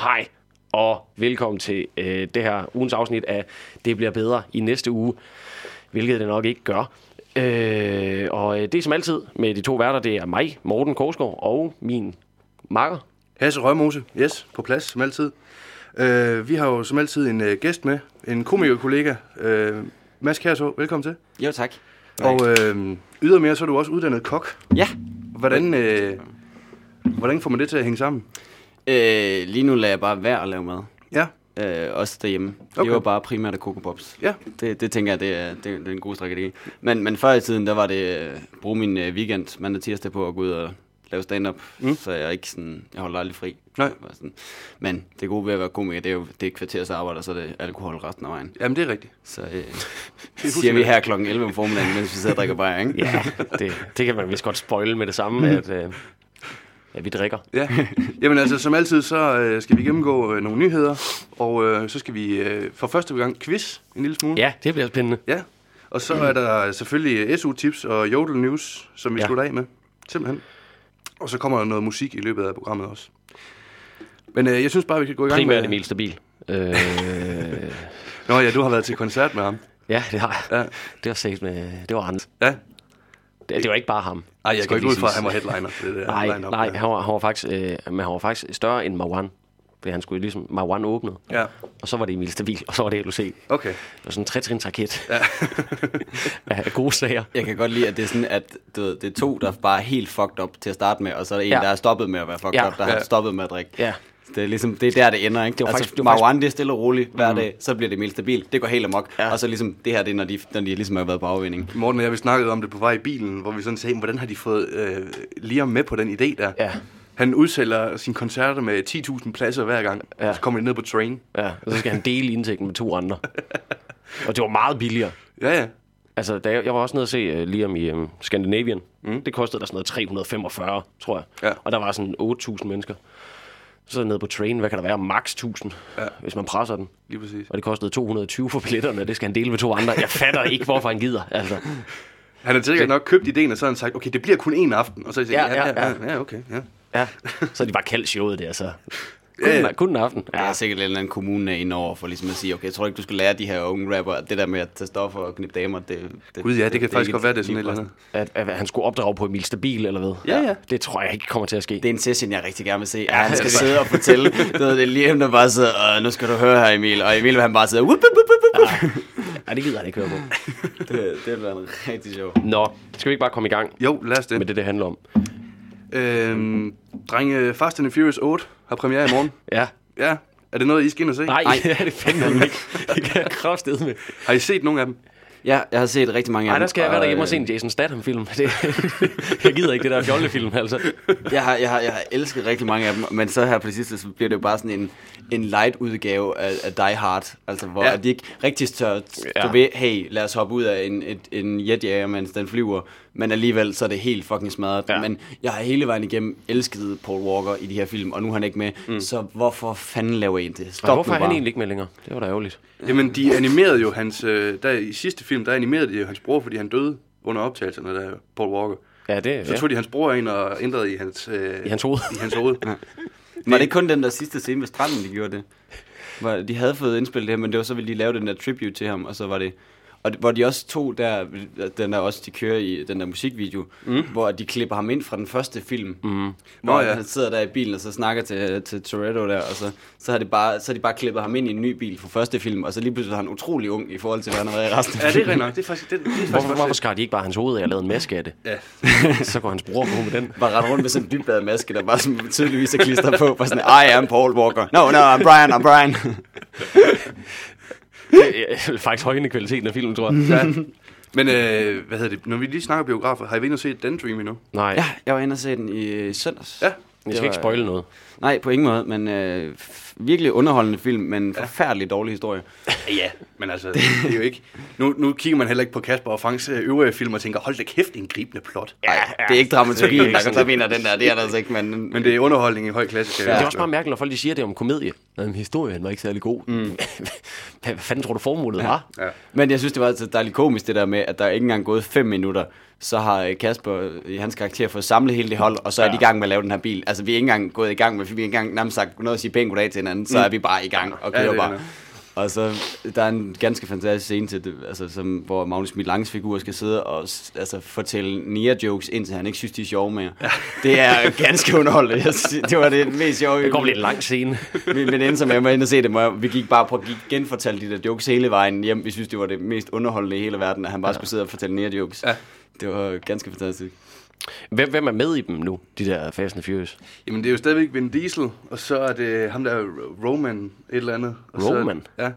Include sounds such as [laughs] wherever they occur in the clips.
Hej, og velkommen til øh, det her ugens afsnit af Det bliver bedre i næste uge, hvilket det nok ikke gør. Øh, og øh, det er som altid med de to værter, det er mig, Morten Korsgaard, og min makker. Hasse Røgmose, yes, på plads som altid. Uh, vi har jo som altid en uh, gæst med, en komikerkollega, uh, Mads Kjærså, velkommen til. Jo, tak. Og uh, ydermere så er du også uddannet kok. Ja. Hvordan, uh, hvordan får man det til at hænge sammen? Øh, lige nu lader jeg bare være at lave mad. Ja, Øh, også derhjemme. Okay. Det var bare primært af Coco Pops. ja, Det, det tænker jeg, det er, det, er- det er en god strategi. Men, men før i tiden, der var det øh, bruge min øh, weekend mandag tirsdag på at gå ud og lave stand-up. Mm. Så jeg er ikke sådan, jeg holder aldrig fri. Nej. Sådan. Men det gode ved at være komiker, det er jo det er kvarters arbejde, og så er det alkohol resten af vejen. jamen det er rigtigt. Så øh, [laughs] siger vi her klokken 11 om formiddagen, mens vi sidder og drikker bajer, ikke? Ja, det, det kan man vist godt spoile med det samme, at, øh, at vi drikker. Ja, jamen altså som altid så uh, skal vi gennemgå uh, nogle nyheder, og uh, så skal vi uh, for første gang quiz en lille smule. Ja, det bliver spændende. Ja, og så er der selvfølgelig SU-tips og Jodel News, som vi Ja. ja. slutter af med. Simpelthen. Og så kommer der noget musik i løbet af programmet også. Men øh, jeg synes bare, vi kan gå i gang Primært med... Emil Stabil. Øh, [laughs] Nå ja, du har været til koncert med ham. ja, det har jeg. Ja. Det var set med, det var andet. Ja. Det, det var ikke bare ham. Ej, jeg skal går ikke ud fra, at han var headliner. Det der Nej, nej han, var, han, var faktisk, øh, men han var faktisk større end Marwan. Fordi han skulle ligesom, Marwan åbnede. Ja, Og så var det Emil Stabil, og så var det LUC. Det okay. var sådan en trætrins raket ja. [laughs] af gode sager. Jeg kan godt lide, at det er sådan, at du ved, det er to, der bare er helt fucked up til at starte med, og så er der en, Ja. der er stoppet med at være fucked Ja. up, der ja. har stoppet med at drikke. Ja. Det er ligesom, det er der, det ender, ikke? Det var altså, faktisk- det var faktisk- Marwan, det er stille og roligt hver dag, så bliver det mere stabilt. Det går helt amok. Ja. Og så ligesom, det her, det er, når de, når de ligesom har været på afvinding. Morten og jeg, vi snakkede om det på vej i bilen, hvor vi sådan sagde, hvordan har de fået øh, Liam med på den idé der? Ja. Han udsælger sine koncerter med 10.000 pladser hver gang, Ja. ja. så kommer de ned på train. Ja, og så skal han dele indtægten med to andre. [laughs] Og det var meget billigere. Ja, ja. Altså, da jeg, jeg var også nede og se uh, Liam i um, Scandinavian. Mm. Det kostede der sådan noget 345, tror jeg. Ja. Og der var sådan 8.000 mennesker. Så nede på train, hvad kan der være? Max 1000, Ja. hvis man presser den. Lige præcis. Og det kostede 220 for billetterne, og det skal han dele med to andre. Jeg fatter ikke, hvorfor han gider. Altså, Han har sikkert nok købt ideen, og så har han sagt, okay, det bliver kun én aften. Og så har jeg sagt, Ja, ja, ja, ja, ja, okay, ja. ja. Så er de bare kaldt showet der, så. Kun, Ja, ja. en- kun en aften. Der er sikkert en eller anden kommune inde over for ligesom at sige, okay, jeg tror ikke, du skal lære de her unge rapper, at det der med at tage stoffer og knippe damer, det, det Gud ja, det kan er faktisk ikke godt være, det er sådan et eller andet. At, at, han skulle opdrage på Emil Stabil, eller hvad? Ja, ja. Det tror jeg ikke kommer til at ske. Det er en session, jeg rigtig gerne vil se. Ja, Ja, han skal det sidde og fortælle. [laughs] Det er lige der bare sidder, "Åh, nu skal du høre her, Emil. Og Emil han bare sidde, wup, wup, wup, wup, wup. Nej, det gider han ikke høre på. [laughs] det, det være en rigtig sjov. Nå, skal vi ikke bare komme i gang Jo, lad os det. med det, det handler om? Øhm, drenge, Fast and the Furious 8 har premiere i morgen. [laughs] Ja. Ja, er det noget, I skal ind og se? Nej, Nej. [laughs] det er det fandme [laughs] ikke. Det kan jeg kraftedeme med. Har I set nogle af dem? Ja, jeg har set rigtig mange af Nej, dem. der skal jeg være derhjemme og øh, se en Jason Statham-film. Det, jeg gider ikke det der fjollefilm, altså. Jeg har, jeg, har, jeg har elsket rigtig mange af dem, men så her på det sidste, så bliver det jo bare sådan en, en light udgave af, af Die Hard, altså hvor Ja. ja. de ikke rigtig tør Ja. stå ved, hey, lad os hoppe ud af en, et, en jetjager, mens den flyver, men alligevel så er det helt fucking smadret. Ja. Ja. Men jeg har hele vejen igennem elsket Paul Walker i de her film, og nu er han ikke med, mm. så hvorfor fanden laver I det? Stop Og hvorfor er han egentlig ikke med længere? Det var da ærgerligt. Jamen, de animerede jo hans... Øh, der, I sidste film, der animerede de jo hans bror, fordi han døde under optagelserne, der Paul Walker. Ja, det Så ja. tog de hans bror ind og ændrede i hans, øh, I hans hoved. i hans hoved. [laughs] Var det ikke kun den der sidste scene ved stranden, de gjorde det? Hvor de havde fået indspillet det her, men det var så ville de lave den der tribute til ham, og så var det... Og hvor de også tog der, den der også, de kører i den der musikvideo, mm. hvor de klipper ham ind fra den første film. Mm. Hvor Nå, ja. han sidder der i bilen, og så snakker til, til Toretto der, og så, så, har de bare, så har de bare klippet ham ind i en ny bil fra første film, og så lige pludselig er han utrolig ung i forhold til, hvad han har været i resten af Ja, det er rent nok. Det er faktisk, det, det er faktisk Hvorfor, hvorfor skar de ikke bare hans hoved af og lavede en maske af det? Ja. [laughs] Så går hans bror på med den. Bare ret rundt med sådan en dybladet maske, der bare sådan tydeligvis er klistret på, bare sådan, I am Paul Walker. No, no, I'm Brian, I'm Brian. [laughs] Det er faktisk højende kvaliteten af filmen, tror jeg. ja. [laughs] Men øh, hvad hedder det? Når vi lige snakker biografer, har I været inde og set Den Dream endnu? Nej, Ja, jeg var inde og se den i øh, søndags. Ja. jeg skal ikke spoile noget. Nej, på ingen måde, men øh, virkelig underholdende film, men forfærdelig dårlig historie. [laughs] Ja, men altså, det er jo ikke... Nu, nu kigger man heller ikke på Kasper og Franks øh, øvrige film og tænker, hold da kæft, en gribende plot. Ja, det er ikke dramaturgien, Det er der, sådan- der vinder den der, det er der altså ikke, men... Men det er underholdning i høj klasse. jeg Det er også bare mærkeligt, når folk de siger det om komedie. Jamen, historien var ikke særlig god. Mm. [laughs] hvad, fanden tror du formålet var? Ja. Men jeg synes, det var så dejligt komisk, det der med, at der er ikke engang gået fem minutter, så har øh, Kasper i hans karakter fået samlet hele det hold, og så er de i gang med at lave den her bil. Altså, vi er ikke engang gået i gang med, vi har ikke engang nærmest sagt noget at sige pænt goddag til hinanden, så er vi bare i gang og Ja, kører er bare. Og så, der er en ganske fantastisk scene til det, altså, som, hvor Magnus Schmidt Langes figur skal sidde og altså, fortælle Nia-jokes, indtil han ikke synes, de er sjove mere. Ja. Det er ganske underholdende. Jeg synes, Det var det mest sjove. Det kommer lidt en lang scene. [laughs] Min veninde, som jeg var inde og se det, jeg- vi gik bare på at genfortælle de der jokes hele vejen hjem. Vi synes, det var det mest underholdende i hele verden, at han bare ja. skulle sidde og fortælle mere jokes. Ja. Det var ganske fantastisk. Hvem, hvem er med i dem nu, de der Fast and Furious? Jamen, det er jo stadigvæk Vin Diesel, og så er det ham der Roman et eller andet. Og Roman? Så, ja.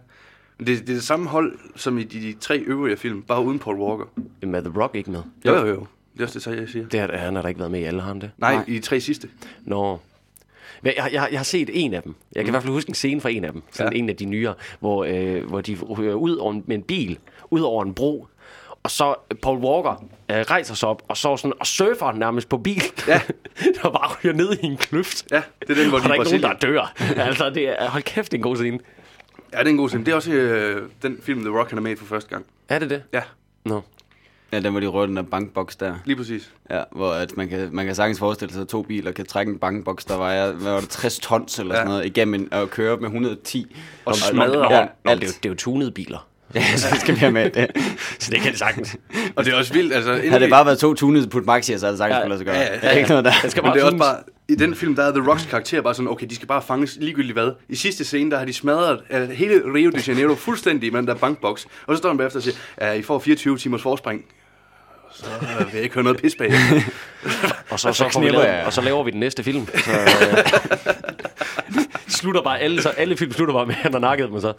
Men Det, det er det samme hold, som i de, de tre øvrige film, bare uden Paul Walker. Med The Rock ikke med? Jo, jo, jo. Det er også det, så jeg siger. Det er, han har da ikke været med i alle ham det. Nej, Nej. i de tre sidste. Nå. Men Jeg, jeg, jeg har set en af dem. Jeg kan i hvert fald huske en scene fra en af dem. Sådan Ja. ja. en af de nyere, hvor, øh, hvor de ryger ud over en, med en bil, ud over en bro. Og så Paul Walker øh, rejser sig op, og så sådan, og surfer nærmest på bil. Ja. [laughs] der bare ryger ned i en kløft. Ja, det er den, hvor og de der er ikke nogen, der dør. [laughs] altså, det er, hold kæft, det er en god scene. Ja, det er en god scene. Det er også øh, den film, The Rock han er med i for første gang. Er det det? Ja, Nå. Ja, den hvor de rører den der bankboks der. lige præcis. Ja, hvor at man, kan, man kan sagtens forestille sig, at to biler kan trække en bankboks, der vejer hvad var det, 60 tons eller Ja. sådan noget, igennem en, og køre med 110. Og smadrer Nå, ja, alt. det, er jo, det er jo tunede biler. Ja, [laughs] så skal vi have med det. Så det kan det sagtens. Og det er også vildt, altså... Havde det vi- bare været to tunede på et maxi, så havde det sagtens Ja, skulle lade sig gøre. ja, ja, Der er ikke noget der. Det skal Men bare det er også bare, i den film, der er The Rocks karakter bare sådan, okay, de skal bare fanges ligegyldigt hvad. I sidste scene, der har de smadret uh, hele Rio de Janeiro fuldstændig med den der bankboks. Og så står han bagefter og siger, ja, I får 24 timers forspring. Og så øh, vil jeg ikke høre noget pis bag. Og så, så, får vi knipper lavet, jeg. og så laver vi den næste film. Så, øh, [laughs] slutter bare alle, så alle film slutter bare med, at han har nakket dem, så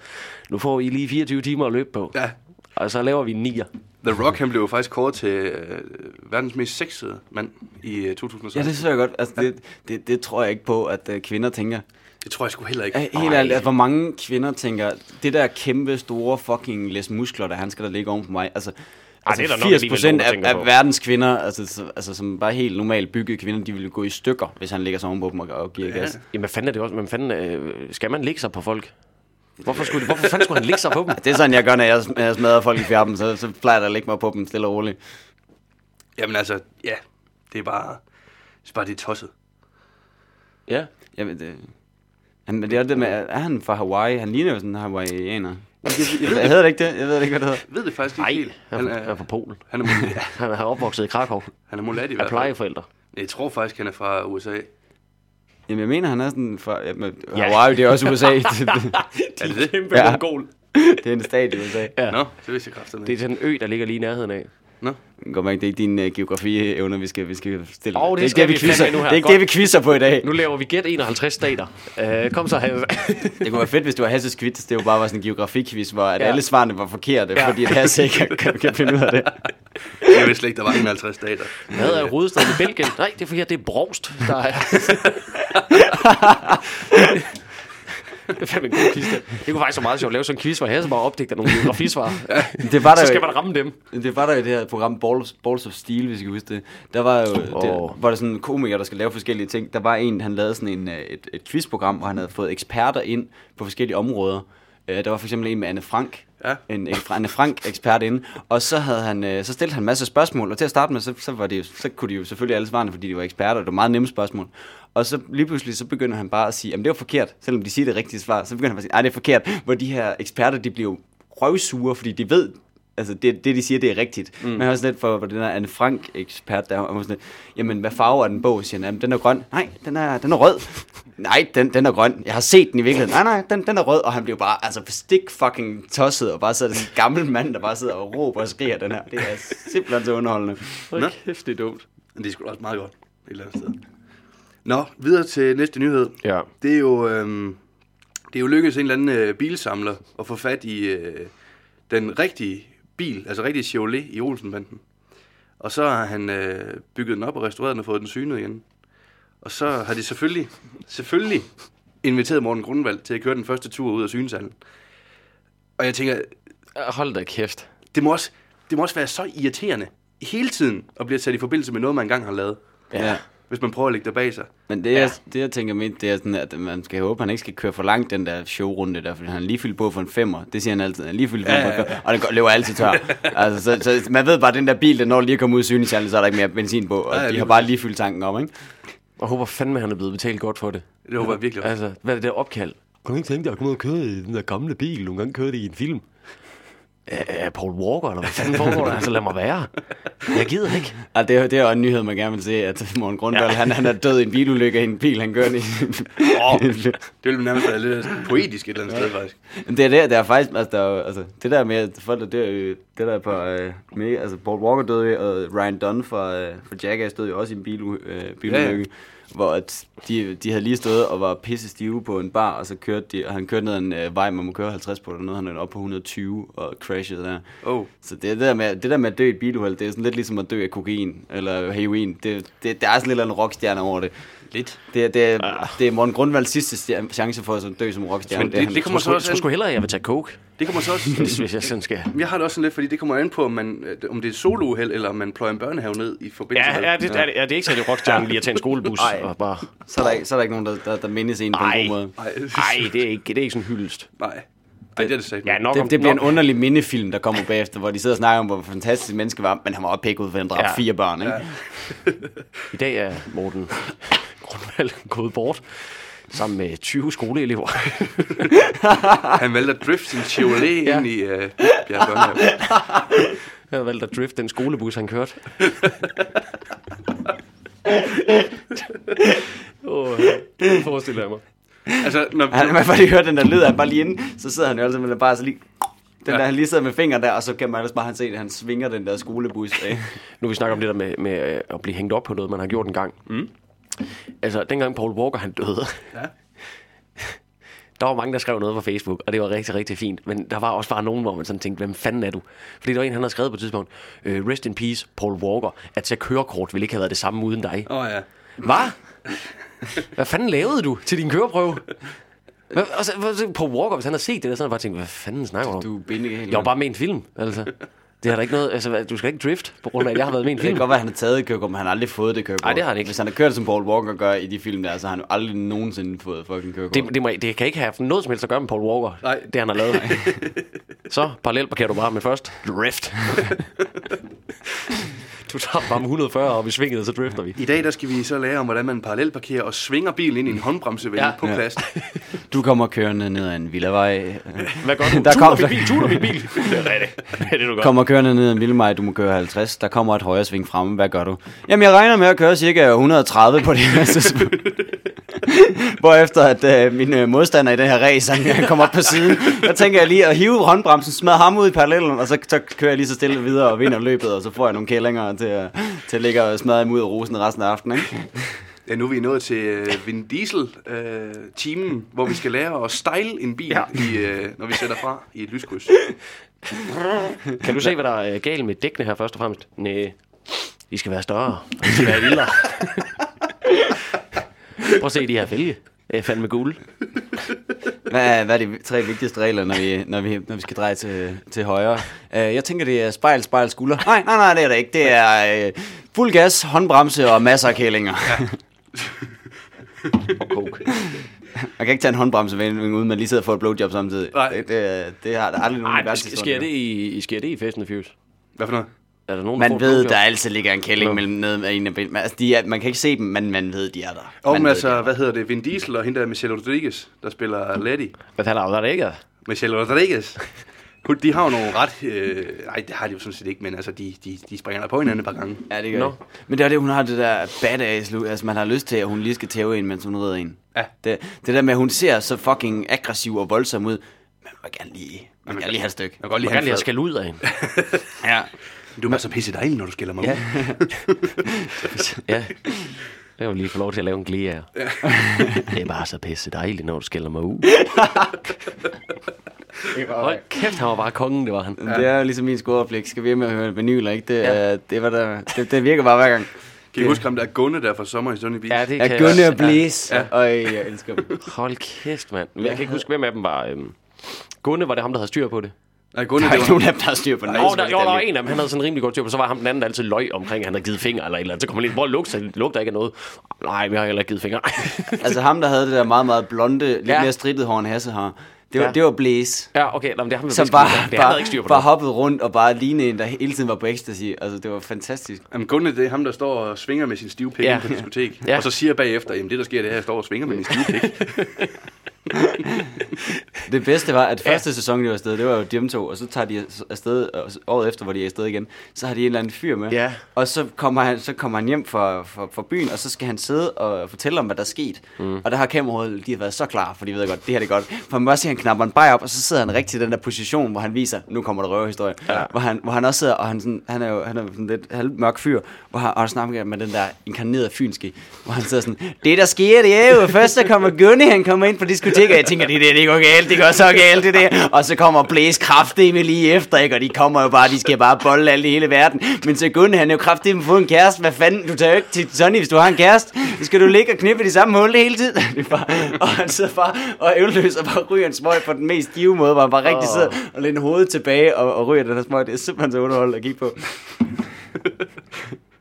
nu får I lige 24 timer at løbe på. ja. Og så laver vi en nier. The Rock, han blev jo faktisk kåret til øh, verdens mest sexede mand i øh, 2016. Ja, det synes jeg godt. Altså, det, det, det tror jeg ikke på, at uh, kvinder tænker. det tror jeg sgu heller ikke. Helt ærligt, altså, hvor mange kvinder tænker, det der kæmpe store fucking læs muskler, der han skal der ligge oven på mig. Altså, altså det er der nok 80 alligevel procent af, af på. verdens kvinder, altså, så, altså som bare helt normalt byggede kvinder, de ville gå i stykker, hvis han ligger sig ovenpå dem og, og giver Ja. gas. Jamen, hvad fanden er det også? Men fanden, øh, skal man ligge sig på folk? Hvorfor, skulle, hvorfor fanden skulle han ligge sig på dem? [laughs] Det er sådan, jeg gør, når jeg, jeg smadrer folk i fjerben, så, så plejer jeg at lægge mig på dem stille og roligt. Jamen altså, ja, det er bare, det er bare det tosset. Ja. Jamen, det, han, men det er det med, er han fra Hawaii? Han ligner jo sådan en hawaiianer. Jeg, jeg, ved, Jeg hedder det ikke det? Jeg ved ikke, hvad det hedder. jeg ved det faktisk ikke Nej, helt. han, er, han er fra Polen. han er, ja, [laughs] Han er opvokset i Krakow. han er mulat i Er hvert fald. plejeforældre. Jeg tror faktisk, han er fra USA. Jamen, jeg mener, han er sådan fra... Ja, men, Hawaii, det er også USA. [laughs] det, Er det? Kæmpe Ja. mongol. det er en stat i USA. Ja. Nå, det vidste jeg kraftigt Det er sådan en ø, der ligger lige i nærheden af. Nå. Godt mærke, det er ikke dine uh, geografi-evner, vi skal, vi skal stille. Åh, det er ikke skal vi quizzer. fandme nu her. Det er ikke Godt. det, vi quizzer på i dag. Nu laver vi gæt 51 stater. Uh, kom så, Hasse. Det kunne være fedt, hvis du var Hasses quiz. Det jo bare var sådan en geografi-quiz, hvor at Ja. alle svarene var forkerte, Ja. fordi at Hasse ikke kan, kan, kan finde ud af det. Jeg vidste slet ikke, der var 51 stater. Hvad er hovedstaden i Belgien? Nej, det er fordi, det er Brogst, der er... [laughs] [laughs] det er fandme en god quiz, det. Det kunne faktisk være meget sjovt at lave sådan en quiz, hvor Hasse bare opdigter nogle geografisvar. Det var [laughs] der Så jo- skal man ramme dem. Det var der i det her program Balls, Balls of Steel, hvis I kan huske det. Der var jo, oh. Det, var der sådan en komiker, der skal lave forskellige ting. Der var en, han lavede sådan en, øh, et, et quizprogram, hvor han havde fået eksperter ind på forskellige områder. Øh, Der var for eksempel en med Anne Frank. Ja. En, en Anne Frank ekspert inde. Og så, havde han, øh, så stillede han en masse spørgsmål, og til at starte med, så, så, var det jo, så kunne de jo selvfølgelig alle svarene, fordi de var eksperter, det var meget nemme spørgsmål. Og så lige pludselig, så begynder han bare at sige, at det var forkert, selvom de siger det rigtige svar, så begynder han bare at sige, nej, det er forkert, hvor de her eksperter, de bliver jo røvsure, fordi de ved, altså det, det de siger, det er rigtigt. Mm. Men jeg har sådan lidt for, for den der Anne Frank ekspert, der var sådan lidt, jamen hvad farve er den bog? Siger han, "Jamen, den er grøn. Nej, den er, den er rød. Nej, den, den er grøn. Jeg har set den i virkeligheden. Nej, nej, den, den er rød. Og han bliver bare altså stik fucking tosset, og bare sådan en gammel mand, der bare sidder og råber og skriger den her. Det er simpelthen så underholdende. Hold kæft, det er dumt. Men det er sgu også meget godt. Et eller andet sted. Nå, videre til næste nyhed. Ja. Det er jo, øhm, det er jo lykkedes en eller anden øh, bilsamler at få fat i øh, den rigtige bil, altså rigtig Chevrolet i Olsenbanden. Og så har han øh, bygget den op og restaureret den og fået den synet igen. Og så har de selvfølgelig, selvfølgelig inviteret Morten Grundvald til at køre den første tur ud af synshallen. Og jeg tænker, Hold da kæft. det må også, det må også være så irriterende hele tiden at blive sat i forbindelse med noget, man engang har lavet. Ja. Hvis man prøver at lægge det bag sig. Men det, ja. jeg, det jeg tænker med, det er sådan, at man skal håbe, at han ikke skal køre for langt den der showrunde der, fordi han er lige fyldt på for en femmer. Det siger han altid. Han er lige fyldt på Ja, ja, og den går- løber altid tør. altså, så, så, man ved bare, at den der bil, den når lige at komme ud i sygenichallen, så er der ikke mere benzin på, og Ja, ja, de har bare lige fyldt tanken op, ikke? Og håber fandme, han er blevet betalt godt for det. Det håber jeg virkelig. Altså, hvad er det der opkald? Kan du ikke tænke dig at komme ud og køre i den der gamle bil? Nogle gange køre det i en film. Er Paul Walker, eller hvad fanden [laughs] foregår der? Altså, lad mig være. Jeg gider ikke. Ja, det, er, det er en nyhed, man gerne vil se, at Morten Grundvold, ja. han, han er død i en bilulykke i en bil, han kører i. Åh, det ville nærmest være lidt poetisk et eller andet sted, faktisk. Men det er det, der er faktisk, altså, der er, altså det der med, at folk der dør, det der er på, øh, med, altså Paul Walker døde og Ryan Dunn fra, øh, fra Jackass døde jo også i en bil, øh, bilulykke, Ja, ja. Hvor at de, de havde lige stået og var pisse stive på en bar, og så kørte de, og han kørte ned en øh, vej, man må køre 50 på, dernede, han er op på 120 og crashede der. Oh. Så det, det, der med, det der med at dø i biluheld, det er sådan lidt ligesom at dø af kokain eller heroin. Det, det, der er sådan lidt en rockstjerne over det. Lidt. Det, det, ah. det er Morten Grundvalds sidste chance for at dø som rockstjerne. Men det, det- det kommer så også jeg skulle hellere, at jeg vil tage coke, Det kommer så også... [laughs] hvis jeg sådan skal. Jeg har det også sådan lidt, fordi det kommer an på, om, man, om det er solouheld, eller om man pløjer en børnehave ned i forbindelse Ja, med ja, det, er, det, er det ikke så det rockstjerne lige at tage en skolebus Ej. og bare... Så er der ikke, så er der ikke nogen, der, der, der mindes en på en god måde. Nej, det er ikke, det er ikke sådan hyldest. nej. Ej, det er det sagt. Ja, nok om, Det, det bliver en nok, underlig mindefilm, der kommer bagefter, hvor de sidder og snakker om, hvor fantastisk menneske var, men han var også pæk ud, for han dræbte Ja. ja. fire børn, ikke? Ja. I dag er Morten [laughs] Grundvald gået bort sammen med 20 skoleelever. [laughs] Han valgte at drifte sin Chevrolet Ja. ind i uh, Bjerg Børnehave. Jeg har valgt at drifte den skolebus, han kørte. [laughs] Åh, oh, det forestiller jeg mig. Altså, når, Han, man får lige høre den der lyd, han bare lige inde, så sidder han jo altid med bare så lige... Den Ja. der, han lige sidder med fingeren der, og så kan man ellers bare han se, at han svinger den der skolebus. Ikke? Nu vi snakker om det der med, med øh, at blive hængt op på noget, man har gjort en gang. Mm. Altså, dengang Paul Walker han døde, Ja. [laughs] der var mange, der skrev noget på Facebook, og det var rigtig, rigtig fint. Men der var også bare nogen, hvor man sådan tænkte, hvem fanden er du? Fordi der var en, han havde skrevet på et tidspunkt, øh, rest in peace, Paul Walker, at tage kørekort ville ikke have været det samme uden dig. Åh oh, ja. Hvad? Hvad fanden lavede du til din køreprøve? Hvad, og så, så, Paul Walker, hvis han har set det, der, så har han bare tænkt, hvad fanden snakker du om? Du er binde helt. Jeg var bare med en film, altså. Det har der ikke noget, altså, du skal ikke drift, på grund af, at jeg har været med i en Det kan film. godt være, at han har taget et kørekort, men han har aldrig fået det kørekort. Nej, det har han ikke. Hvis han har kørt som Paul Walker gør i de film der, så har han jo aldrig nogensinde fået fucking kørekort. Det, det, må, det kan ikke have noget som helst at gøre med Paul Walker, Nej. det han har lavet. så parallelt parkerer du bare med først drift. [laughs] du tager bare med 140 op i svinget, og så drifter vi. I dag der skal vi så lære om, hvordan man parallelparkerer og svinger bilen ind i en håndbremsevælge Ja. ja. på Ja. pladsen. [laughs] Du kommer kørende ned ad en villavej. [laughs] Hvad gør du? Der tuner kom- bil, tuner min bil. [laughs] det er. Det det, du gør. Kommer kørende ned ad en vildvej, du må køre 50. Der kommer et højre sving frem. Hvad gør du? Jamen, jeg regner med at køre cirka 130 på det her tidspunkt. [laughs] Hvorefter at øh, min øh, modstander i den her race, han, kommer op på siden. Jeg tænker jeg lige at hive håndbremsen, smadre ham ud i parallellen, og så, så kører jeg lige så stille videre og vinder løbet, og så får jeg nogle kællinger til at, til at ligge og smadre ham ud af rosen resten af aftenen. Ikke? Ja, nu er vi nået til øh, Vin Diesel-teamen, øh, hvor vi skal lære at style en bil, Ja. ja. i, øh, når vi sætter fra i et lyskryds. Kan du se, hvad der er galt med dækkene her først og fremmest? Nej, de skal være større. De skal være vildere. Prøv at se de her fælge. Det er fandme guld. Hvad, er- hvad er de tre vigtigste regler, når vi, når vi, når vi skal dreje til, til højre? Uh, jeg tænker, det er spejl, spejl, skulder. Nej, nej, nej, det er det ikke. Det er uh, fuld gas, håndbremse og masser af kællinger. Ja. Og coke. Man kan ikke tage en håndbremse med, uden man lige sidder og får et blowjob samtidig. Nej. Det, det, det har der aldrig nogen Nej, i verdenshistorien sker det, i, sker det i Fast and the Furious? Hvad for noget? Er der nogen, der Man et ved, der altid ligger en kælling Nå. mellem ned af en af benene. Altså, de er, man kan ikke se dem, men man ved, de er der. Og man ved, altså, de der. hvad hedder det? Vin Diesel og hende der Michelle Rodriguez, der spiller Letty. Hvad taler der det ikke? Michelle Rodriguez. De har jo nogle ret... Øh, nej, det har de jo sådan set ikke, men altså, de, de, de springer der på hinanden et par gange. Ja, det gør no. Men det er det, hun har det der badass look. Altså, man har lyst til, at hun lige skal tæve en, mens hun redder en. Ja. Det, det der med, at hun ser så fucking aggressiv og voldsom ud. Man vil gerne lige, man vil gerne lige have et stykke. Jeg kan godt kan han lige flad. skal ud af hende. [laughs] Ja. Du er så pisse dejlig, når du skælder mig ja. ud. [laughs] Ja. Jeg vil lige få lov til at lave en glæde her. det er bare så pisse dejligt, når du skælder mig ud. Hold kæft, han var bare kongen, det var han. Ja. Det er jo ligesom min scoreoplæg. Skal vi med at høre vinyler, ikke? Det, ja. det, var der, det, det, virker bare hver gang. Kan I huske ham der Gunne der fra Sommer i Sunny Beach? Ja, det Jeg kan Gunne jeg og Blaze. Ja. Ja. Og jeg elsker dem. Hold kæft, mand. Jeg kan ikke huske, hvem af dem var... Øhm... Gunne, var det ham, der havde styr på det? Nej, Der Gunnar, er det ikke nogen af dem, der har styr på noget. der, jo, der var en af dem, han havde sådan en rimelig god styr på, så var ham den anden, der altid løg omkring, at han havde givet fingre eller et eller andet. Så kommer han lige, hvor lugter, det lugter ikke af noget. Nej, vi har heller ikke givet fingre. [laughs] Altså ham, der havde det der meget, meget blonde, lidt Ja. mere strittet hår end Hasse har. Det var, Ja. det var Blaze. ja, okay, nå, men det er ham, der Som bare, det. Havde ikke styr bare, på bare noget. hoppede rundt og bare lignede en, der hele tiden var på ecstasy. Altså, det var fantastisk. jamen, Gunnar, det er ham, der står og svinger med sin stive pik Ja. ja. på diskotek. Ja. Og så siger bagefter, jamen det der sker, det er, at jeg står og svinger med min stive pik. [laughs] [laughs] Det bedste var, at første sæson, de var afsted, det var jo dem to, og så tager de afsted, og året efter, hvor de er afsted igen, så har de en eller anden fyr med. Ja. Og så kommer han, så kommer han hjem fra, fra, fra byen, og så skal han sidde og fortælle om, hvad der er sket. Mm. Og der har kameraet, de har været så klar, for de ved godt, det her det er godt. For man bare se, han knapper en bajer op, og så sidder han rigtig i den der position, hvor han viser, nu kommer der røverhistorie. Ja. Hvor, han, hvor han også sidder, og han, sådan, han er jo han er sådan lidt halv mørk fyr, hvor han, og han snakker med den der inkarnerede fynske, hvor han sidder sådan, det der sker, det er jo, først så kommer Gunny, han kommer ind på diskoteket, og jeg tænker, det der, det går galt, det går så galt, det der. Og så kommer Blaze kraftedeme lige efter, ikke? Og de kommer jo bare, de skal bare bolle alt i hele verden. Men så Gunny, han er jo kraftedeme få en kæreste. Hvad fanden, du tager jo ikke til Sonny, hvis du har en kæreste. Så skal du ligge og knippe i de samme hul hele tiden. [laughs] Det bare, og han sidder bare og øvløs og bare ryger en smøg på den mest give måde, hvor han bare rigtig sidder og læner hovedet tilbage og, og ryger den her smøg. Det er simpelthen så underholdende at kigge på.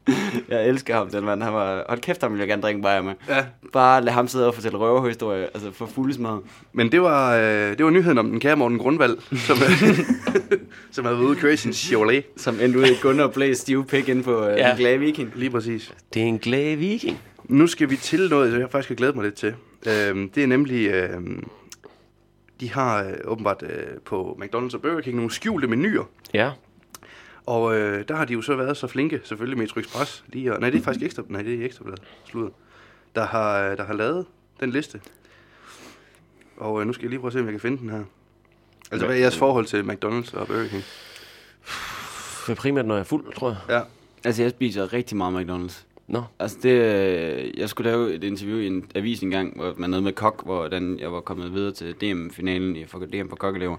[laughs] Jeg elsker ham, den mand. Han var, hold kæft, han ville jeg gerne drikke en bajer med. Ja. Bare lad ham sidde og fortælle røverhistorier, altså for fulde smad. Men det var, øh, det var nyheden om den kære Morten Grundvald, som, [laughs] [laughs] som havde været ude at køre i sin Chevrolet. Som endte ud i Gunnar Blæs stive pik ind på uh, Ja. en glade viking. Lige præcis. Det er en glad viking. Nu skal vi til noget, som jeg faktisk har glædet mig lidt til. Øhm, det er nemlig, øhm, de har øh, åbenbart øh, på McDonald's og Burger King nogle skjulte menuer. Ja. Og øh, der har de jo så været så flinke, selvfølgelig Metro Express. Lige, og, nej, det er faktisk ekstra, nej, det er ekstra sludder, der har, øh, der har lavet den liste. Og øh, nu skal jeg lige prøve at se, om jeg kan finde den her. Altså, hvad er jeres forhold til McDonald's og Burger King? Er primært, når jeg er fuld, tror jeg. Ja. Altså, jeg spiser rigtig meget McDonald's. Nå. Altså, det, øh, jeg skulle lave et interview i en avis en gang, hvor man noget med kok, hvor den, jeg var kommet videre til DM-finalen i for- DM for kokkelever,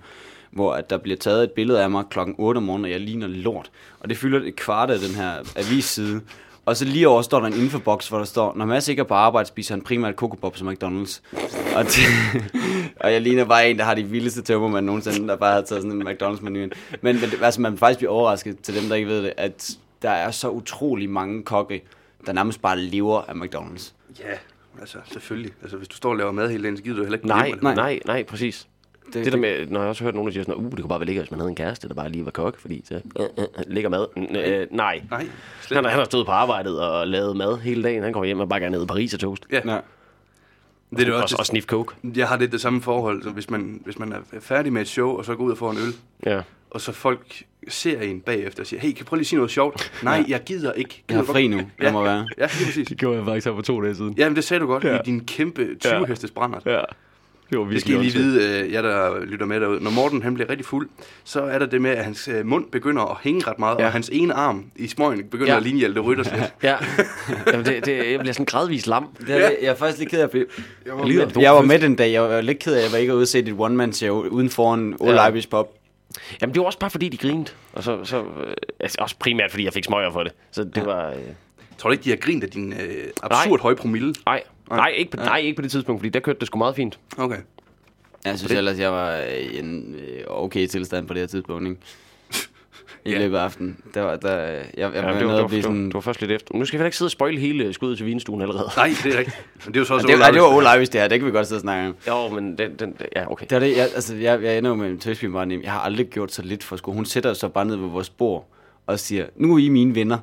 hvor at der bliver taget et billede af mig klokken 8 om morgenen, og jeg ligner lort. Og det fylder et kvart af den her avisside. Og så lige over står der en infoboks, hvor der står, når Mads ikke er på arbejde, spiser han primært kokobop som McDonald's. Og, det, [laughs] og jeg ligner bare en, der har de vildeste tømmermænd nogensinde, der bare har taget sådan en McDonald's-menu ind. Men, men altså, man faktisk bliver overrasket til dem, der ikke ved det, at der er så utrolig mange kokke, der nærmest bare lever af McDonald's. Ja, altså selvfølgelig. Altså, hvis du står og laver mad hele dagen, så gider du heller ikke Nej, nej, nej, nej, præcis. Det, det der med, når jeg også har hørt nogen, der siger sådan, uh, det kunne bare være lækkert, hvis man havde en kæreste, der bare lige var kok, fordi så øh, øh, ligger mad. Mm, øh, nej. Nej, Han, han har stået på arbejdet og lavet mad hele dagen. Han kommer hjem og bare gerne ned i Paris og toast. Ja. Ja. Det er det og, også. og sniff coke. Jeg har lidt det samme forhold, så hvis man, hvis man er færdig med et show, og så går ud og får en øl, Ja. og så folk ser en bagefter og siger, hey, kan du prøve lige at sige noget sjovt? Nej, jeg gider ikke. Jeg har Gider fri godt- nu, det må være. Ja, lige præcis. gjorde jeg faktisk her for to dage siden. Jamen, det sagde du godt Ja. i din kæmpe 20-hestes brænder. Ja. Det var Det skal I lige vide, øh, jer der lytter med derude. Når Morten han bliver rigtig fuld, så er der det med, at hans øh, mund begynder at hænge ret meget, Ja. og hans ene arm i smøgen begynder Ja. at ligne Hjalte Rytters [laughs] lidt. Ja. Jamen, det, det, jeg bliver sådan gradvist lam. Det er, jeg er faktisk lidt ked af, fordi Jeg var med- jeg var med den dag. Jeg var lidt ked af, at jeg var ikke ude og se et one-man-show uden foran Old Ja. Irish Pop. Jamen, det var også bare fordi, de grinede. Og så, så øh, altså, også primært fordi, jeg fik smøger for det. Så det var... Øh, Tror du ikke, de har grint af din øh, absurd høje promille? nej. Nej, ikke på, nej, ikke på det tidspunkt, fordi der kørte det sgu meget fint. Okay. Jeg synes ellers, jeg var i en øh, okay tilstand på det her tidspunkt, ikke? [laughs] I Ja. løbet af aftenen. Der var, der, jeg, jeg Ja, var det, var, at blive sådan... det var først lidt efter. Nu skal vi heller ikke sidde og spoil hele skuddet til vinstuen allerede. Nej, det er rigtigt. Men det er jo så også Det, nej, det var Old Old Irish, det her. Det kan vi godt sidde og snakke om. Jo, men den, den, ja, okay. Det er det, jeg, altså, jeg, jeg ender jo med en tøjspilbarn. Jeg har aldrig gjort så lidt for sko. Hun sætter sig bare ned ved vores bord og siger, nu er I mine venner.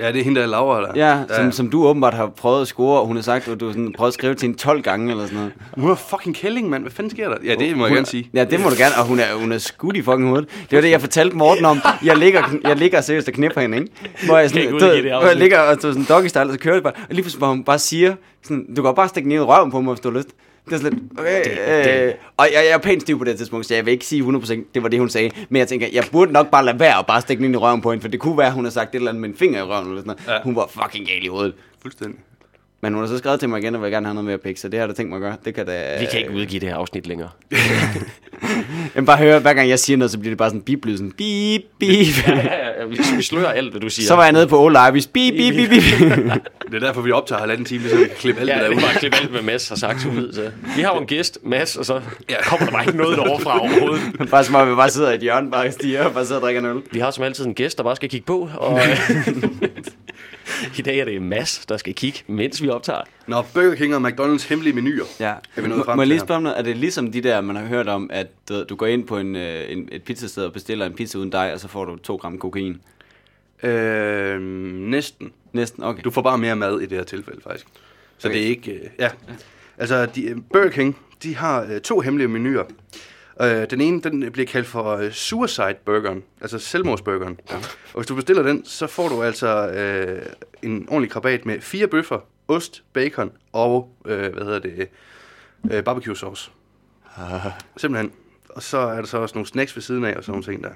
Ja, det er hende, der er Laura, der. Ja, som, som du åbenbart har prøvet at score, og hun har sagt, at du har sådan, prøvet at skrive til hende 12 gange eller sådan noget. Hun er fucking kælling, mand. Hvad fanden sker der? Ja, det må jeg gerne sige. Ja, det må du gerne, og hun er, hun er skudt i fucking hovedet. Det var det, jeg fortalte Morten om. Jeg ligger, jeg ligger seriøst og knipper hende, ikke? Hvor jeg, sådan, udgive det jeg ligger og så sådan doggy style, og så kører det bare. Og lige pludselig, hvor hun bare siger, sådan, du kan bare stikke ned i røven på mig, hvis du har lyst. Det er sådan lidt, okay, Det- øh, og jeg, jeg er pænt stiv på det tidspunkt, så jeg vil ikke sige 100% det var det, hun sagde. Men jeg tænker, jeg burde nok bare lade være og bare stikke den ind i røven på hende, for det kunne være, hun har sagt et eller andet med en finger i røven eller sådan noget. Ja. Hun var fucking gal i hovedet. Fuldstændig. Men hun har så skrevet til mig igen, og vil gerne have noget mere pik, så det har jeg da tænkt mig at gøre. Det kan da... Vi kan ikke udgive det her afsnit længere. [laughs] Jeg bare høre, hver gang jeg siger noget, så bliver det bare sådan bip sådan bip, bip. ja, ja, ja, vi, vi slører alt, hvad du siger. så var jeg nede på Old Ivis, bip, bip, bip, bip. Det er derfor, vi optager halvanden time, så vi kan klippe alt Ja, det der det ud. bare klippe alt, hvad Mads har sagt ud. Så. Vi har jo en gæst, Mads, og så Ja. kommer der bare ikke noget derovre fra overhovedet. [laughs] bare som om vi bare sidder i et hjørne, bare stiger og bare sidder og drikker en øl. Vi har som altid en gæst, der bare skal kigge på. Og [laughs] [laughs] I dag er det Mads, der skal kigge, mens vi optager. Nå, Burger King og McDonald's hemmelige menuer. Ja. Er vi nået Må, frem må jeg lige spørge om noget? Er det ligesom de der, man har hørt om, at du, ved, du går ind på en, øh, en, et pizzasted og bestiller en pizza uden dig, og så får du 2 gram kokain? Øh, næsten. Næsten, okay. Du får bare mere mad i det her tilfælde, faktisk. Så Okay. det er ikke... Øh, ja. Altså, de, øh, Burger King, de har øh, to hemmelige menuer. Øh, den ene, den bliver kaldt for øh, Suicide Burgeren, altså selvmordsburgeren. Ja. Og hvis du bestiller den, så får du altså øh, en ordentlig krabat med fire bøffer, ost, bacon og, øh, hvad hedder det, øh, barbecue sauce. Simpelthen. Og så er der så også nogle snacks ved siden af, og sådan nogle ting der.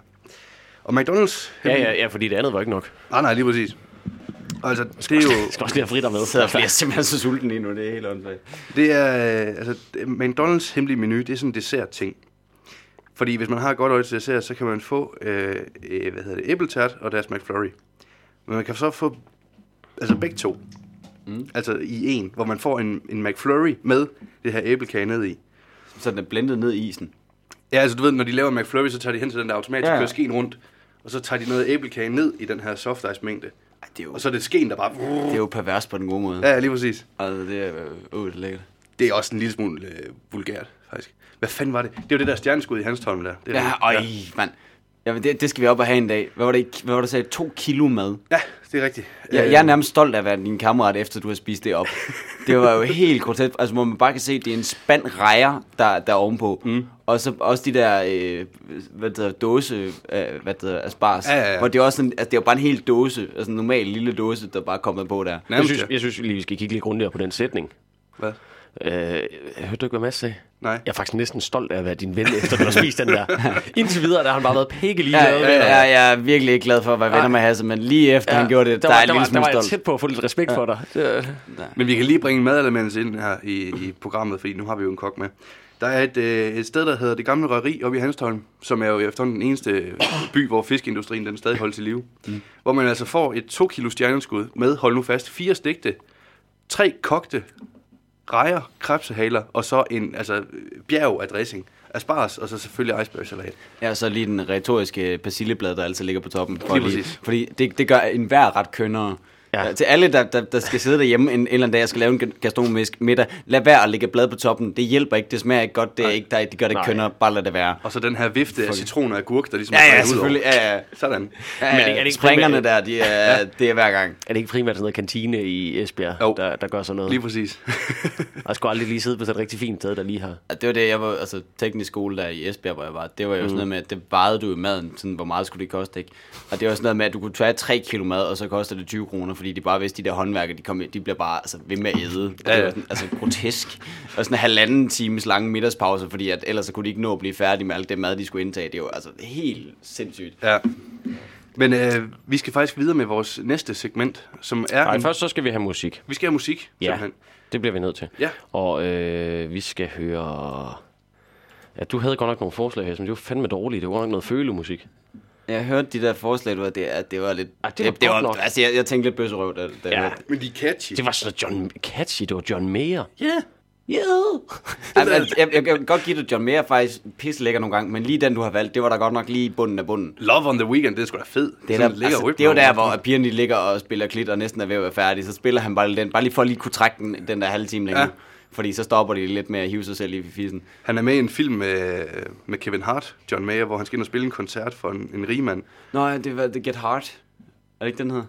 Og McDonald's... Ja, ja, ja, fordi det andet var ikke nok. Nej, nej, lige præcis. Altså, det er jo... Jeg [laughs] skal også lige have fritter med. Så jeg bliver simpelthen så sulten lige nu, det er helt åndssvagt. Det er, øh, altså, McDonald's hemmelige menu, det er sådan en dessert-ting. Fordi hvis man har et godt øje til dessert, så kan man få, øh, øh, hvad hedder det, æbletært og deres McFlurry. Men man kan så få, altså begge to. Mm. Altså i en, hvor man får en, en McFlurry med det her æblekage ned i. Så den er blendet ned i isen. Ja, altså du ved, når de laver McFlurry, så tager de hen til den der automat, Ja, ja. skeen rundt. Og så tager de noget æblekage ned i den her soft ice mængde. Ej, det er jo, Og så er det skeen, der bare... det er jo pervers på den gode måde. Ja, lige præcis. Altså, det er, øh, det er lækkert. Det er også en lille smule øh, vulgært, faktisk. Hvad fanden var det? Det var det der stjerneskud i Hanstholm der. Det Ja, det. øj, mand. Jamen, det, det skal vi op og have en dag. Hvad var det, hvad var det, sagde? To kilo mad. Ja, det er rigtigt. Jeg, jeg er nærmest stolt af at være din kammerat, efter du har spist det op. [laughs] Det var jo helt grotesk. Altså, hvor man bare kan se, at det er en spand rejer, der, der er ovenpå. Mm. Og så også de der, øh, hvad det hedder, dåse, øh, hvad det hedder, asparges. Ja, ja, ja. Hvor det er også sådan, altså, det er jo bare en hel dåse, altså en normal lille dåse, der bare er kommet på der. Jeg synes, ja. jeg synes lige, vi skal kigge lidt grundigere på den sætning. Hvad? Øh, hørte du ikke, hvad Mads sagde? Nej. Jeg er faktisk næsten stolt af at være din ven, efter du har spist den der. [laughs] Indtil videre, der har han bare været pikke lige Ja, ja, ja, jeg er virkelig ikke glad for at være venner med Hasse, men lige efter ja, han gjorde det, der, der, er var, jeg der, en var, lille der smule var jeg tæt på at få lidt respekt ja. for dig. Det, Men vi kan lige bringe madalements ind her i, i programmet, fordi nu har vi jo en kok med. Der er et, øh, et sted, der hedder Det Gamle Røgeri oppe i Hanstholm, som er jo efterhånden den eneste by, hvor fiskeindustrien den stadig holdes i live. Mm. Hvor man altså får et 2 kilo stjerneskud med, hold nu fast, fire stegte, tre kogte rejer, krebsehaler, og så en altså, bjerg af dressing. Asparges, og så selvfølgelig icebergsalat. Ja, så lige den retoriske persilleblad, der altid ligger på toppen. For Lige lige, fordi det, det gør en hver ret kønnere. Ja. Ja. Til alle, der, der, der skal sidde derhjemme en, en eller anden dag og skal lave en gastronomisk middag, lad være at lægge blad på toppen. Det hjælper ikke, det smager ikke godt, det, er ikke, der, det gør det ikke Nej. kønnere, bare lad det være. Og så den her vifte af citron og agurk, der ligesom Ja, er ja, ud selvfølgelig. over. Ja, ja. Sådan. Ja, Men er det- ja. er det ikke Springerne primært- der, de er, det er hver gang. er det ikke primært sådan noget kantine i Esbjerg, Jo. der, der gør sådan noget? Lige præcis. [laughs] Og jeg skulle aldrig lige sidde på sådan et rigtig fint sted, der lige har... Ja, Det var det, jeg var, altså teknisk skole der i Esbjerg, hvor jeg var, det var jo Mm. sådan noget med, at det vejede du i maden, sådan, hvor meget skulle det koste, ikke? Og det var sådan noget med, at du kunne tage 3 kilo mad, og så koster det 20 kroner, fordi de bare vidste, de der håndværkere, de, kom, ind, de bliver bare altså, ved med at æde. Ja, Det ja. var sådan, altså grotesk. Og sådan en halvanden times lange middagspause, fordi at ellers så kunne de ikke nå at blive færdige med alt det mad, de skulle indtage. Det var altså helt sindssygt. Ja. Men øh, vi skal faktisk videre med vores næste segment, som er... Nej, en- først så skal vi have musik. Vi skal have musik, Ja, simpelthen. det bliver vi nødt til. Ja. Og øh, vi skal høre... Ja, du havde godt nok nogle forslag her, som det var fandme dårlige. Det var godt nok noget følemusik. Jeg hørte de der forslag, du var, det, at det var lidt... Ah, det var det, godt var, nok. Altså, jeg, jeg tænkte lidt bøsserøv, da, da Ja. jeg Men de er catchy. Det var sådan John Catchy, det var John Mayer. Ja. Ja. Ej, men jeg, jeg, jeg, kan godt give dig, John Mayer er faktisk pisse lækker nogle gange, men lige den, du har valgt, det var da godt nok lige bunden af bunden. Love on the Weekend, det er sgu da fed. Det er, der, altså, det er jo der, hvor pigerne ligger og spiller klit og næsten er ved at være færdige. Så spiller han bare lige den, bare lige for at lige kunne trække den, den der halve time længere. Ja. Fordi så stopper de lidt med at hive sig selv i fissen. Han er med i en film med, med Kevin Hart, John Mayer, hvor han skal ind og spille en koncert for en, en rigmand. Nå, ja, det var The Get Hard. Er det ikke den her?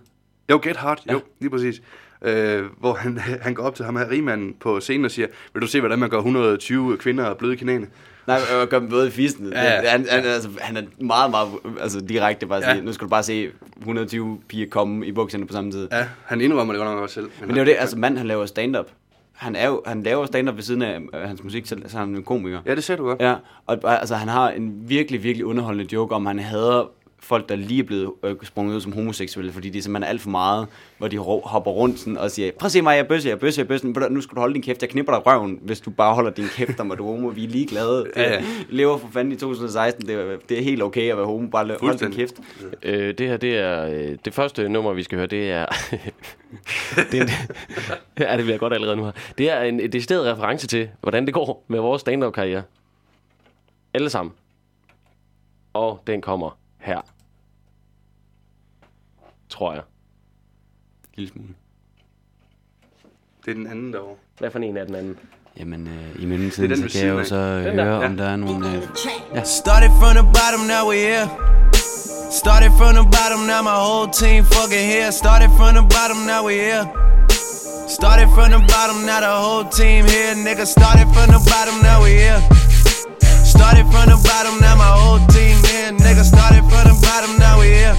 Jo, Get Hart, ja. jo, lige præcis. Øh, hvor han, [laughs] han går op til ham her rigmanden på scenen og siger, vil du se, hvordan man gør 120 kvinder bløde i knæene? Nej, jeg gør dem både i fissen. Ja. Han, han, altså, han er meget, meget altså, direkte bare at Ja. sige, nu skal du bare se 120 piger komme i bukserne på samme tid. Ja, han indrømmer det godt nok også selv. Men det er jo det, altså mand, han laver stand-up. Han, er jo, han laver stand-up ved siden af øh, hans musik, så, så er han en komiker. Ja, det ser du godt. Ja, og og, altså, han har en virkelig, virkelig underholdende joke om, han hader folk, der lige er blevet øh, sprunget ud som homoseksuelle, fordi det er simpelthen alt for meget, hvor de hopper rundt sådan, og siger, prøv at se mig, jeg er bøsse, jeg er bøsse, jeg er bøsse, nu skal du holde din kæft, jeg knipper dig røven, hvis du bare holder din kæft om, at du er homo, vi er ligeglade. Ja, ja. Lever for fanden i 2016, det er, det er helt okay at være homo, bare hold din kæft. Øh, det her, det er... Øh, det første nummer, vi skal høre, det er... [laughs] det, er ja, det bliver godt allerede nu her. Det er en decideret reference til, hvordan det går med vores stand-up-karriere. Alle sammen. Og den kommer her. Tror jeg. Lille smule. Det er den anden derovre. Hvad for en er den anden? Jamen, øh, i mellemtiden, den så kan jeg jo så Den der, høre, ja. om der er nogle... Øh, Started from the bottom, now we here. Started from the bottom, now my whole team fucking here. Started from the bottom, now we here. Started from the bottom, now the whole team here. Nigga, started from the bottom, now we here. Started from the bottom, now my whole team here. Nigga, started from the bottom, now we here.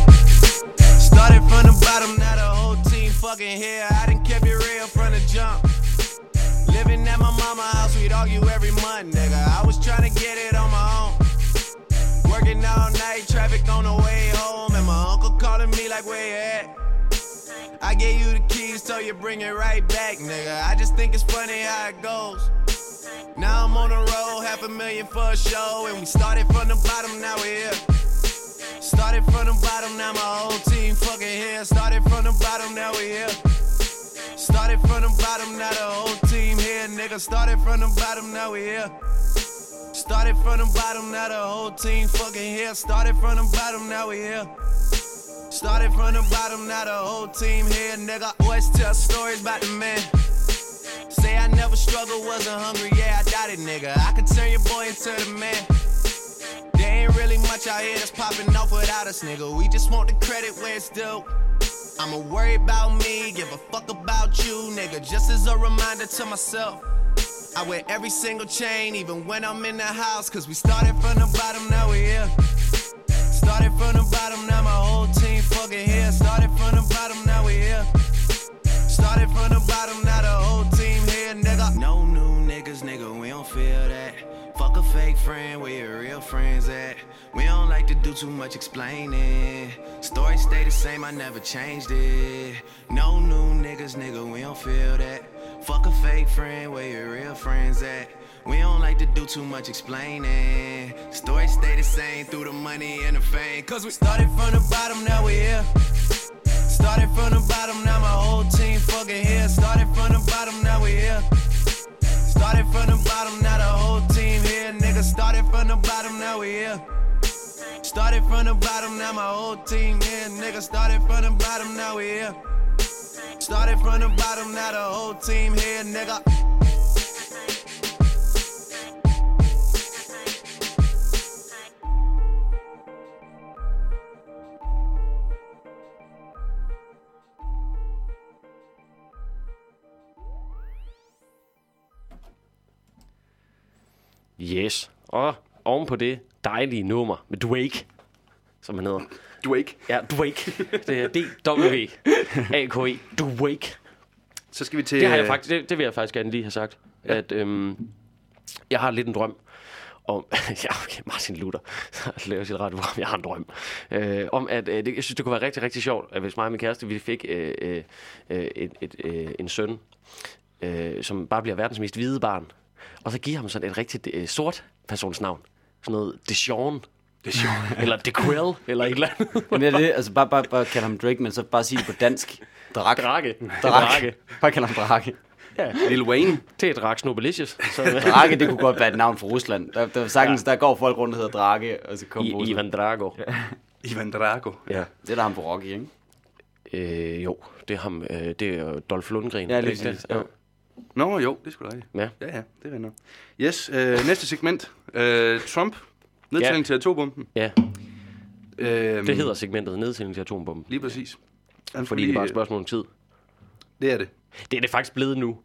Started from the bottom, now the whole team fucking here. I done kept it real from the jump. Living at my mama house, we'd argue every month, nigga. I was trying to get it on my own. Working all night, traffic on the way home, and my uncle calling me like, where you at? I gave you the keys, so you bring it right back, nigga. I just think it's funny how it goes. Now I'm on the road, half a million for a show, and we started from the bottom, now we're here. Started from the bottom, now my whole team fucking here. Started from the bottom, now we're here. Started from the bottom, now the whole team here, nigga. Started from the bottom, now we here. Started from the bottom, now the whole team fucking here. Started from the bottom, now we here. Started from the bottom, now the whole team here, nigga. Always tell stories about the man. Say I never struggled, wasn't hungry, yeah, I doubt it, nigga. I could turn your boy into the man. There ain't really much out here that's popping off without us, nigga. We just want the credit where it's due. I'ma worry about me, give a fuck about you, nigga. Just as a reminder to myself. I wear every single chain, even when I'm in the house. Cause we started from the bottom, now we here. Started from the bottom, now my whole team fucking here. Started from the bottom, now we here. Started from the bottom, now the whole team nigga. No new niggas, nigga, we don't feel that. Fuck a fake friend, where your real friends at? We don't like to do too much explaining. Story stay the same, I never changed it. No new niggas, nigga, we don't feel that. Fuck a fake friend, where your real friends at? We don't like to do too much explaining. Story stay the same through the money and the fame. Cause we started from the bottom, now we here. Started from the bottom, now my whole team fucking here. Started from the bottom, now we here. Started from the bottom, now the whole team here. Nigga, started from the bottom, now we here. Started from the bottom, now my whole team here. Nigga, started from the bottom, now we here. Started from the bottom, now the whole team here, nigga. Yes. Og oven på det dejlige nummer med Drake, som han hedder. Drake. Ja, Drake. Det er D-W-A-K-E. Drake. Så skal vi til... Det, har jeg øh, faktisk, det, det vil jeg faktisk gerne lige have sagt. Ja. At øhm, jeg har lidt en drøm om... [laughs] ja, okay, Martin Luther [laughs] laver sit radioprogram. Jeg har en drøm. Øh, om at... Øh, det, jeg synes, det kunne være rigtig, rigtig sjovt, at hvis mig og min kæreste, vi fik øh, øh, øh, et, et, øh, en søn, øh, som bare bliver verdens mest hvide barn, og så give ham sådan et rigtig øh, sort persons navn. Sådan noget er sjovt. [laughs] Eller DeQuell, eller et eller andet. Men det er det, altså bare, bare, bare kalde ham Drake, men så bare sige det på dansk. Drak. Drake. Drake. Bare kalde ham Drake. Ja, Lil Wayne. det er et rak Snobelicious. Så, Drake, det kunne godt være et navn for Rusland. Der, der, sagtens, der går folk rundt, der hedder Drake, og så kommer I. Ivan Drago. Ivan Drago. Ja. Det er der ham på Rocky, ikke? Øh, jo, det er ham. Øh, det er Dolph Lundgren. Ja, det lige det? ja. Nå, jo, det skulle rigtigt. Ja. Ja, ja, det er noget. Yes, øh, næste segment. Øh, Trump. Nedtælling Ja. til atombomben. Ja, Øh, det hedder segmentet nedtælling til atombomben. Lige præcis. Han Fordi det er bare et spørgsmål om tid. Det er det. Det er det faktisk blevet nu.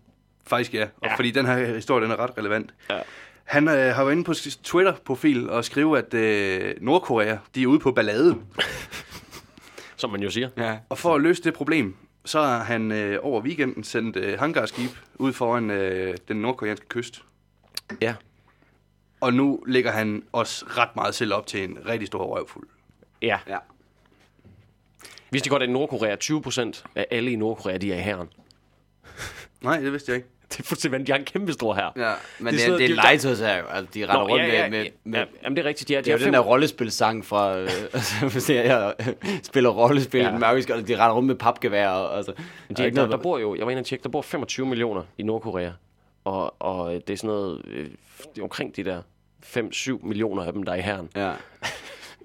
Faktisk ja. Og Ja. fordi den her historie, den er ret relevant. Ja. Han øh, har været inde på sin Twitter-profil og skrive, at øh, Nordkorea, de er ude på ballade. [laughs] Som man jo siger. Ja. Og for at løse det problem, så har han øh, over weekenden sendt øh, hangarskib ud foran øh, den nordkoreanske kyst. Ja. Og nu lægger han også ret meget selv op til en rigtig stor røvfuld. Ja. Ja. Vidste I godt, at i Nordkorea 20 procent af alle i Nordkorea, de er i herren. Nej, det vidste jeg ikke. Det er fuldstændig vanvittigt. De har en kæmpe stor her. Ja, men Det er det, det er legetøjs her jo. Altså, de render rundt med, med, med ja, jamen, det er rigtigt. De er, de Det er jo den der rollespilsang fra, øh, [laughs] altså, jeg øh, spiller rollespil Ja. ja. i den mørke skole, de render rundt med papgevær, og, altså, De, der er noget, der bor jo, jeg var inde og tjekke, der bor 25 millioner i Nordkorea. Og, og det er sådan noget, øh, det er omkring de der 5-7 millioner af dem, der er i herren. Ja. [laughs]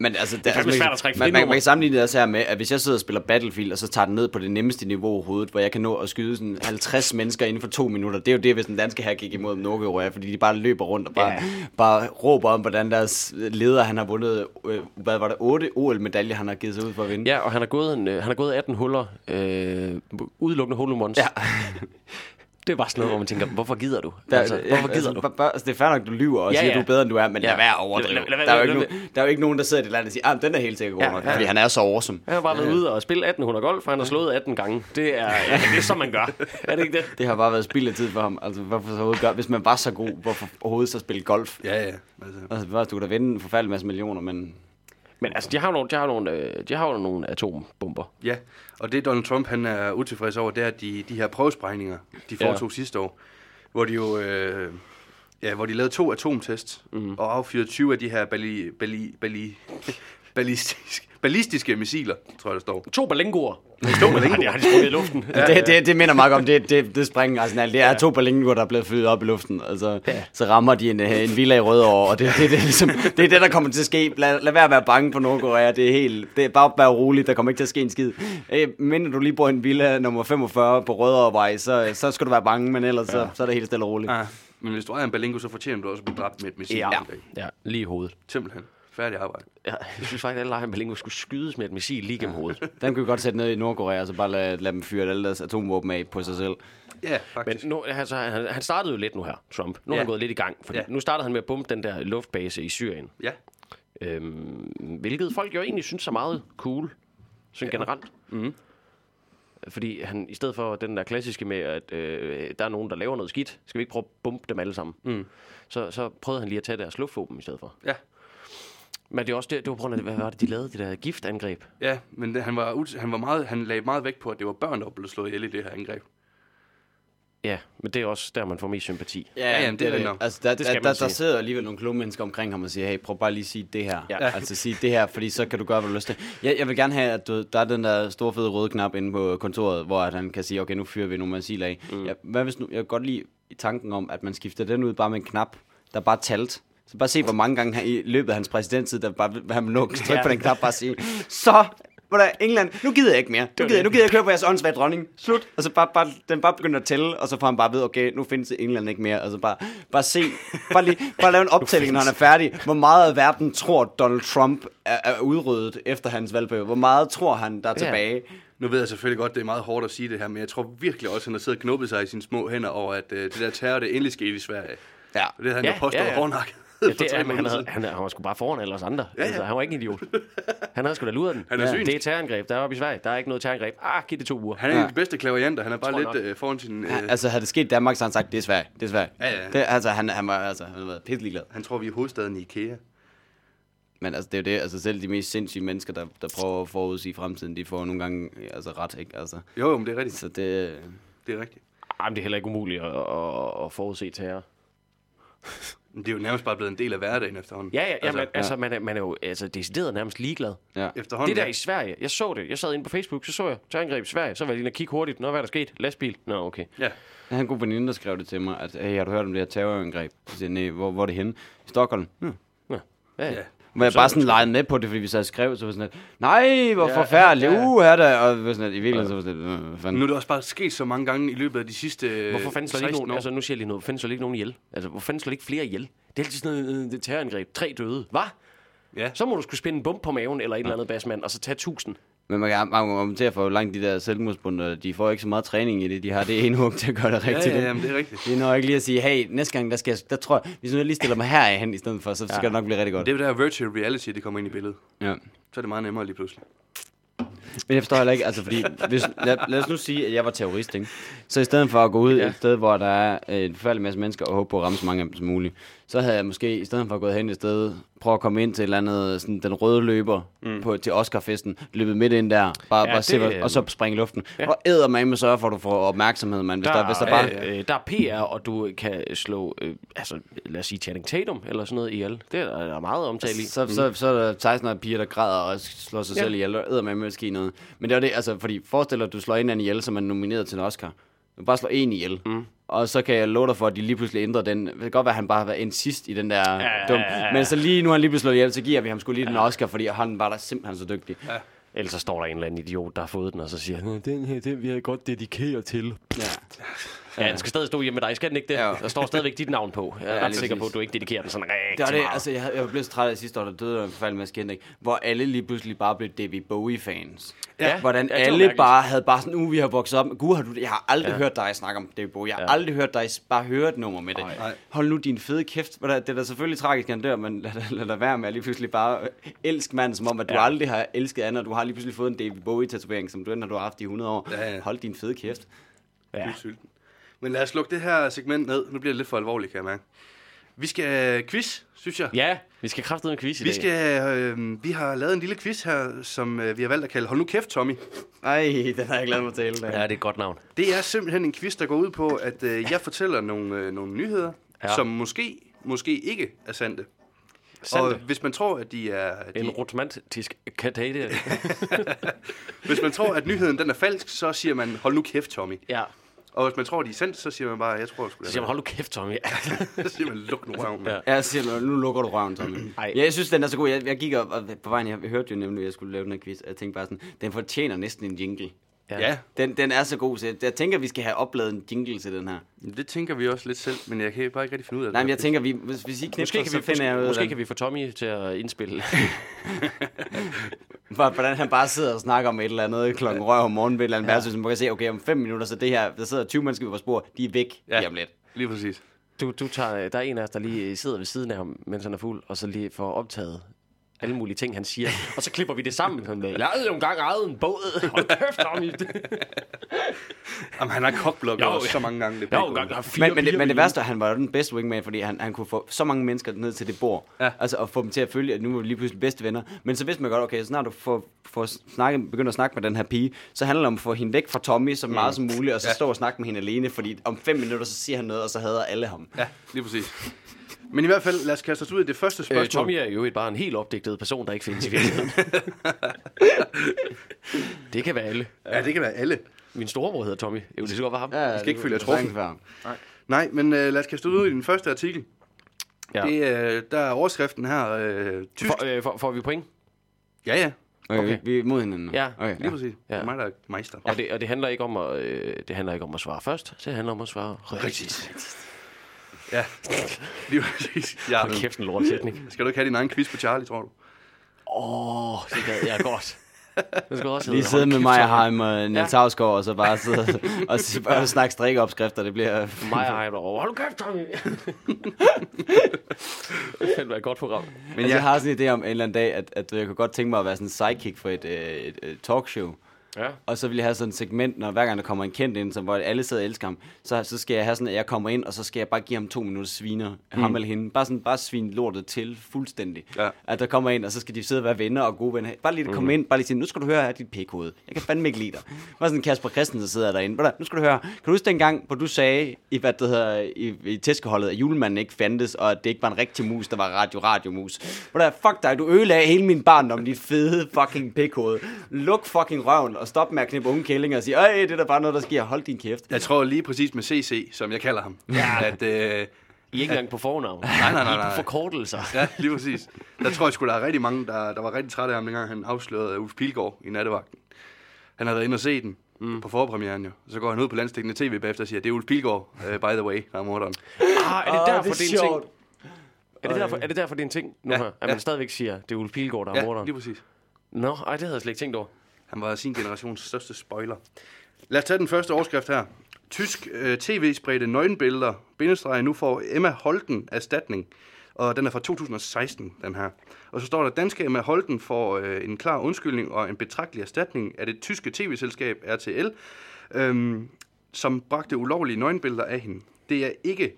Men altså, det er man, svært at trække man, man, man, kan sammenligne det også her med, at hvis jeg sidder og spiller Battlefield, og så tager den ned på det nemmeste niveau overhovedet, hvor jeg kan nå at skyde sådan 50 mennesker inden for to minutter. Det er jo det, hvis den danske her gik imod Nordkorea, fordi de bare løber rundt og bare, Ja. bare råber om, hvordan deres leder, han har vundet, øh, hvad var det, 8 OL-medaljer, han har givet sig ud for at vinde. Ja, og han har gået, en, øh, han har gået 18 huller, øh, udelukkende hole. Ja. [laughs] Det er bare sådan noget, hvor man tænker, hvorfor gider du? Der, altså, hvorfor gider du? bare- altså, det er fair nok, du lyver og Ja, siger, ja. du er bedre, end du er, men Ja. lad være overdrive. Der, er jo ikke nogen, der er jo ikke nogen, der sidder i det land og siger, ah, den er helt sikkert god Ja, nok, ja. fordi han er så awesome. Han har bare været ude og spille 1800 golf, for han har slået 18 gange. Det er, ja, det er som man gør. Er det ikke det? Det har bare været spild af tid for ham. Altså, hvorfor så overhovedet gøre, hvis man var så god, hvorfor overhovedet så spille golf? Ja, ja. Altså, Altså, du kan da vinde en forfærdelig masse millioner, men... Men altså, de har jo nogle, de har jo nogle, øh, de har jo nogle atombomber. ja, og det Donald Trump han er utilfreds over, det er de, de her prøvesprængninger, de foretog ja. sidste år, hvor de jo... Øh, Ja, hvor de lavede to atomtests mm. og affyrede 20 af de her bali, bali, bali, [laughs] ballistisk, ballistiske missiler, tror jeg, der står. To balingoer. To balingoer. [laughs] Ja, har de sprunget i luften. [laughs] Ja, det, det, det minder meget om det, det, det springarsenal. Det er to ballinguer, der er blevet flyet op i luften. Altså, ja. Så rammer de en, øh, en villa i Rødovre, og det, det, det, er ligesom, det er det, der kommer til at ske. Lad, lad være at være bange på Nordkorea. Det er, helt, det er bare være rolig. Der kommer ikke til at ske en skid. Øh, men du lige bor i en villa nummer 45 på Rødovrevej, så, så skal du være bange, men ellers ja. så, så er det helt stille og roligt. Ah, men hvis du er en balingo, så fortjener du også at blive dræbt med et missil. Ja. Ja. ja, lige i hovedet. Simpelthen. Færdig arbejde. Ja, jeg synes faktisk, at alle lejre balingo skulle skydes med et missil lige gennem hovedet. [laughs] Den kan vi godt sætte ned i Nordkorea, og så bare lade, lade dem fyre alle deres atomvåben af på sig selv. Ja, Men faktisk. nu, altså, han, han startede jo lidt nu her, Trump. Nu er Ja. han gået lidt i gang. Fordi Ja. Nu startede han med at bombe den der luftbase i Syrien. Ja. Øhm, hvilket folk jo egentlig synes er meget cool. Sådan ja. generelt. Mm. Fordi han, i stedet for den der klassiske med, at øh, der er nogen, der laver noget skidt, skal vi ikke prøve at bombe dem alle sammen. Mm. Så, så prøvede han lige at tage deres luftvåben i stedet for. Ja. Men det er også det, det var på grund af, hvad var det, de lavede, det der giftangreb. Ja, men det, han, var, han, var meget, han lagde meget vægt på, at det var børn, der blev slået ihjel i det her angreb. Ja, men det er også der, man får mest sympati. Ja, jamen, det er det nok. Altså, der, Det der, der, der sidder alligevel nogle kloge mennesker omkring ham og siger, hey, prøv bare lige at sige det her. Ja. Altså sige det her, fordi så kan du gøre, hvad du lyst til. Jeg, jeg vil gerne have, at du, der er den der store fede røde knap inde på kontoret, hvor at han kan sige, okay, nu fyrer vi nogle missiler af. Mm. Ja, hvad hvis nu, jeg kan godt lide i tanken om, at man skifter den ud bare med en knap, der bare talt. Så bare se, hvor mange gange han, i løbet af hans præsidenttid, der bare vil- han nå trykke på den knap, bare sige, så hvor der England, nu gider jeg ikke mere. Nu gider, jeg, nu gider jeg køre på jeres åndssvage dronning. Slut. Og så bare, bare, den bare begynder at tælle, og så får han bare ved, okay, nu findes England ikke mere. Altså bare, bare se, bare, lige, bare lave en [laughs] optælling, når han er færdig. Hvor meget af verden tror Donald Trump er, er udryddet efter hans valgperiode? Hvor meget tror han, der er Ja. tilbage? Nu ved jeg selvfølgelig godt, det er meget hårdt at sige det her, men jeg tror virkelig også, at han har siddet og knuppet sig i sine små hænder over, at øh, det der terror, det endelig skete i Sverige. Ja. Og det havde han Ja, jo påstået ja, ja. hårdnakket. Ja, det er, han, havde, han, han var sgu bare foran alle os andre. Ja, ja. Altså, han var ikke en idiot. Han havde sgu da luret den. Han er synsk. Det er terrorangreb. Der er oppe i Sverige. Der er ikke noget terrorangreb. Ah, giv det to uger. Han er en af Ja. de bedste klaverianter. Han er bare lidt nok. øh, foran sin... Øh, Ja, altså, havde det sket i Danmark, så havde han sagt, det er Sverige. Det er Sverige. Ja, ja. Det, altså, han, han var, altså, han været pisselig glad. han tror, vi er hovedstaden i IKEA. Men altså, det er jo det, altså selv de mest sindssyge mennesker, der, der prøver at forudsige fremtiden, de får nogle gange altså, ret, ikke? Altså, Jo, jo, men det er rigtigt. så det, Det er rigtigt. Ej, men det er heller ikke umuligt at, at, at forudse terror. Det er jo nærmest bare blevet en del af hverdagen efterhånden. Ja, ja, ja, altså, ja. altså, man, er, man er jo altså, decideret nærmest ligeglad. ja. Efterhånden, Det der ja. i Sverige, jeg så det. Jeg sad inde på Facebook, så så jeg terrorangreb i Sverige. Så var jeg lige og kigge hurtigt. Nå, hvad er der sket? Lastbil? Nå, okay. Ja. Jeg havde en god veninde, der skrev det til mig, at hey, har du hørt om det her terrorangreb? Så siger jeg, nej, hvor, hvor er det henne? I Stockholm. Hmm. Ja, ja. Ja. Ja. Hvor jeg Så- bare sådan legede med på det, fordi vi og skrev, så var sådan lidt, nej, hvor Ja, forfærdeligt, ja. uh, er der, og var sådan lidt, i virkeligheden, så var sådan lidt, øh, hvad Nu fanden. er det også bare sket så mange gange i løbet af de sidste øh, Hvorfor fanden slår ikke 16 nogen, år. altså nu siger jeg lige noget, fanden slår ikke nogen ihjel? Altså, hvorfor fanden slår ikke flere ihjel? Det er altid sådan noget, øh, det er terrorangreb, tre døde. Hvad? Ja. Så må du skulle spænde en bump på maven eller et eller andet basmand, og så tage tusind. Men man kan, kommentere for, hvor langt de der selvmordsbunder, de får ikke så meget træning i det, de har det ene hug til at gøre det Ja, rigtigt. ja, ja, men det er rigtigt. Det er nok ikke lige at sige, hey, næste gang, der, skal jeg, der tror jeg, hvis nu jeg lige stiller mig her hen i stedet for, så skal det nok blive rigtig godt. Det er jo der virtual reality, det kommer ind i billedet. Ja. Så er det meget nemmere lige pludselig. Men jeg forstår heller ikke, altså fordi, hvis, lad, lad os nu sige, at jeg var terrorist, ikke? Så i stedet for at gå ud ja. et sted, hvor der er en forfærdelig masse mennesker, og håbe på at ramme så mange af dem som muligt, så havde jeg måske, i stedet for at gå hen et sted, prøve at komme ind til et eller andet, sådan den røde løber mm. på, til Oscarfesten, løbet midt ind der, bare, Ja, bare se, det, hvad, og så springe i luften. Ja. Og æder med med sørge for, at du får opmærksomhed, man. Hvis der, der, hvis der bare... øh, der er PR, og du kan slå, øh, altså lad os sige Channing Tatum, eller sådan noget ihjel. Det er der meget omtale i. Så, så, så er der 16 piger, der græder og slår sig Ja. selv ihjel, og æder med med noget. Men det er det, altså, fordi forestil dig, at du slår en anden ihjel, som er nomineret til en Oscar. Du bare slår en ihjel. Mm. Og så kan jeg love dig for, at de lige pludselig ændrer den. Det kan godt være, at han bare har været en sidst i den der ja, dum. Men så lige nu han lige blevet slået ihjel, så giver vi ham skulle lige den Oscar, fordi han var der simpelthen så dygtig. Ja. Ellers så står der en eller anden idiot, der har fået den, og så siger, "Nå, den her, den vil jeg godt dedikere til. ja. Ja, den skal stadig stå hjemme med dig, skal den ikke det? Ja. Der står stadigvæk dit navn på. Jeg er Ja, ret sikker på, at du ikke dedikerer den sådan rigtig Det var det, meget. altså jeg, jeg blev så træt af sidste år, der døde en forfærdelig masse kendte, ikke? hvor alle lige pludselig bare blev David Bowie-fans. Ja, Hvordan ja, alle bare havde bare sådan, uh, vi har vokset op. Gud, har du, jeg har aldrig Ja. hørt dig snakke om David Bowie. Jeg har Ja. aldrig hørt dig bare høre et nummer med det. Nej. Hold nu din fede kæft. Det er da selvfølgelig tragisk, at han dør, men lad, lad, lad, være med at lige pludselig bare øh, elske manden, som om, at du Ja. aldrig har elsket andet, og du har lige pludselig fået en David Bowie-tatovering, som du end har du har haft i 100 år. Ja, ja. Hold din fede kæft. Ja. Du er sulten. Men lad os lukke det her segment ned. Nu bliver det lidt for alvorligt, kan jeg mærke. Vi skal quiz, synes jeg. ja, vi skal kraftedeme en quiz i Vi, dag. skal, øh, vi har lavet en lille quiz her, som øh, vi har valgt at kalde Hold nu kæft, Tommy. Ej, den har jeg glædet mig til hele dagen. Ja, det er et godt navn. Det er simpelthen en quiz, der går ud på, at øh, jeg fortæller nogle, øh, nogle nyheder, Ja. som måske, måske ikke er sande. Sande. Og hvis man tror, at de er... De, En romantisk katate. [laughs] hvis man tror, at nyheden den er falsk, så siger man, hold nu kæft, Tommy. ja. Og hvis man tror, de er sandt, så siger man bare, jeg tror sgu Så det siger man, er hold nu kæft, Tommy. [laughs] Så siger man, luk nu røven. Ja. Jeg siger, nu, nu lukker du røven, Tommy. Ej. Ja, jeg synes, den er så god. Jeg, jeg gik op, og på vejen, jeg, jeg hørte jo nemlig, at jeg skulle lave den her quiz, og jeg tænkte bare sådan, den fortjener næsten en jingle. ja, Den, den er så god, så jeg, jeg tænker, vi skal have opladet en jingle til den her. det tænker vi også lidt selv, men jeg kan bare ikke rigtig finde ud af det. Nej, men jeg tænker, vi, hvis, hvis I knipser, Måske kan, så vi, finder jeg ud måske, af måske den. kan vi få Tommy til at indspille. [laughs] Hvor- Hvordan han bare sidder og snakker om et eller andet klokken røv om morgenen ved et eller andet værtshus, så man kan se, okay, om fem minutter, så det her, der sidder 20 mennesker ved vores spor, de er væk ja. Ja. lige om lidt. Lige præcis. Du, du tager, der er en af os, der lige sidder ved siden af ham, mens han er fuld, og så lige får optaget alle mulige ting, han siger. [laughs] Og så klipper vi det sammen. Sådan, med, jeg havde jo engang ejet en båd. [laughs] Hold kæft, Tommy. [laughs] Jamen, han har kokblokket Jo, os så mange gange. Det har jo engang haft fire Men, men, det, men det værste er, at han var den bedste wingman, fordi han, han kunne få så mange mennesker ned til det bord. Ja. Altså at få dem til at føle, at nu er vi lige pludselig bedste venner. Men så vidste man godt, okay, så snart du får, får snakke, begynder at snakke med den her pige, så handler det om at få hende væk fra Tommy så meget som muligt, og så Ja. stå og snakke med hende alene, fordi om fem minutter, så siger han noget, og så hader alle ham. Ja, lige præcis. Men i hvert fald, lad os kaste os ud i det første spørgsmål. Øh, Tommy er jo et bare en helt opdigtet person, der ikke findes i virkeligheden. [laughs] det kan være alle. Ja, det kan være alle. Min storebror hedder Tommy. Det er jo lige så godt være ham. Ja, skal ikke følge truffen. være. Nej, men øh, lad os kaste os ud i den første artikel. Ja. Det, øh, der er overskriften her. Øh, tysk. For, øh, for, får vi point? Ja, ja. Okay, Okay. Vi, vi er mod hinanden. Ja, okay, Lige præcis. Ja. Det er mig, der er meister. Og det, og det handler ikke om at øh, det handler ikke om at svare først, det handler om at svare rigtigt. Ja, [laughs] lige præcis. Ja, Hold kæft en lortsætning. skal du ikke have din egen quiz på Charlie, tror du? Åh, oh, det gad jeg godt. Det skal også Lige sidde med kæft, Maja Tommy. Heim og Niels ja. Havsgaard, og så bare sidde [laughs] og, s- og snakke strikkeopskrifter. Det bliver... Har over. Hold kæft, Tommy. [laughs] det var et godt program. Men altså, jeg har sådan en idé om en eller anden dag, at, at jeg kunne godt tænke mig at være sådan en sidekick for et, øh, et, et talkshow. Ja. Og så vil jeg have sådan et segment, når hver gang der kommer en kendt ind, så, hvor alle sidder og elsker ham, så, så skal jeg have sådan, at jeg kommer ind, og så skal jeg bare give ham to minutter sviner, mm. ham eller hende. Bare sådan, bare svine lortet til fuldstændig. Ja. At der kommer ind, og så skal de sidde og være venner og gode venner. Bare lige komme ind, bare lige sige, nu skal du høre her dit pikhoved. Jeg kan fandme ikke lide dig. Bare sådan Kasper Christensen, der sidder derinde. Nu skal du høre. Kan du huske dengang, hvor du sagde i, hvad det hedder, i, i tæskeholdet, at julemanden ikke fandtes, og at det ikke var en rigtig mus, der var radio radio mus. Hvordan, fuck dig, du ødelagde hele min barndom, dit fede fucking pikhoved. Luk fucking røven, og stop med at knippe unge kællinger og sige, øj, det er da bare noget, der sker. Hold din kæft. Jeg tror lige præcis med CC, som jeg kalder ham, ja. at... Øh, I er ikke engang på fornavn. nej, nej, I er nej. på forkortelser. ja, lige præcis. Der tror jeg sgu, der er rigtig mange, der, der var rigtig trætte af ham, dengang han afslørede Ulf Pilgaard i nattevagten. Han havde været inde og se den mm. på forpremieren jo. Så går han ud på landstækkende tv bagefter og siger, det er Ulf Pilgaard, uh, by the way, der er morderen. Ah, er det derfor, det er det er en ting? Er det, derfor, er det derfor, det er en ting nu Ja, her? At ja. man stadigvæk siger, det er Ulf Pilgaard, der er Ja, morderen? lige præcis. Nå, ej, det havde jeg slet ikke tænkt over. Han var sin generations største spoiler. Lad os tage den første overskrift her. Tysk øh, tv spredte nøgenbilleder, bindestreg, nu får Emma Holten erstatning. og den er fra 2016, den her. Og så står der, danske Emma Holten får øh, en klar undskyldning og en betragtelig erstatning af det tyske tv-selskab RTL, øhm, som bragte ulovlige nøgenbilleder af hende. Det er ikke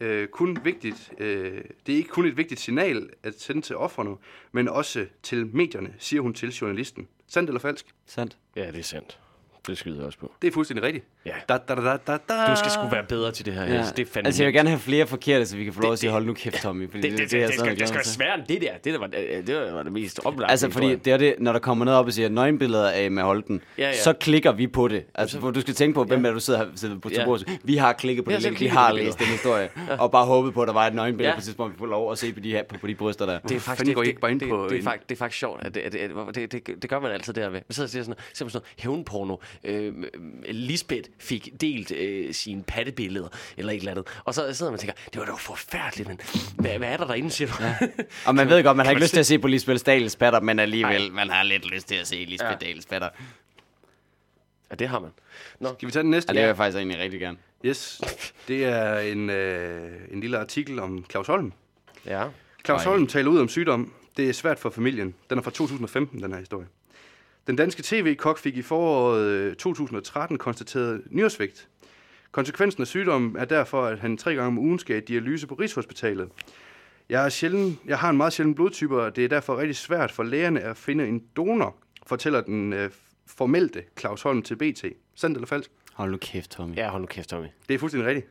øh, kun vigtigt, øh, det er ikke kun et vigtigt signal at sende til offerne, men også til medierne, siger hun til journalisten. Sandt eller falsk? Sandt. Ja, det er sandt. Det skyder jeg også på. Det er fuldstændig rigtigt. Ja. Da, da, da, da, da. Du skal sgu være bedre til det her. Ja. Det er fandme altså, jeg vil gerne have flere forkerte, så vi kan få lov til at holde nu kæft, Tommy. Fordi det, det, det, det, det, skal, det skal være sværere end det der. Det, der var, det, det var det mest oplagte. Altså, fordi det er det, når der kommer noget op og siger nøgenbilleder af med Holden, Ja, ja. så klikker vi på det. Altså, hvor du skal tænke på, hvem er det, du sidder, sidder på Ja. ja. bordet. Vi har klikket på det link, vi har læst den historie, [laughs] og bare håbet på, at der var et nøgenbillede Ja. ja. på et tidspunkt, vi får lov at se på de, her, på, på de bryster der. det er faktisk, det, ikke bare ind på det, det, er faktisk, det er faktisk sjovt. Det, det, gør man altid derved. Man sidder og siger noget, sådan noget hævnporno. Øh, Lisbeth fik delt øh, sine pattebilleder, eller et eller andet. Og så sidder man og tænker, det var da forfærdeligt, men hvad, hvad er der derinde, siger du? Ja. [laughs] Og man ved godt, man har ikke man lyst til at se på Lisbeth Dahls patter, men alligevel, Nej. man har lidt lyst til at se Lisbeth Ja. ja. Dahls patter. ja, det har man. Nå, Skal vi tage den næste? Og det vil jeg faktisk egentlig rigtig gerne. Yes. Det er en, øh, en lille artikel om Claus Holm. ja. Claus Ej. Holm taler ud om sygdom. Det er svært for familien. Den er fra 2015, den her historie. Den danske tv-kok fik i foråret øh, 2013 konstateret nyresvigt. Konsekvensen af sygdommen er derfor, at han tre gange om ugen skal i dialyse på Rigshospitalet. Jeg, er sjælden, jeg har en meget sjælden blodtype, og det er derfor rigtig svært for lægerne at finde en donor, fortæller den øh, formelte Claus Holm til BT. Sandt eller falsk? Hold nu kæft, Tommy. ja, hold nu kæft, Tommy. Det er fuldstændig rigtigt.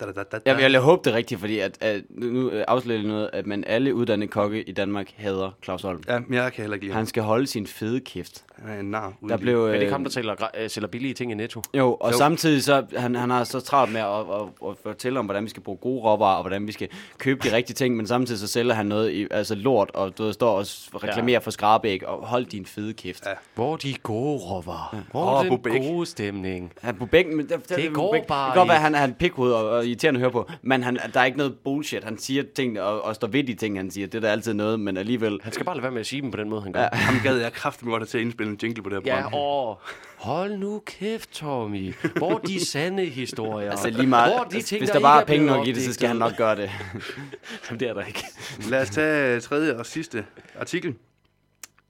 Da. Jeg, vil håbe det rigtigt, fordi at, at nu afslører noget, at man alle uddannede kokke i Danmark hader Claus Holm. Ja, men jeg kan heller ikke lide ham. Han skal holde sin fede kæft. Han er en nar. uden Der blev, Men det er øh, ikke ham, der sælger, gra- øh, sælger billige ting i Netto. Jo, og Jo. samtidig så han, han har så travlt med at, at, at, fortælle om, hvordan vi skal bruge gode råvarer, og hvordan vi skal købe de rigtige ting, men samtidig så sælger han noget, i, altså lort, og du ved, står og reklamerer Ja. for skrabæk, og hold din fede kæft. Ja. Ja. Hvor er de gode råvarer? Hvor Åh, er den Bobæk. gode stemning? Han på bænken, men det, det, går Bobæk. bare Det kan godt være, at han er en pikhoved og, og irriterende at høre på, men han, der er ikke noget bullshit. Han siger ting og, og står ved de ting, han siger. Det er der altid noget, men alligevel... Han skal bare lade være med at sige dem på den måde, han gør. Ja. Ham gad jeg kraftigt godt at til at indspille en jingle på det her Ja, program. og [laughs] hold nu kæft, Tommy. Hvor er de [laughs] sande historier? Altså lige meget, Hvor de ting, hvis der der bare er penge nok i det, så skal han nok gøre det. [laughs] Jamen, det er der ikke. Lad os tage tredje og sidste artikel.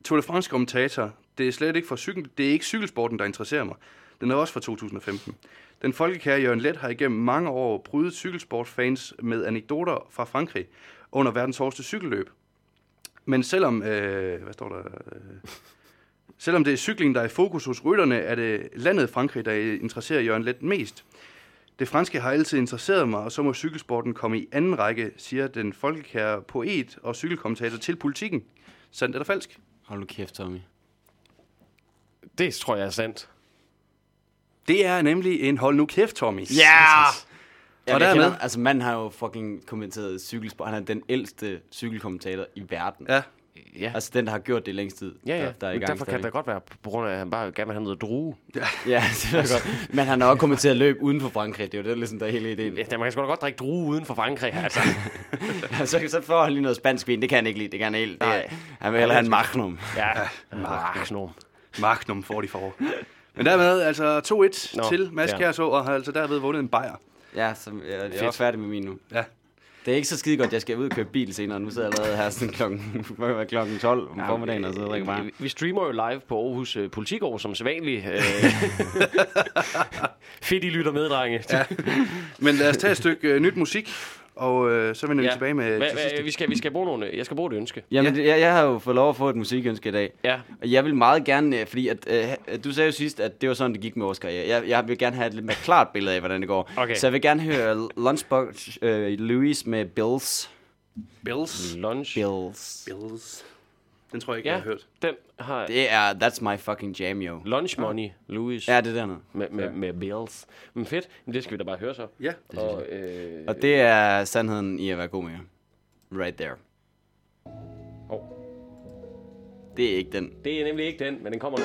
Tour de France kommentator. Det er slet ikke for cykel, det er ikke cykelsporten, der interesserer mig. Den er også fra 2015. Den folkekære Jørgen Let har igennem mange år brydet cykelsportfans med anekdoter fra Frankrig under verdens hårdeste cykelløb. Men selvom, øh, hvad står der? Øh, selvom det er cykling, der er i fokus hos rytterne, er det landet Frankrig, der interesserer Jørgen Let mest. Det franske har altid interesseret mig, og så må cykelsporten komme i anden række, siger den folkekære poet og cykelkommentator til politikken. Sandt eller falsk? Hold nu kæft, Tommy. Det tror jeg er sandt. Det er nemlig en hold nu kæft, Tommy. Ja! Ja, Og jeg dermed- kender, altså manden har jo fucking kommenteret cykelsport. Han er den ældste cykelkommentator i verden. Ja, Ja. Altså den, der har gjort det længst tid. Ja, ja. Der, der er i Men gang derfor kan det da godt være, på grund af, at han bare gerne vil have noget druge. Ja, [laughs] det er godt. Men han har også kommenteret løb uden for Frankrig. Det er jo det, ligesom, der er hele ideen. Ja, man kan sgu da godt drikke druge uden for Frankrig. Altså. [laughs] så, så får han lige noget spansk vin. Det kan han ikke lide. Det kan han helt. Det, Nej. han vil hellere have en magnum. Ja, Magnum. Magnum får de for. Men dermed altså 2-1 Nå, til Mads ja. Kjærså, og har altså derved vundet en bajer. Ja, så jeg, jeg er færdig med min nu. Ja. Det er ikke så skide godt, jeg skal ud og købe bil senere. Nu sidder jeg allerede her sådan klokken, [laughs] klokken 12 om formiddagen og så drikker bare. Vi, vi streamer jo live på Aarhus uh, Politikår som sædvanligt. Uh, [laughs] fedt, I lytter med, drenge. Ja. Men lad os tage et stykke øh, nyt musik, og øh, så vender vi tilbage med Hva, til hva, sidste. vi, skal, vi skal bruge nogle, jeg skal bruge et ønske. Jamen, det, jeg, jeg har jo fået lov at få et musikønske i dag. Ja. Og jeg vil meget gerne, øh, fordi at, øh, du sagde jo sidst, at det var sådan, det gik med vores karriere. Jeg, jeg vil gerne have et lidt mere klart billede af, hvordan det går. Okay. Så jeg vil gerne høre Lunchbox øh, Louis med Bills. Bills. Lunch. Bills. Bills. Den tror jeg ikke, Ja, jeg har hørt. den har Det er, that's my fucking jam, jo. Lunch Money, Louis. Ja, det er dernede. Med, med, med Bills. Men fedt, men det skal vi da bare høre så. Ja. Og, øh, Og det er sandheden i at være god med jer. Right there. Hov. Det er ikke den. det er nemlig ikke den, men den kommer nu.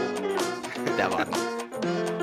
[laughs] Der var den.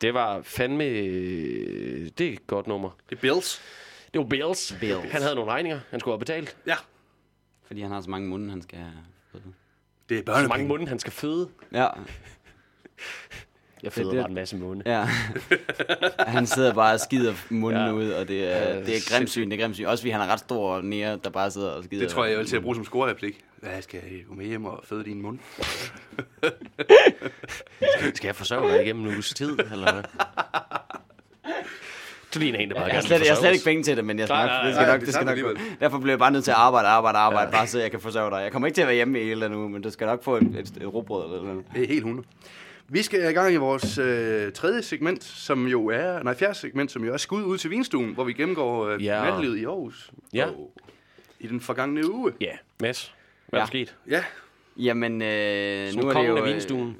Det var. Fandme... Det er et godt nummer. Det er Bills. Det var Bills. Bills. Han havde nogle regninger, han skulle have betalt. Ja. Fordi han har så mange munde, han skal have. Det er Så børnepenge. mange munde, han skal føde. Ja, Jeg føder det- bare en masse munde. ja. [laughs] han sidder bare og skider munden Ja. ja. ud, og det er, det er grimsyn, det er grimsyn. Også fordi han er ret stor nære, der bare sidder og skider. Det tror jeg, jeg vil til at bruge som scorereplik. Hvad skal jeg gå med hjem og føde din mund? [laughs] Skal jeg forsørge dig igennem en uges tid, eller hvad? Du ligner en, der bare Jeg gerne slet, jeg har slet ikke penge til det, men jeg skal Nej, det skal nej, nok, det det skal nok alligevel. Derfor bliver jeg bare nødt til at arbejde, arbejde, arbejde, bare så jeg kan forsørge dig. Jeg kommer ikke til at være hjemme i hele uge, men du skal nok få et, et, et råbrød eller noget. Det er helt 100. Vi skal i gang i vores øh, tredje segment, som jo er, nej, fjerde segment, som jo er skud ud til vinstuen, hvor vi gennemgår øh, Ja. ja. i Aarhus. Ja. Og I den forgangne uge. Ja, Mads. Hvad er der Ja. sket? Ja, Jamen, øh, Som nu er det jo... af øh, vinstuen.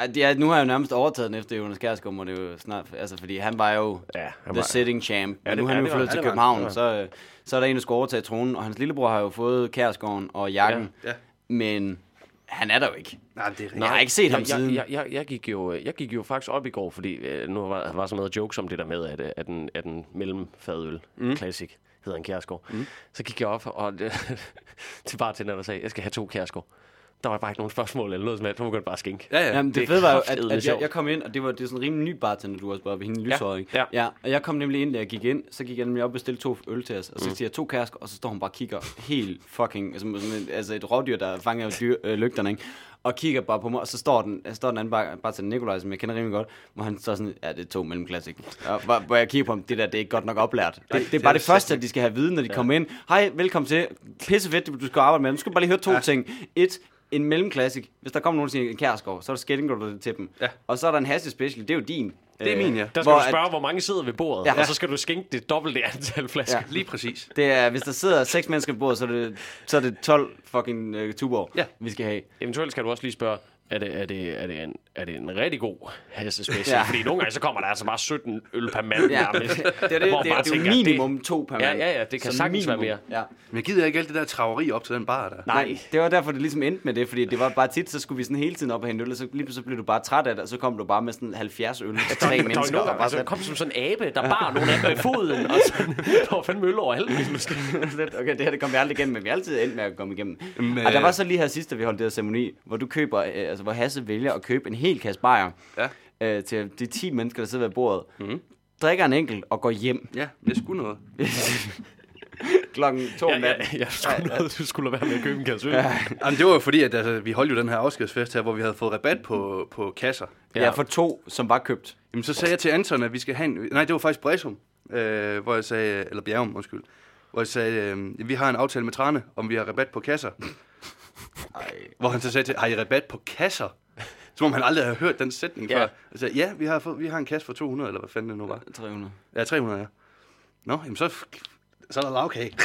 Ja, det er, nu har jeg jo nærmest overtaget den efter Jonas Kjærsgaard, må det jo snart... Altså, fordi han var jo Ja, han the var- sitting champ. Ja, det- nu er ja, han jo flyttet ja, til det var København, så, øh, så er der en, der skal overtage tronen, og hans lillebror har jo fået Kjærsgaarden og jakken. ja. Men han er der jo ikke. Nej, det er rigtigt. Jeg har ikke set ham jeg, siden. Jeg, jeg, jeg, gik jo, jeg gik jo faktisk op i går, fordi øh, nu var, var så meget jokes om det der med, at, øh, at en, at en mellemfadøl, mm. Classic, hedder en Kjærsgaard. Mm. Så gik jeg op og [laughs] til bartender, der sagde, jeg skal have to Kjærsgaard. Der var bare ikke nogen spørgsmål eller noget som helst. Nu begyndte bare skænke. Ja, ja. Jamen, det, det fede var jo, at, at jeg, jeg kom ind, og det var, det var sådan en rimelig ny bartender, du også bare ved hende lyshåret, ikke? ja. ja. Og jeg kom nemlig ind, da jeg gik ind, så gik jeg nemlig op og bestilte to øl til os, og Mm. så siger jeg to kærsker, og så står hun bare og kigger helt fucking, altså, sådan en- altså et rådyr, der fanger dyr, øh, lygterne, ikke? Og kigger bare på mig, og så står den, står den anden bare, bare til Nikolaj, som jeg kender rimelig godt, hvor han står sådan, ja, det er to mellemklasse, ikke? Og, hvor, hvor jeg kigger på ham, det der, det er ikke godt nok oplært. Det, det, er det bare er det det første, at de skal have at vide, når de kommer ind. Hej, velkommen til. Pisse fedt, du skal arbejde med. Nu skal du bare lige høre to ja. ting. Et, en mellemklassik. Hvis der kommer nogen, der siger en kærsgaard, så er der skætting til dem. Ja. Og så er der en hasse special, det er jo din. Det er min, ja. Der skal Hvor du at- spørge, hvor mange sidder ved bordet, Ja. og så skal du skænke det dobbelte antal flasker. Ja. Lige præcis. Det er, hvis der sidder seks mennesker ved bordet, så er det, så er det 12 fucking uh, tuborg, Ja. vi skal have. Eventuelt skal du også lige spørge, er det, er det, er det, en, er det en rigtig god hasse special? Ja. Ja. Fordi nogle gange så kommer der altså bare 17 øl per mand. Ja, Ja, det, det, det, det, det, Hvor det, man bare det er jo tænker, minimum to per Ja, mand. ja, ja, det kan Så sagtens være minimum. Ja. Men jeg gider ikke alt det der traveri op til den bar der. Nej, Det var derfor, det ligesom endte med det, fordi det var bare tit, så skulle vi sådan hele tiden op og hente øl, og så lige pludselig blev du bare træt af det, og så kom du bare med sådan 70 øl til tre der mennesker. nogen, Og bare altså, sådan, kom som sådan en abe, der bar nogle af i foden, og sådan, der var fandme øl overalt. [laughs] okay, det her det kom vi aldrig igennem, men vi altid endt med at komme igennem. Men, og der var så lige her sidst, da vi holdt det her ceremoni, hvor du køber, øh, altså hvor Hasse vælger at købe en hel kasse bajer Ja. øh, til de 10 mennesker, der sidder ved bordet. Mm. Drikker en enkelt og går hjem Ja, det er sgu noget. [laughs] klokken to om Ja, ja, natten. jeg skulle, ja, ja. du skulle lade være med at købe en kasse øl. Ja. Jamen, det var jo fordi, at altså, vi holdt jo den her afskedsfest her, hvor vi havde fået rabat på, på kasser. Ja. ja, for to, som var købt. Jamen, så sagde jeg til Anton, at vi skal have en... Nej, det var faktisk Bresum, øh, hvor jeg sagde... Eller Bjergum, undskyld. Hvor jeg sagde, øh, vi har en aftale med Trane, om vi har rabat på kasser. Hvor han så sagde til, har I rabat på kasser? Som om han aldrig havde hørt den sætning Ja. før. Sagde, ja, vi har, fået, vi har en kasse for 200, eller hvad fanden det nu var. 300. Ja, 300, ja. Nå, jamen så, så er der lavkage.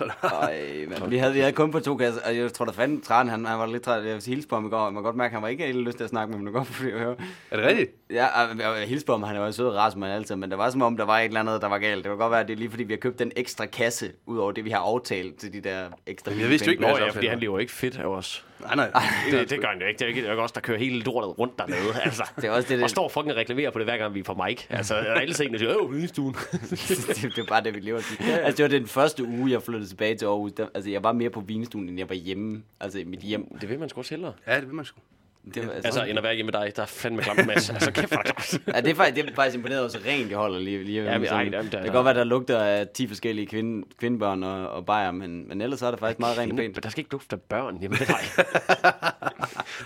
Så er der, Ej, man. Vi havde, vi havde kun på to kasser, og jeg tror da fanden, Tran, han, han var lidt træt. Jeg hilste på ham i går, og man kan godt mærke, at han var ikke helt lyst til at snakke med ham. Var godt, fordi jeg hører. er det rigtigt? Ja, jeg, hilste på ham, han var en sød rar som han altid, men det var som om, der var et eller andet, der var galt. Det var godt være, at det er lige fordi, vi har købt den ekstra kasse, ud over det, vi har aftalt til de der ekstra jeg vidste jo ikke, ja, jeg fordi han lever ikke fedt af os. Nej, nej. Det, det gør han jo ikke. Det er jo ikke, det er jo også, der kører hele lortet rundt dernede. [laughs] Altså. Det er også det, det- Og står fucking og reklamerer på det, hver gang vi er på mic. Altså, [laughs] alle tingene siger, åh, vinstuen. [laughs] det, det er bare det, vi lever til. Altså, det var den første uge, jeg flyttede tilbage til Aarhus. Der, altså, jeg var mere på vinstuen, end jeg var hjemme. Altså, i mit hjem. det vil man sgu også hellere. Ja, det vil man sgu. Det var, Altså, end at være hjemme med dig, der er fandme klamt masse. [laughs] Altså, kæft, hvor er det. Ja, det er faktisk, det er faktisk imponeret så rent de holder lige. lige Ja, men sådan. ej, jamen, der- det kan godt være, der lugter af 10 forskellige kvinde, kvindebørn og, og bajer, men, men ellers så er det faktisk meget rent og pænt. Men der skal ikke dufte af børn hjemme med dig.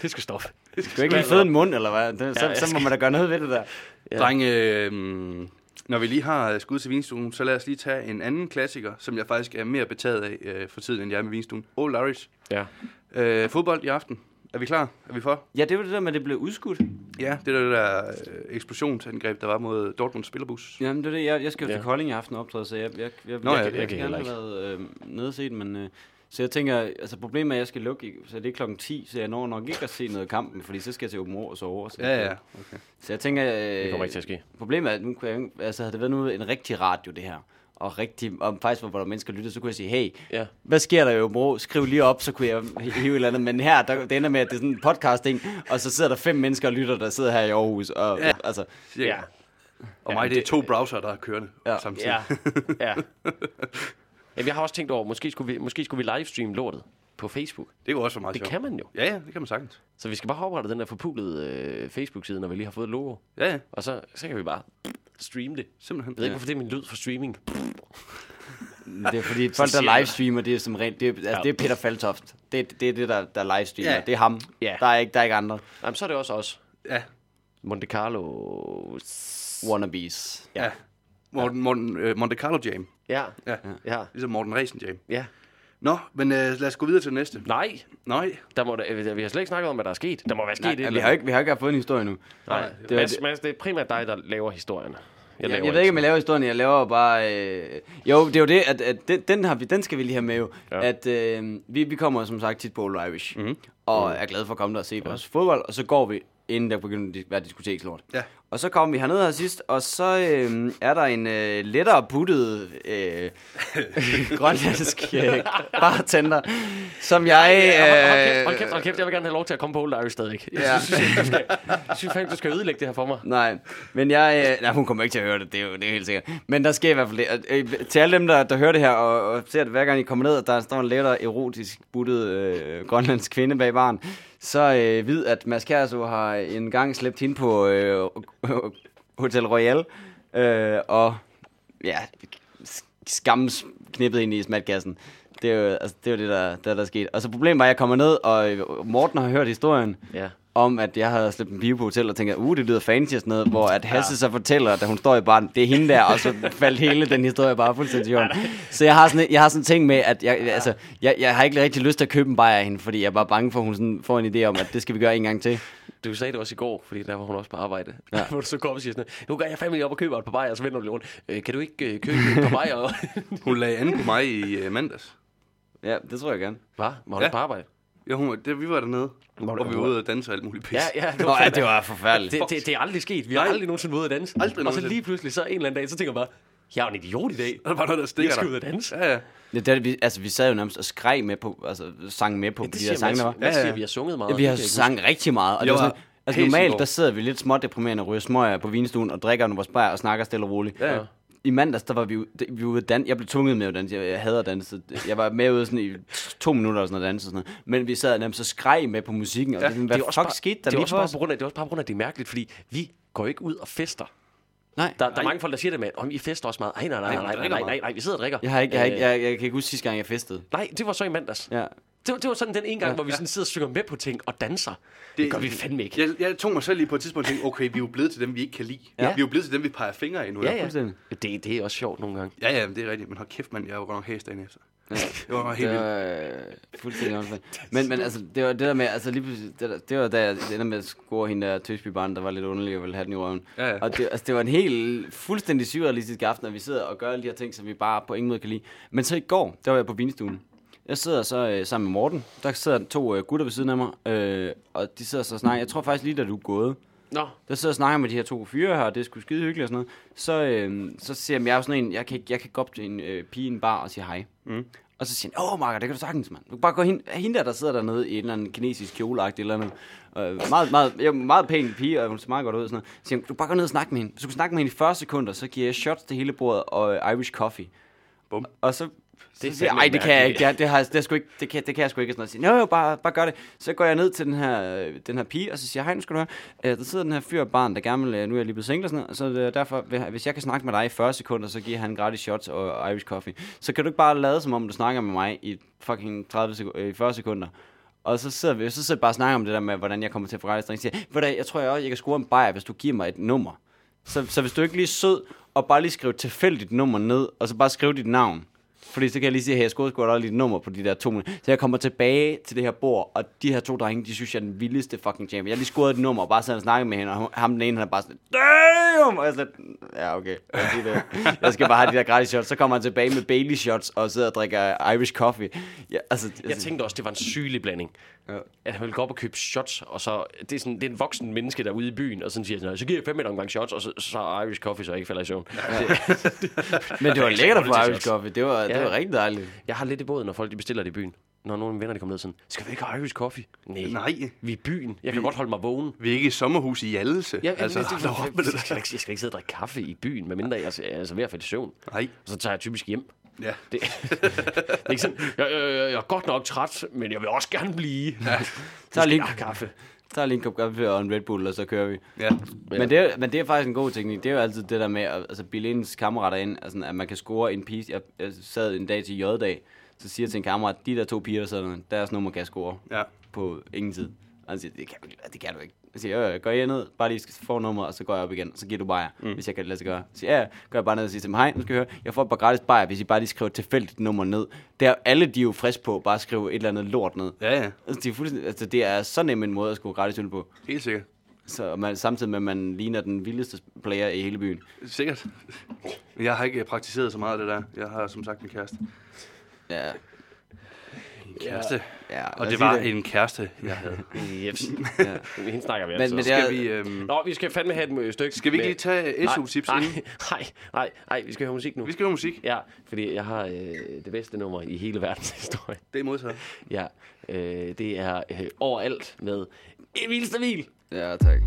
det skal stoppe. Du kan ikke lige føde en mund, eller hvad? Det, så, Ja, jeg så må man da gøre noget ved det der. Ja. Drenge, øh, når vi lige har skud til vinstuen, så lad os lige tage en anden klassiker, som jeg faktisk er mere betaget af øh, for tiden, end jeg er med vinstuen. Old Irish. Ja. Øh, fodbold i aften. Er vi klar? Er vi for? Ja, det var det der med, at det blev udskudt. Ja, det er det der øh, eksplosionsangreb, der var mod Dortmunds spillerbus. Jamen, det er det. Jeg, jeg skal jo til Ja. Kolding i aften og optræde, så jeg, jeg, jeg, Nå, jeg, jeg, jeg, kan jeg, jeg jeg heller har været øh, nede og set, men... Øh, så jeg tænker, altså problemet er, at jeg skal lukke, så det er klokken 10, så jeg når nok ikke at se noget af kampen, fordi så skal jeg til Åben og sove. Så, Ja, ja. Okay. Så jeg tænker... Øh, Det kommer ikke til at ske. Problemet er, at nu kan jeg, ikke- altså havde det været nu en rigtig radio, det her, og rigtig, og faktisk hvor der mennesker lytter, så kunne jeg sige, hey, Ja. hvad sker der jo, bro? Skriv lige op, så kunne jeg hive et eller andet. Men her, der, det ender med, at det er sådan en podcasting, og så sidder der fem mennesker og lytter, der sidder her i Aarhus. Og, Ja. altså, Cirka. Ja. Og mig, det er to browser, der er kørende Ja. samtidig. Ja. ja. [laughs] Jamen, jeg har også tænkt over, måske skulle vi, måske skulle vi livestream lortet på Facebook. Det kunne også være meget Det sjovt. kan man jo. Ja, ja, det kan man sagtens. Så vi skal bare have oprettet den der forpulede øh, Facebook-side, når vi lige har fået et logo. Ja, ja, Og så, så kan vi bare streame det. simpelthen. Jeg ved ikke, hvorfor det er min lyd for streaming. det er fordi, [laughs] folk, der livestreamer, det er som rent, det er, altså, Ja. det er Peter Faltoft. Det, det er det, der, der livestreamer. Ja. Det er ham. Ja. Der, er ikke, der er ikke andre Jamen, så er det også os. Ja, Monte Carlo... wannabes. ja. Morten, Morten, øh, Monte Carlo Jam. Ja. Ja. Ja. Ligesom Morten Racing Jam. Ja. Nå, men øh, lad os gå videre til det næste. Nej, Nej. der må, der, vi har slet ikke snakket om, hvad der er sket. Der må være sket Nej, et vi har, ikke, vi har ikke fået en historie nu. Nej, det Mads, det- Mads, det er primært dig, der laver historien. Jeg, jeg, jeg ved ikke, om jeg laver historien, jeg laver bare... Øh... Jo, det er jo det, at, at den, den, har vi, den skal vi lige have med jo. Ja. Ja. At øh, vi, vi kommer som sagt tit på Old Irish, Mhm. mm-hmm. og er glade for at komme der og se vores fodbold, og så går vi, inden der begynder at være diskotekslort. Ja. Og så kom vi herned her sidst, og så øh, er der en øh, lettere puttet øh, [laughs] grønlandsk øh, bartender, som jeg... Øh... Hold Øh, kæft, hold kæft, jeg vil gerne have lov til at komme på Old Irish stadig. Ja. [laughs] Jeg synes, du skal, jeg synes fandme, du skal ødelægge det her for mig. Nej, men jeg... Øh, nej, hun kommer ikke til at høre det, det er jo det er helt sikkert. Men der sker i hvert fald det. Øh, til alle dem, der, der hører det her og, og ser det hver gang I kommer ned, og der står en lettere erotisk buttet øh, grønlandsk kvinde bag baren, så øh, vid, at Mads Kjærså har en gang slæbt hende på øh, [laughs] Hotel Royal, øh, og ja, skams knippet ind i smatkassen. Det er jo altså, det, er jo det der, der, der er sket. Og så problemet var, at jeg kommer ned, og Morten har hørt historien, Ja om, at jeg havde slæbt en pige på hotel, og tænker, uh, det lyder fancy og sådan noget, hvor at Hasse så fortæller, da hun står i baren, det er hende der, og så faldt hele den historie bare fuldstændig i jorden. Så jeg har sådan, jeg har sådan en ting med, at jeg, altså, jeg, jeg har ikke rigtig lyst til at købe en bajer af hende, fordi jeg er bare bange for, at hun sådan får en idé om, at det skal vi gøre en gang til. Du sagde det også i går, fordi der var hun også på arbejde. Ja. [laughs] Hvor du så kom og siger sådan, nu går jeg fandme lige op og køber et par bajer, og så vender du lige rundt. Øh, kan du ikke øh, købe et par bajer? [laughs] Hun lagde an på mig i øh, mandags. Ja, det tror jeg gerne. Hvad? Var hun Ja. ja. på arbejde? Ja, hun, det, vi var dernede, Hvor- hvor vi var ude og danse og alt muligt pis. Ja, ja. Det Nå, var, ja, fandme- det var forfærdeligt. det, det, det, er aldrig sket. Vi har Nej. aldrig nogensinde været ude at danse. Aldrig og så lige pludselig, så en eller anden dag, så tænker jeg bare, jeg er jo en idiot i dag. [laughs] Der var noget, der Jeg stikker skal dig. ud og danse. Ja, ja. Ja, det, er det, vi, altså, vi sad jo nærmest og skreg med på, altså sang med på, Ja, det de der sange, der var. Ja, ja. siger, vi har sunget meget. Ja, vi har Det jeg sang rigtig meget. Og det Jeg var sådan, altså normalt, der sidder vi lidt småt deprimerende og ryger smøger på vinstuen og drikker nogle vores bajer og snakker stille og roligt. Ja. I mandags, der var vi, det- vi var ude at danse. Jeg blev tvunget med at danse. Jeg, jeg hader at danse. Jeg var med ude sådan i to minutter og sådan noget danse og sådan noget. Men vi sad og skreg med på musikken. Og ja, det, Det hvad er fuck også bare, skete der det er også bare på grund af, det er også bare på grund af, det er mærkeligt, fordi vi går ikke ud og fester. Nej, Der, der er mange folk, der siger det med, om I fester også meget. Ej, nej, nej, Nej, nej, nej, nej, meget. nej, nej, vi sidder og drikker. jeg, har ikke, jeg, har ikke, Øh, jeg, jeg, kan ikke huske sidste gang, jeg festede. Nej, det var så i mandags. Ja. Det, var- det var sådan den ene gang, ja, hvor vi sådan sidder og synger med på ting og danser. Det, det gør vi fandme ikke. Jeg, jeg tog mig selv lige på et tidspunkt og tænkte, okay, vi er jo blevet til dem, vi ikke kan lide. Ja. Vi er jo blevet til dem, vi peger fingre af nu. Ja, ja. Det, det er også sjovt nogle gange. Ja, ja, det er rigtigt. Men hold kæft, mand, jeg var godt nok hæs dagen efter. Ja. Det var helt Det var øh, fuldstændig åndssvagt. Men, men altså, det var det der med, altså lige pludselig, det, der, det var da, det der med at score hende der tøsby barn, der var lidt underlig og ville have den i røven. Ja, ja. Og det, altså, det var en helt fuldstændig surrealistisk aften, at vi sidder og gør alle de her ting, som vi bare på ingen måde kan lide. Men så i går, der var jeg på vinstuen. Jeg sidder så øh, sammen med Morten. Der sidder to øh, gutter ved siden af mig, øh, og de sidder så og snakker. Jeg tror faktisk lige, da du er gået, Nå, der sidder og snakker med de her to fyre her, og det er sgu skide hyggeligt og sådan noget. Så, øh, så siger jeg, jeg er sådan en, jeg kan, jeg kan gå op til en øh, pige i en bar og sige hej. Mm. Og så siger han, åh Marker, det kan du sagtens, mand. Du kan bare gå hen, hende der, der sidder dernede i en eller anden kinesisk kjoleagt eller andet. Øh, meget, meget, jo, meget pæn pige, og hun ser meget godt ud og sådan noget. Så siger han, du kan bare gå ned og snakke med hende. Hvis du kan snakke med hende i 40 sekunder, så giver jeg shots til hele bordet og øh, Irish coffee. Bum. Og så Det det er siger, ej, det kan jeg ikke. Det, det, har, det, sgu ikke, det, kan, det kan jeg sgu ikke. Sådan noget. Så siger, jeg, jo, bare, bare gør det. Så går jeg ned til den her, øh, den her pige, og så siger jeg, hej, nu skal du høre. Øh, der sidder den her fyr barn, der gerne vil, øh, nu er jeg lige blevet single og sådan noget. Så er derfor, hvis jeg kan snakke med dig i 40 sekunder, så giver han gratis shots og Irish coffee. Så kan du ikke bare lade som om, du snakker med mig i fucking 30 sek- øh, 40 sekunder. Og så sidder vi så sidder vi bare og snakker om det der med, hvordan jeg kommer til at få gratis drink. Så siger, jeg, jeg tror jeg også, jeg kan score en bajer, hvis du giver mig et nummer. Så, så hvis du ikke lige er sød, og bare lige skrive tilfældigt nummer ned, og så bare skrive dit navn. Fordi så kan jeg lige sige, at jeg skulle sgu da lige et nummer på de der to minutter. Så jeg kommer tilbage til det her bord, og de her to drenge, de synes, jeg er den vildeste fucking champion. Jeg har lige scoret et nummer, og bare sådan og snakket med hende, og ham den ene, han er bare sådan, damn! Og jeg er sådan, ja okay, jeg, jeg skal bare have de der gratis shots. Så kommer han tilbage med Bailey shots, og sidder og drikker Irish coffee. Ja, altså, jeg tænkte også, det var en sygelig blanding. Ja. At han ville gå op og købe shots, og så... Det er, sådan, det er en voksen menneske, der er ude i byen, og sådan siger sådan, så giver jeg fem en omgang shots, og så, så er Irish coffee, så jeg ikke falder i søvn. [laughs] [laughs] men det var [laughs] lækkert at få Irish shots. coffee. Det var, ja. det Ja. var rigtig dejligt. Jeg har lidt i båden, når folk de bestiller det i byen. Når nogle venner de kommer ned sådan, skal vi ikke have Irish coffee? Nej, Nej. vi er i byen. Jeg kan godt holde mig vågen. Vi er ikke i sommerhus i Hjallese. Ja, altså, det, jeg, det skal der. ikke, jeg skal ikke sidde og drikke kaffe i byen, medmindre jeg, jeg er ved at falde i søvn. Nej. Og så tager jeg typisk hjem. Ja. [laughs] Det, det er ikke sådan, jeg, jeg, jeg, er godt nok træt, men jeg vil også gerne blive. Ja. Så lige- lige kaffe. Så er lige en kop kaffe og en Red Bull, og så kører vi. ja. Men det, er, men det er faktisk en god teknik. Det er jo altid det der med at altså, bilde ens kammerater ind, altså, at man kan score en pige. Jeg, jeg sad en dag til J-dag, så siger jeg til en kammerat, de der to piger, der sidder der, deres nummer kan jeg score Ja. på ingen tid. Og han siger, det kan, du det kan du ikke. Jeg siger, øh, går jeg ned, bare lige skal få nummer, og så går jeg op igen, og så giver du bajer, mm. hvis jeg kan lade sig gøre. Så siger, ja, går jeg bare ned og siger til dem, hej, nu skal I høre, jeg får et par gratis bajer, hvis I bare lige skriver et tilfældigt nummer ned. Det er alle de er jo frisk på, bare at skrive et eller andet lort ned. Ja, ja. Altså, det er, fuldstændig, altså, det er så nem en måde at score gratis øl på. Helt sikkert. Så man, samtidig med, at man ligner den vildeste player i hele byen. Sikkert. Jeg har ikke praktiseret så meget af det der. Jeg har som sagt en kæreste. Ja, En kæreste. ja Og lad det var sige en kæreste, jeg havde. [laughs] Yes. Ja. Hende snakker vi Men, altså. men det også. er, Skal vi, øhm, Nå, vi skal fandme have et øh, stykke. skal vi ikke med- lige tage SU-tips nej, inden? [laughs] nej, nej, nej, vi skal høre musik nu. Vi skal høre musik. Ja, fordi jeg har øh, det bedste nummer i hele verdens historie. Det er modtaget. [laughs] Ja, øh, det er øh, overalt med Emil Stabil. ja, tak.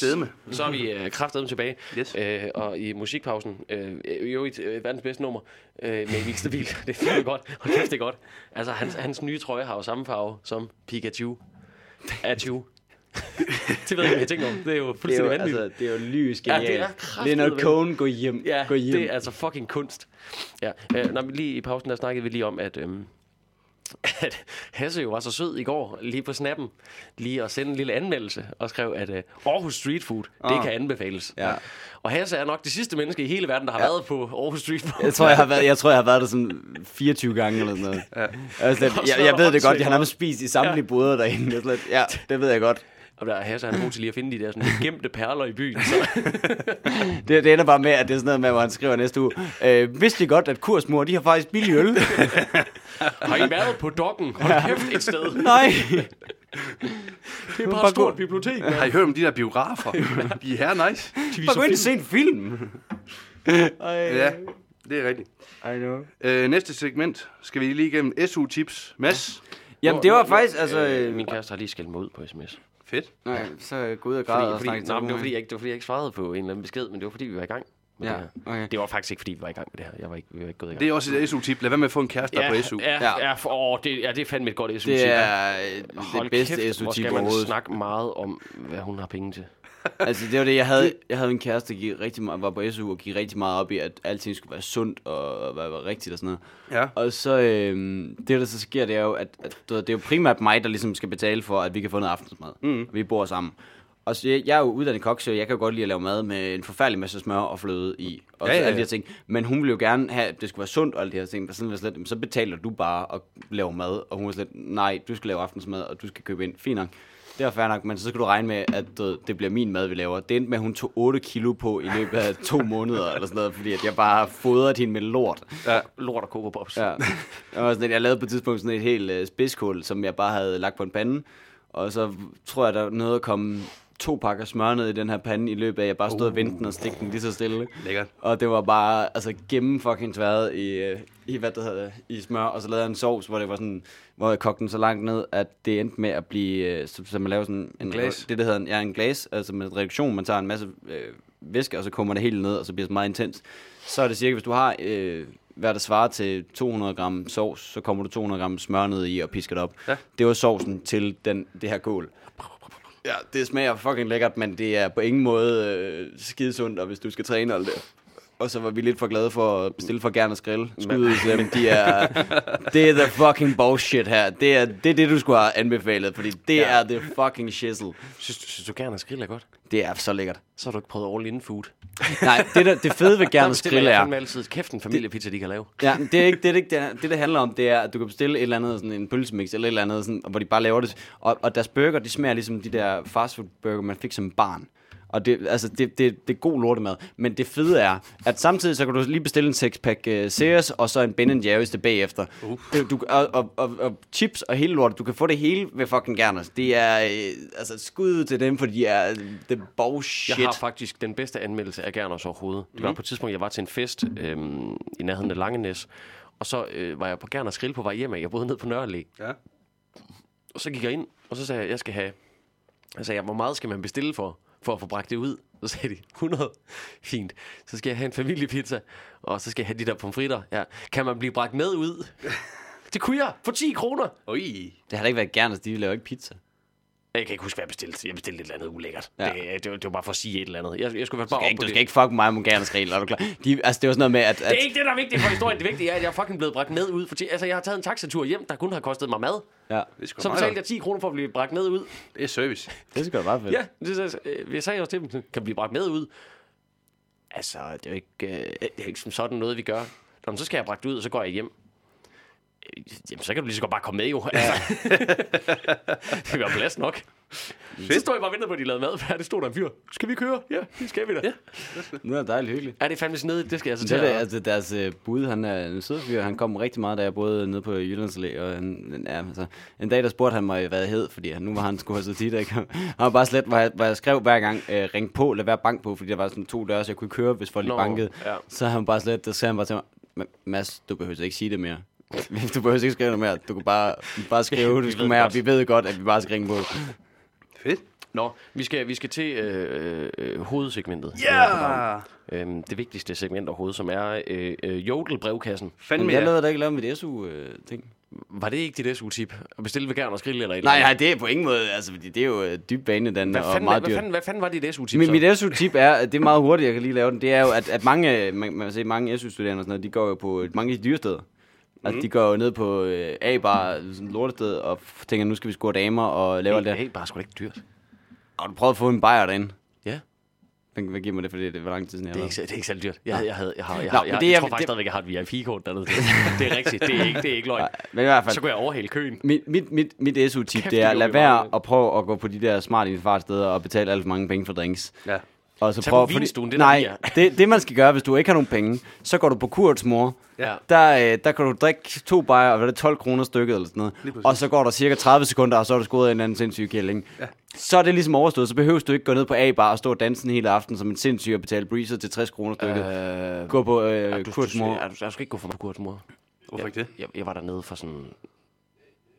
Kraftedeme. [laughs] Så er vi øh, kraftedeme tilbage. Yes. Øh, og i musikpausen, øh, i øvrigt øh, verdens bedste nummer, øh, med Emil Stabil. [laughs] det er fandme godt. Og kæft, det er godt. Altså, hans, hans nye trøje har jo samme farve som Pikachu. Achu. [laughs] det ved jeg ikke, jeg tænker om. Det er jo fuldstændig jo, vanvittigt. altså, det er jo lys Ja, genialt. det er Leonard. Cohen, gå hjem. Ja, gå hjem. det er altså fucking kunst. Ja, øh, når vi lige i pausen der snakkede vi lige om, at, øhm, [laughs] at Hasse jo var så sød i går, lige på snappen, lige at sende en lille anmeldelse, og skrev, at øh, Aarhus Street Food, det Ah. kan anbefales. Ja. Og Hasse er nok det sidste menneske i hele verden, der har Ja. været på Aarhus Street Food. Jeg tror, jeg har været, jeg tror, jeg har været der sådan 24 gange eller sådan noget. Ja. Altså, [laughs] det, jeg, jeg, ved det godt. Jeg har nærmest spist i samtlige boder derinde. Jeg er Ja, det ved jeg godt. Og der er Hasse, han er god til lige at finde de der sådan gemte perler i byen. Så, [laughs] Det, det ender bare med, at det er sådan noget med, hvor han skriver næste uge. Øh, vidste I godt, at kursmor, de har faktisk billig øl? [laughs] har I været på dokken? Hold kæft et sted. Nej. [laughs] Det er bare et stort bibliotek. Har I hørt om de der biografer? de er her nice. De Bare gå ind og film. se en film. Ja, det er rigtigt. I know. Øh, næste segment skal vi lige igennem SU-tips. Mads, Jamen, det var faktisk, altså... Øh, min kæreste har lige skældt mig ud på sms. Fedt. Nej, så gå ud og græde Fordi, og fordi, nej, det var fordi, jeg ikke, det var fordi, jeg ikke svarede på en eller anden besked, men det var fordi, vi var i gang med Ja, det her. okay. Det var faktisk ikke fordi, vi var i gang med det her. Jeg var ikke, vi var ikke gået i gang. Det er også et SU-tip. Lad være med at få en kæreste der på SU. Ja, Ja. ja. ja, for, åh, det, ja, det er fandme et godt SU-tip. Det ja. er øh, Hold det bedste kæft, hvor SU-tip skal man overhovedet. snakke meget om, hvad hun har penge til. Altså, det var det, jeg havde, jeg havde en kæreste, der gik rigtig meget, var på SU og gik rigtig meget op i, at alting skulle være sundt og være, være rigtigt og sådan noget. Ja. Og så, øhm, det der så sker, det er jo, at, at du ved, det er jo primært mig, der ligesom skal betale for, at vi kan få noget aftensmad. Mm. Vi bor sammen. Og så jeg, jeg er jo uddannet kok, så jeg kan jo godt lide at lave mad med en forfærdelig masse smør og fløde i. Og Ja, ja, ja, alle de her ting. Men hun ville jo gerne have, at det skulle være sundt og alle de her ting. Og sådan slet, "Jamen, så betaler du bare og laver mad. Og hun var slet, nej, du skal lave aftensmad, og du skal købe ind. Fint nok. Det var fair nok, men så skal du regne med, at ved, det bliver min mad, vi laver. Det endte med, at hun tog 8 kilo på i løbet af to [laughs] måneder, eller sådan noget, fordi at jeg bare fodret hende med lort. Ja. Lort og Coco Pops. Ja. Jeg, var sådan, jeg lavede på et tidspunkt sådan et helt uh, spidskål, som jeg bare havde lagt på en pande. Og så tror jeg, der nåede at komme to pakker smør ned i den her pande i løbet af, jeg bare stod og vendte den og stikte den lige så stille. Lækkert. Og det var bare altså gennem fucking tværet i, øh, i, hvad det hedder, i smør. Og så lavede jeg en sovs, hvor det var sådan, hvor jeg kogte den så langt ned, at det endte med at blive, øh, så, så man laver sådan en Glas? Det, der hedder en, ja, en glas, altså med reduktion. Man tager en masse øh, væske, og så kommer det helt ned, og så bliver det meget intens. Så er det cirka, hvis du har, øh, hvad der svarer til 200 gram sovs, så kommer du 200 gram smør ned i og pisker det op. Ja. Det var sovsen til den, det her kål. Ja, det smager fucking lækkert, men det er på ingen måde øh, skidesundt, og hvis du skal træne og alt det. Og så var vi lidt for glade for at bestille for Gernes Grill. Skud ud til dem. De er, [laughs] det er the fucking bullshit her. Det er, det er det, du skulle have anbefalet, fordi det ja. er the fucking shizzle. Synes, du- synes du gerne, at skrill er godt? Det er så lækkert. Så har du ikke prøvet all in food. [laughs] Nej, det, der, det fede ved Gernes bestiller Grill jeg er... altid kæft en familiepizza, de kan lave. Ja, det er ikke det, er ikke, det, er- det, det handler om, det er, at du kan bestille et eller andet, sådan en pølsemix eller et eller andet, sådan, hvor de bare laver det. Og, og deres burger, de smager ligesom de der fastfood burger, man fik som barn. Og det, altså, det, det, det er god lortemad. Men det fede er, at samtidig så kan du lige bestille en sexpack uh, Ceres, og så en Ben Jerry's det bagefter. Det, du, og, og, og, og, chips og hele lortet, du kan få det hele ved fucking Gerners. Det er øh, altså skud til dem, fordi de er det bullshit. Jeg har faktisk den bedste anmeldelse af Gerners overhovedet. Det var på et tidspunkt, jeg var til en fest øhm, i nærheden af Langenæs. Og så øh, var jeg på Gerners Grill på vej hjem af. Jeg boede nede på Nørrelæg. Ja. Og så gik jeg ind, og så sagde jeg, jeg skal have... Jeg sagde, hvor meget skal man bestille for, for at få bragt det ud? Så sagde de, 100. Fint. Så skal jeg have en familiepizza, og så skal jeg have de der pomfritter. Ja. Kan man blive bragt med ud? Det kunne jeg for 10 kroner. Oi. Det har da ikke været Gerners, de laver ikke pizza. Jeg kan ikke huske, hvad jeg bestilte. Jeg bestilte et eller andet ulækkert. Ja. Det, det, var, det var bare for at sige et eller andet. Jeg, jeg skulle være bare Du skal, op ikke, på du det. skal ikke fuck mig med Gerners Grill, er du klar? De, altså, det var sådan noget med, at... at Det er ikke det, der er vigtigt for historien. Det vigtige er, at jeg er fucking blevet bragt med ud. For ti- altså, jeg har taget en taxatur hjem, der kun har kostet mig mad. ja, Det er Så meget betalte jeg godt. 10 kroner for at blive bragt med ud. Det er service. det skal bare fedt. Ja, det, det, øh, jeg sagde også til dem, kan blive bragt med ud. Altså, det er jo ikke, øh, det er ikke som sådan noget, vi gør. Nå, men så skal jeg bragt ud, og så går jeg hjem. Øh, Jamen, så kan du lige så godt bare komme med, jo. Altså. [laughs] det vil være plads nok. Så stod jeg bare og ventede på, at de lavede mad. Ja, det stod der en fyr. Skal vi køre? Ja, det skal vi da. Ja, Nu er det dejligt hyggeligt. ja det er fandme snedigt. Det skal jeg så Det til er det, at... altså deres øh, bud, han er en sød fyr, han kom rigtig meget, da jeg boede nede på Jyllands Allé, og han, ja, altså, en dag der spurgte han mig, hvad jeg hed, fordi han, nu var han skulle have så tit, ikke? Han var bare slet, hvor jeg, hvor jeg skrev hver gang, øh, ring på, lad være bank på, fordi der var sådan to døre, så jeg kunne køre, hvis folk lige Nå, bankede. ja. Så han bare slet, der sagde han bare til mig, "Ma- Mads, du behøver ikke sige det mere. [laughs] Du behøver ikke skrive noget mere. Du kan bare, bare skrive, [laughs] du Vi skal godt. Vi ved godt, at vi bare skal ringe på. Fedt. Nå, vi skal, vi skal til øh, øh, hovedsegmentet. Ja! Øhm, det vigtigste segment overhovedet, som er øh, øh, Jodel-brevkassen. Fandme Men jeg lavede da ikke lave mit SU-ting. Var det ikke dit SU-tip? At bestille veganer og skrille eller et Nej, nej, det er på ingen måde. Altså, det er jo øh, dybt banedannende Hvad og meget hvad, dyrt. fanden, hvad fanden var dit SU-tip Mit, så? mit SU-tip er, at det er meget hurtigt, jeg kan lige lave den, det er jo, at, at mange, man, man kan se, mange SU-studerende og sådan noget, de går jo på mange dyre steder. Altså, Mhm. de går jo ned på øh, A-bar, sådan et lortested, og tænker, nu skal vi score damer og lave alt det. Hey, bare sgu da ikke dyrt. Har du prøvet at få en bajer derinde? Ja, Hvad, hvad giver mig det, fordi det var lang tid siden, jeg det er har ikke, det er ikke særlig dyrt. Jeg, jeg, havde, jeg, har, jeg, Nå, har, men jeg, det jeg, er- tror faktisk stadigvæk, jeg har et VIP-kort dernede. Det, er rigtigt. Det er ikke, det er ikke løgn. været. Men i hvert fald, Så kunne jeg overhale køen. mit, mit, mit, mit SU-tip, Kæft, det er, det lad gjorde vi meget. være at prøve at gå på de der smart steder og betale alt for mange penge for drinks. Ja. Og så Tag prøv, på vinstuen, det der nej, det, det man skal gøre, hvis du ikke har nogen penge, så går du på Kurts mor. Ja. Der, øh, der kan du drikke to bajer, og hvad er det 12 kroner stykket eller sådan noget. Og så går der cirka 30 sekunder, og så er du skåret af en anden sindssyg kælling. Ja. Så er det ligesom overstået, så behøver du ikke gå ned på A-bar og stå og danse en hel aften som en sindssyg og betale breezer til 60 kroner stykket. Øh, gå på øh, du, Kurts mor. ja, du, jeg skal ikke gå for Kurts mor. Hvorfor ikke det? Jeg, jeg var dernede for sådan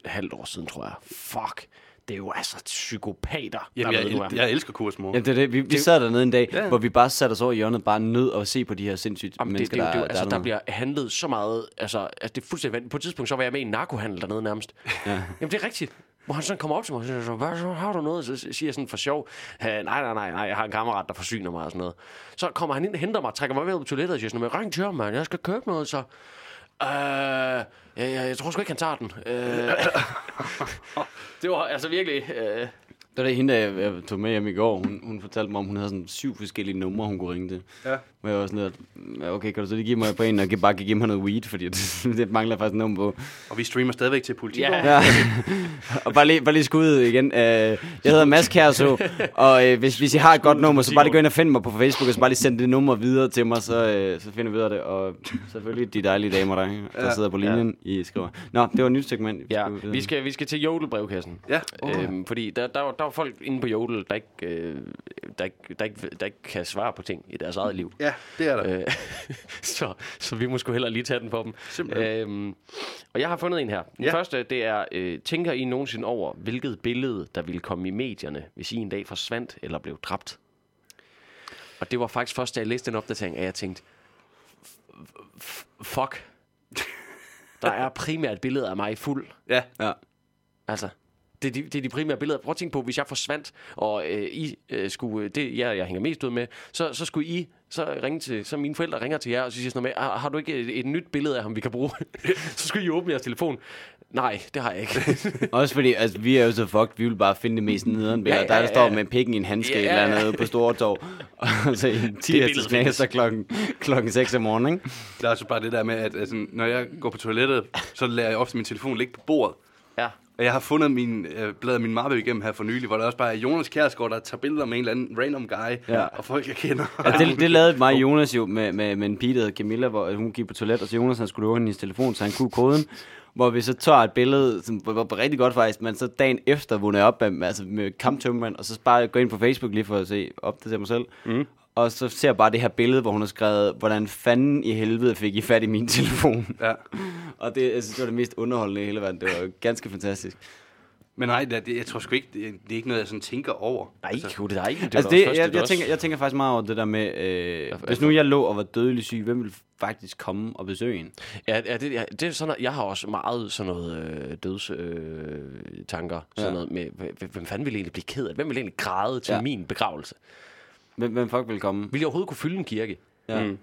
halvt år siden, tror jeg. Fuck. Det er jo altså psykopater, Jamen, du jeg, er. jeg elsker kursmor. Ja, det er det. Vi, vi sad dernede en dag, Ja. hvor vi bare satte os over i hjørnet, bare nød og se på de her sindssygt Jamen, det, mennesker, det, det, der, det, der, altså, er der dernede. bliver handlet så meget, altså, altså det er fuldstændig vanvittigt. På et tidspunkt, så var jeg med i en narkohandel dernede nærmest. Ja. Jamen, det er rigtigt. Hvor han sådan kommer op til mig og siger, så, hvad, så har du noget? Så siger jeg sådan for sjov, "Øh, nej, nej, nej, nej, jeg har en kammerat, der forsyner mig og sådan noget. Så kommer han ind, henter mig, trækker mig med ud på toilettet og siger sådan, ring til ham, mand, jeg skal købe noget, så... Øh, jeg, jeg, jeg tror sgu ikke, han tager den. Øh, [laughs] det var altså virkelig... Øh, Det var det hende, jeg, jeg tog med hjem i går. Hun, hun fortalte mig, om hun havde sådan syv forskellige numre, hun kunne ringe til. Ja. Hvor jeg var sådan lidt, "Ja, okay, kan du så lige give mig på en, og bare give mig noget weed, fordi [laughs] det, det mangler faktisk nummer på. Og vi streamer stadigvæk til politik. Ja. Ja. [laughs] og bare lige, bare lige skud igen. Uh, jeg hedder Mads Kærså, og uh, hvis, hvis I har et godt nummer, så bare lige gå ind og find mig på Facebook, og så bare lige send det nummer videre til mig, så, uh, så finder vi ud af det. Og selvfølgelig de dejlige damer, der, der Ja. sidder på linjen, I skriver. Nå, det var et nyt segment. Ja, skulle videre. vi skal, vi skal til Jodel-brevkassen. Ja. Øhm, fordi der, der, var- der var folk inde på Jodel, der ikke, øh, der, ikke, der, ikke, der ikke kan svare på ting i deres eget liv. Ja, det er der. Øh, [laughs] så, så vi må sgu hellere lige tage den på dem. Simpelthen. Øhm, og jeg har fundet en her. Den Ja. første, det er, øh, tænker I nogensinde over, hvilket billede, der ville komme i medierne, hvis I en dag forsvandt eller blev dræbt? Og det var faktisk først, da jeg læste den opdatering, at jeg tænkte, "F- f- fuck. Der er primært et billede af mig fuld. Ja. Ja. Altså, det er, de, det er de primære billeder. Prøv at tænke på, hvis jeg forsvandt, og øh, I øh, skulle, det jeg, jeg hænger mest ud med, så, så skulle I så ringe til, så mine forældre ringer til jer, og så siger sådan noget med, har, har du ikke et, et nyt billede af ham, vi kan bruge? [laughs] så skulle I åbne jeres telefon. Nej, det har jeg ikke. [laughs] Også fordi, altså, vi er jo så fucked, vi vil bare finde det mest nederen billede. Ja, Der, ja, der står ja. med pikken i en handske Ja, ja, ja, eller ja. andet på Stortorv. [laughs] Og så en 10 billede hestes knæser klokken, klokken 6 om morgenen, ikke? Der er så bare det der med, at altså, når jeg går på toilettet, så lader jeg ofte min telefon ligge på bordet. ja. Og jeg har fundet min, øh, bladet min mappe igennem her for nylig, hvor der også bare er Jonas Kjærsgaard, der tager billeder med en eller anden random guy, Ja. og folk jeg kender. Altså, det, det lavede mig Jonas jo med, med, med en pige, der Camilla, hvor hun gik på toilet, og så Jonas han skulle lukke hendes telefon, så han kunne koden. Hvor vi så tager et billede, som var, rigtig godt faktisk, men så dagen efter vågner jeg op med, altså med kamptømmeren, og så bare gå ind på Facebook lige for at se, opdatere mig selv. Mm. Og så ser jeg bare det her billede, hvor hun har skrevet, hvordan fanden i helvede fik I fat i min telefon. Ja. og det, jeg synes, det var det mest underholdende i hele verden. Det var ganske fantastisk. Men nej, det, jeg tror sgu ikke, det, det er ikke noget, jeg sådan tænker over. Nej, altså, det er ikke. Det altså det, første, jeg, jeg, tænker, jeg tænker faktisk meget over det der med, øh, hvis nu jeg lå og var dødelig syg, hvem ville faktisk komme og besøge en? Ja, ja, det, ja, det er sådan, jeg har også meget sådan noget øh, døds øh, tanker. Sådan Ja. noget med, hvem- fanden ville egentlig blive ked af det? Hvem ville egentlig græde til Ja. min begravelse? Hvem, hvem fuck vil komme? Vil jeg overhovedet kunne fylde en kirke? Ja. Mm.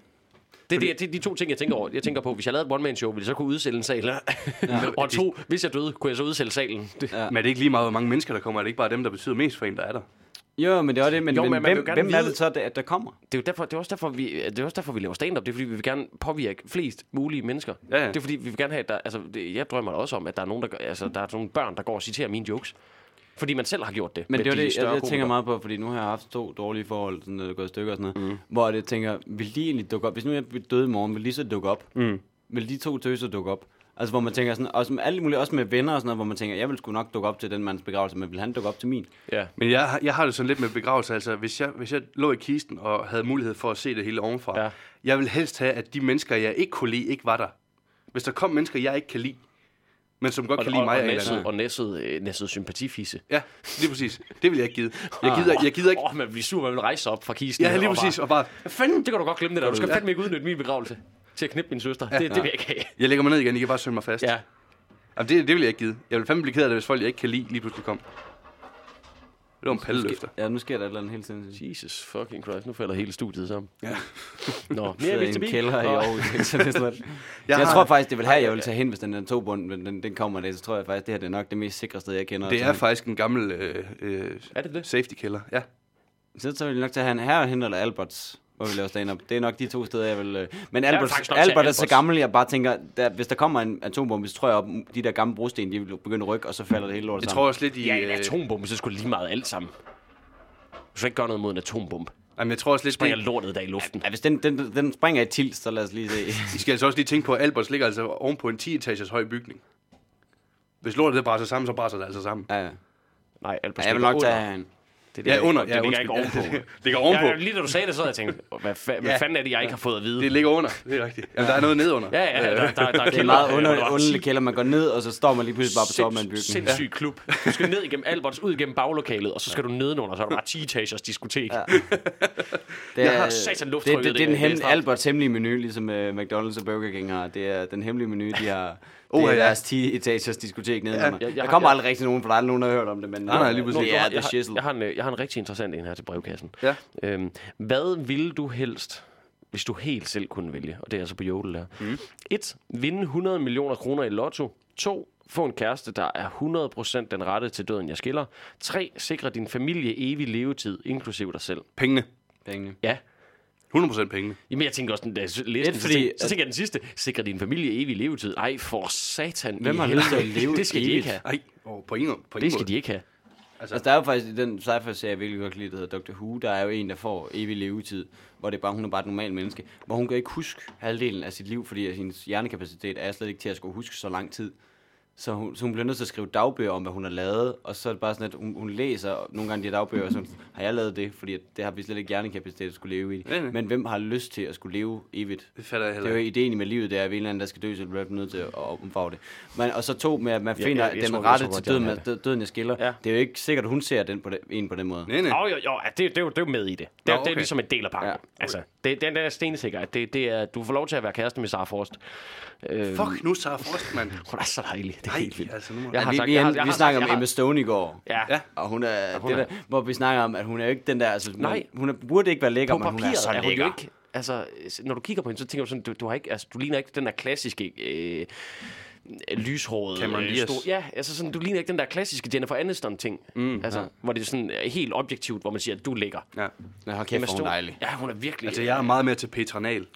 Det er det, det er de to ting, jeg tænker over. Jeg tænker på, hvis jeg lavede et one-man-show, ville jeg så kunne udsælge en sal? Ja. [laughs] og to, hvis jeg døde, kunne jeg så udsælge salen? Det, Ja. Men er det ikke lige meget, hvor mange mennesker der kommer? Er det ikke bare dem, der betyder mest for en, der er der? Jo, men det er det, men, Jo, men hvem, hvem er vide- det så, der, der kommer? det, er jo derfor, det, er også derfor, vi, det er også derfor, vi laver stand-up. Det er, fordi vi vil gerne påvirke flest mulige mennesker. Ja, ja. Det er, fordi vi vil gerne have, at der, altså, det, jeg drømmer også om, at der er nogen, der, altså, der er nogle børn, der går og citerer mine jokes. Fordi man selv har gjort det. Men det er de det, jeg, jeg tænker meget på, fordi nu har jeg haft to dårlige forhold, sådan, er gået i stykker og sådan noget, mm. hvor jeg tænker, vil de egentlig dukke op? Hvis nu jeg døde i morgen, vil de så dukke op? Mm. Vil de to tøser dukke op? Altså, hvor man tænker sådan, også med alle mulige, også med venner og sådan noget, hvor man tænker, jeg vil sgu nok dukke op til den mands begravelse, men vil han dukke op til min? Ja. Men jeg, har- jeg har det sådan lidt med begravelse. Altså, hvis jeg, hvis jeg lå i kisten og havde mulighed for at se det hele ovenfra, Ja. jeg vil helst have, at de mennesker, jeg ikke kunne lide, ikke var der. Hvis der kom mennesker, jeg ikke kan lide, men som godt Og, kan lide og, mig. og, næsset, og næsset, øh, næsset sympatifisse. Ja, lige præcis. Det vil jeg ikke give. Jeg gider, [laughs] jeg gider ikke... Åh, oh, man bliver sur, man vil rejse op fra kisten. Ja, lige og præcis. Bare, Og bare, Hvad fanden, det kan du godt glemme det der. Du skal Ja. fandme ikke udnytte min begravelse til at knippe min søster. Det, det vil jeg ikke have. jeg lægger mig ned igen, I kan bare søge mig fast. Ja. Jamen, det, det vil jeg ikke give. Jeg vil fandme blive ked af det, hvis folk, jeg ikke kan lide, lige pludselig kom. Det var en palleløfter. Ja, nu sker der et eller andet hele tiden. Jesus fucking Christ, nu falder hele studiet sammen. Ja. [laughs] Nå, mere i Mr. en kælder i. Aarhus. [laughs] så det er sådan, noget. Jeg jeg har- tror faktisk, det vil have, jeg vil tage hen, hvis den er togbund, men den, den kommer det, så tror jeg faktisk, det her det er nok det mest sikre sted, jeg kender. at Det er faktisk en gammel øh, øh, Er det det? safety killer. Ja. Så, vil jeg nok tage han herhen eller Alberts, hvor vi laver stand-up. Det er nok de to steder, jeg vil... Øh. Men Albert, nok tage Albert er så Alberts. gammel, jeg bare tænker, der, hvis der kommer en atombombe, så tror jeg, at de der gamle brosten, de vil begynde at rykke, og så falder det hele lortet Jeg tror sammen. også lidt i... Ja, en øh, atombombe, så skulle lige meget alt sammen. Du skal ikke gøre noget mod en atombombe. Jamen, jeg tror også lidt, Springer det, lortet der i luften. Ja, hvis den, den, den springer i tilt, så lad os lige se. I skal altså også lige tænke på, at Alberts ligger altså oven på en 10-etagers høj bygning. Hvis lortet det brænder sammen, så brænder det altså sammen. Ja, ja. Nej, Albert Ja, jeg vil nok tage han. Det Ja, under. Det Ja, ligger ikke ovenpå. Ja, det ligger ovenpå. Ja, lige da du sagde det, så havde jeg tænkt, hvad, fa- hvad Ja. fanden er det, jeg ikke har fået at vide? Det ligger under, det er rigtigt. Jamen, der er noget nedunder. Ja, ja, der, der, der, der Det er en meget under, underlig kælder. Man går ned, og så står man lige pludselig bare på toppen af en bygning. Sindssyg klub. Du skal ned igennem Alberts, ud igennem baglokalet, og så skal du nedenunder, så er der bare 10 etagers diskotek. Ja. [laughs] Det Jeg er, har satan det, lufttrykket, det, det, er det- den det er stramt. Alberts hemmelige menu, ligesom uh, McDonald's og Burger King har. Det er den hemmelige menu, de har. Oh, det er ja. deres 10 etagers diskotek nedenunder. jeg- jeg der har- kommer jeg- aldrig rigtig nogen, for der er aldrig nogen, der har hørt om det, men Nej, nej, lige det præcis. er jeg, the jeg, har, shizzle. jeg, har en, øh, jeg har en rigtig interessant en her til brevkassen. Ja. Øhm, hvad ville du helst, hvis du helt selv kunne vælge? Og det er altså på Jodel der. Mm. 1. Vinde 100 millioner kroner i lotto. 2. Få en kæreste, der er 100% den rette til døden, jeg skiller. 3. Sikre din familie evig levetid, inklusiv dig selv. Pengene. Pengene. Ja. 100% pengene. Jamen, jeg tænker også, den der læste, Lidt den, så, fordi, tænker, så at- tænker jeg den sidste. Sikre din familie evig levetid. Ej, for satan. Hvem i har lyst til at leve [laughs] Det skal de ikke have. Ej, oh, på ingen, på ingen Det skal måde. de ikke have. Altså, der er jo faktisk i den sci-fi-serie, jeg virkelig godt kan lide, der hedder Dr. Who, der er jo en, der får evig levetid, hvor det er bare, hun er bare et normalt menneske, hvor hun kan ikke huske halvdelen af sit liv, fordi at hendes hjernekapacitet er slet ikke til at skulle huske så lang tid. Så hun, så hun bliver nødt til at skrive dagbøger om, hvad hun har lavet, og så er det bare sådan, at hun, hun læser nogle gange de her dagbøger, og så har jeg lavet det, fordi at det har vi slet ikke hjernekapacitet at skulle leve i. Men hvem har lyst til at skulle leve evigt? Det fatter jeg Det heller er jo ikke. ideen med livet, det er, at en eller anden, der skal dø, så bliver nødt til at omfarve det. Men, og så to med, at man Ja, finder ja, jeg den tror- rette tror til godt, jeg døden, døden, jeg skiller. Ja. Det er jo ikke sikkert, at hun ser den på, det, en på den måde. Nej, nej. Jo, jo, jo, ja, det, det, er jo, det er jo med i det. Det, Nå, er, det er okay. ligesom en del af pakken. Ja. Ja. Altså, det, den, den er stensikker. at Det, det er, du får lov til at være kæreste med Sara Frost. Øh, Fuck, nu Sara Frost, mand. [laughs] Hun er så dejlig. Det er Nej, helt vildt. altså, nu må... Jeg Ja, har vi, sagt- vi, jeg har- jeg vi har snakker sagt- om Emma Stone i går. Ja. Ja. Og hun er, hun det er- der, hvor vi snakker om, at hun er jo ikke den der, altså, Nej. Hun er, burde ikke være lækker, På men hun er så er hun jo lækker. ikke... Altså, når du kigger på hende, så tænker du sådan, du, du, har ikke, altså, du ligner ikke den der klassiske... Øh, lyshårede... Cameron øh, Diaz. ja, altså sådan, du ligner ikke den der klassiske Jennifer Aniston-ting. Mm, altså, ja. Hvor det er sådan øh, helt objektivt, hvor man siger, at du er lækker. Ja. Ja, hold kæft, Emma hun Stone- dejlig. Ja, hun er virkelig... Altså, jeg er meget mere til Petra Nahl.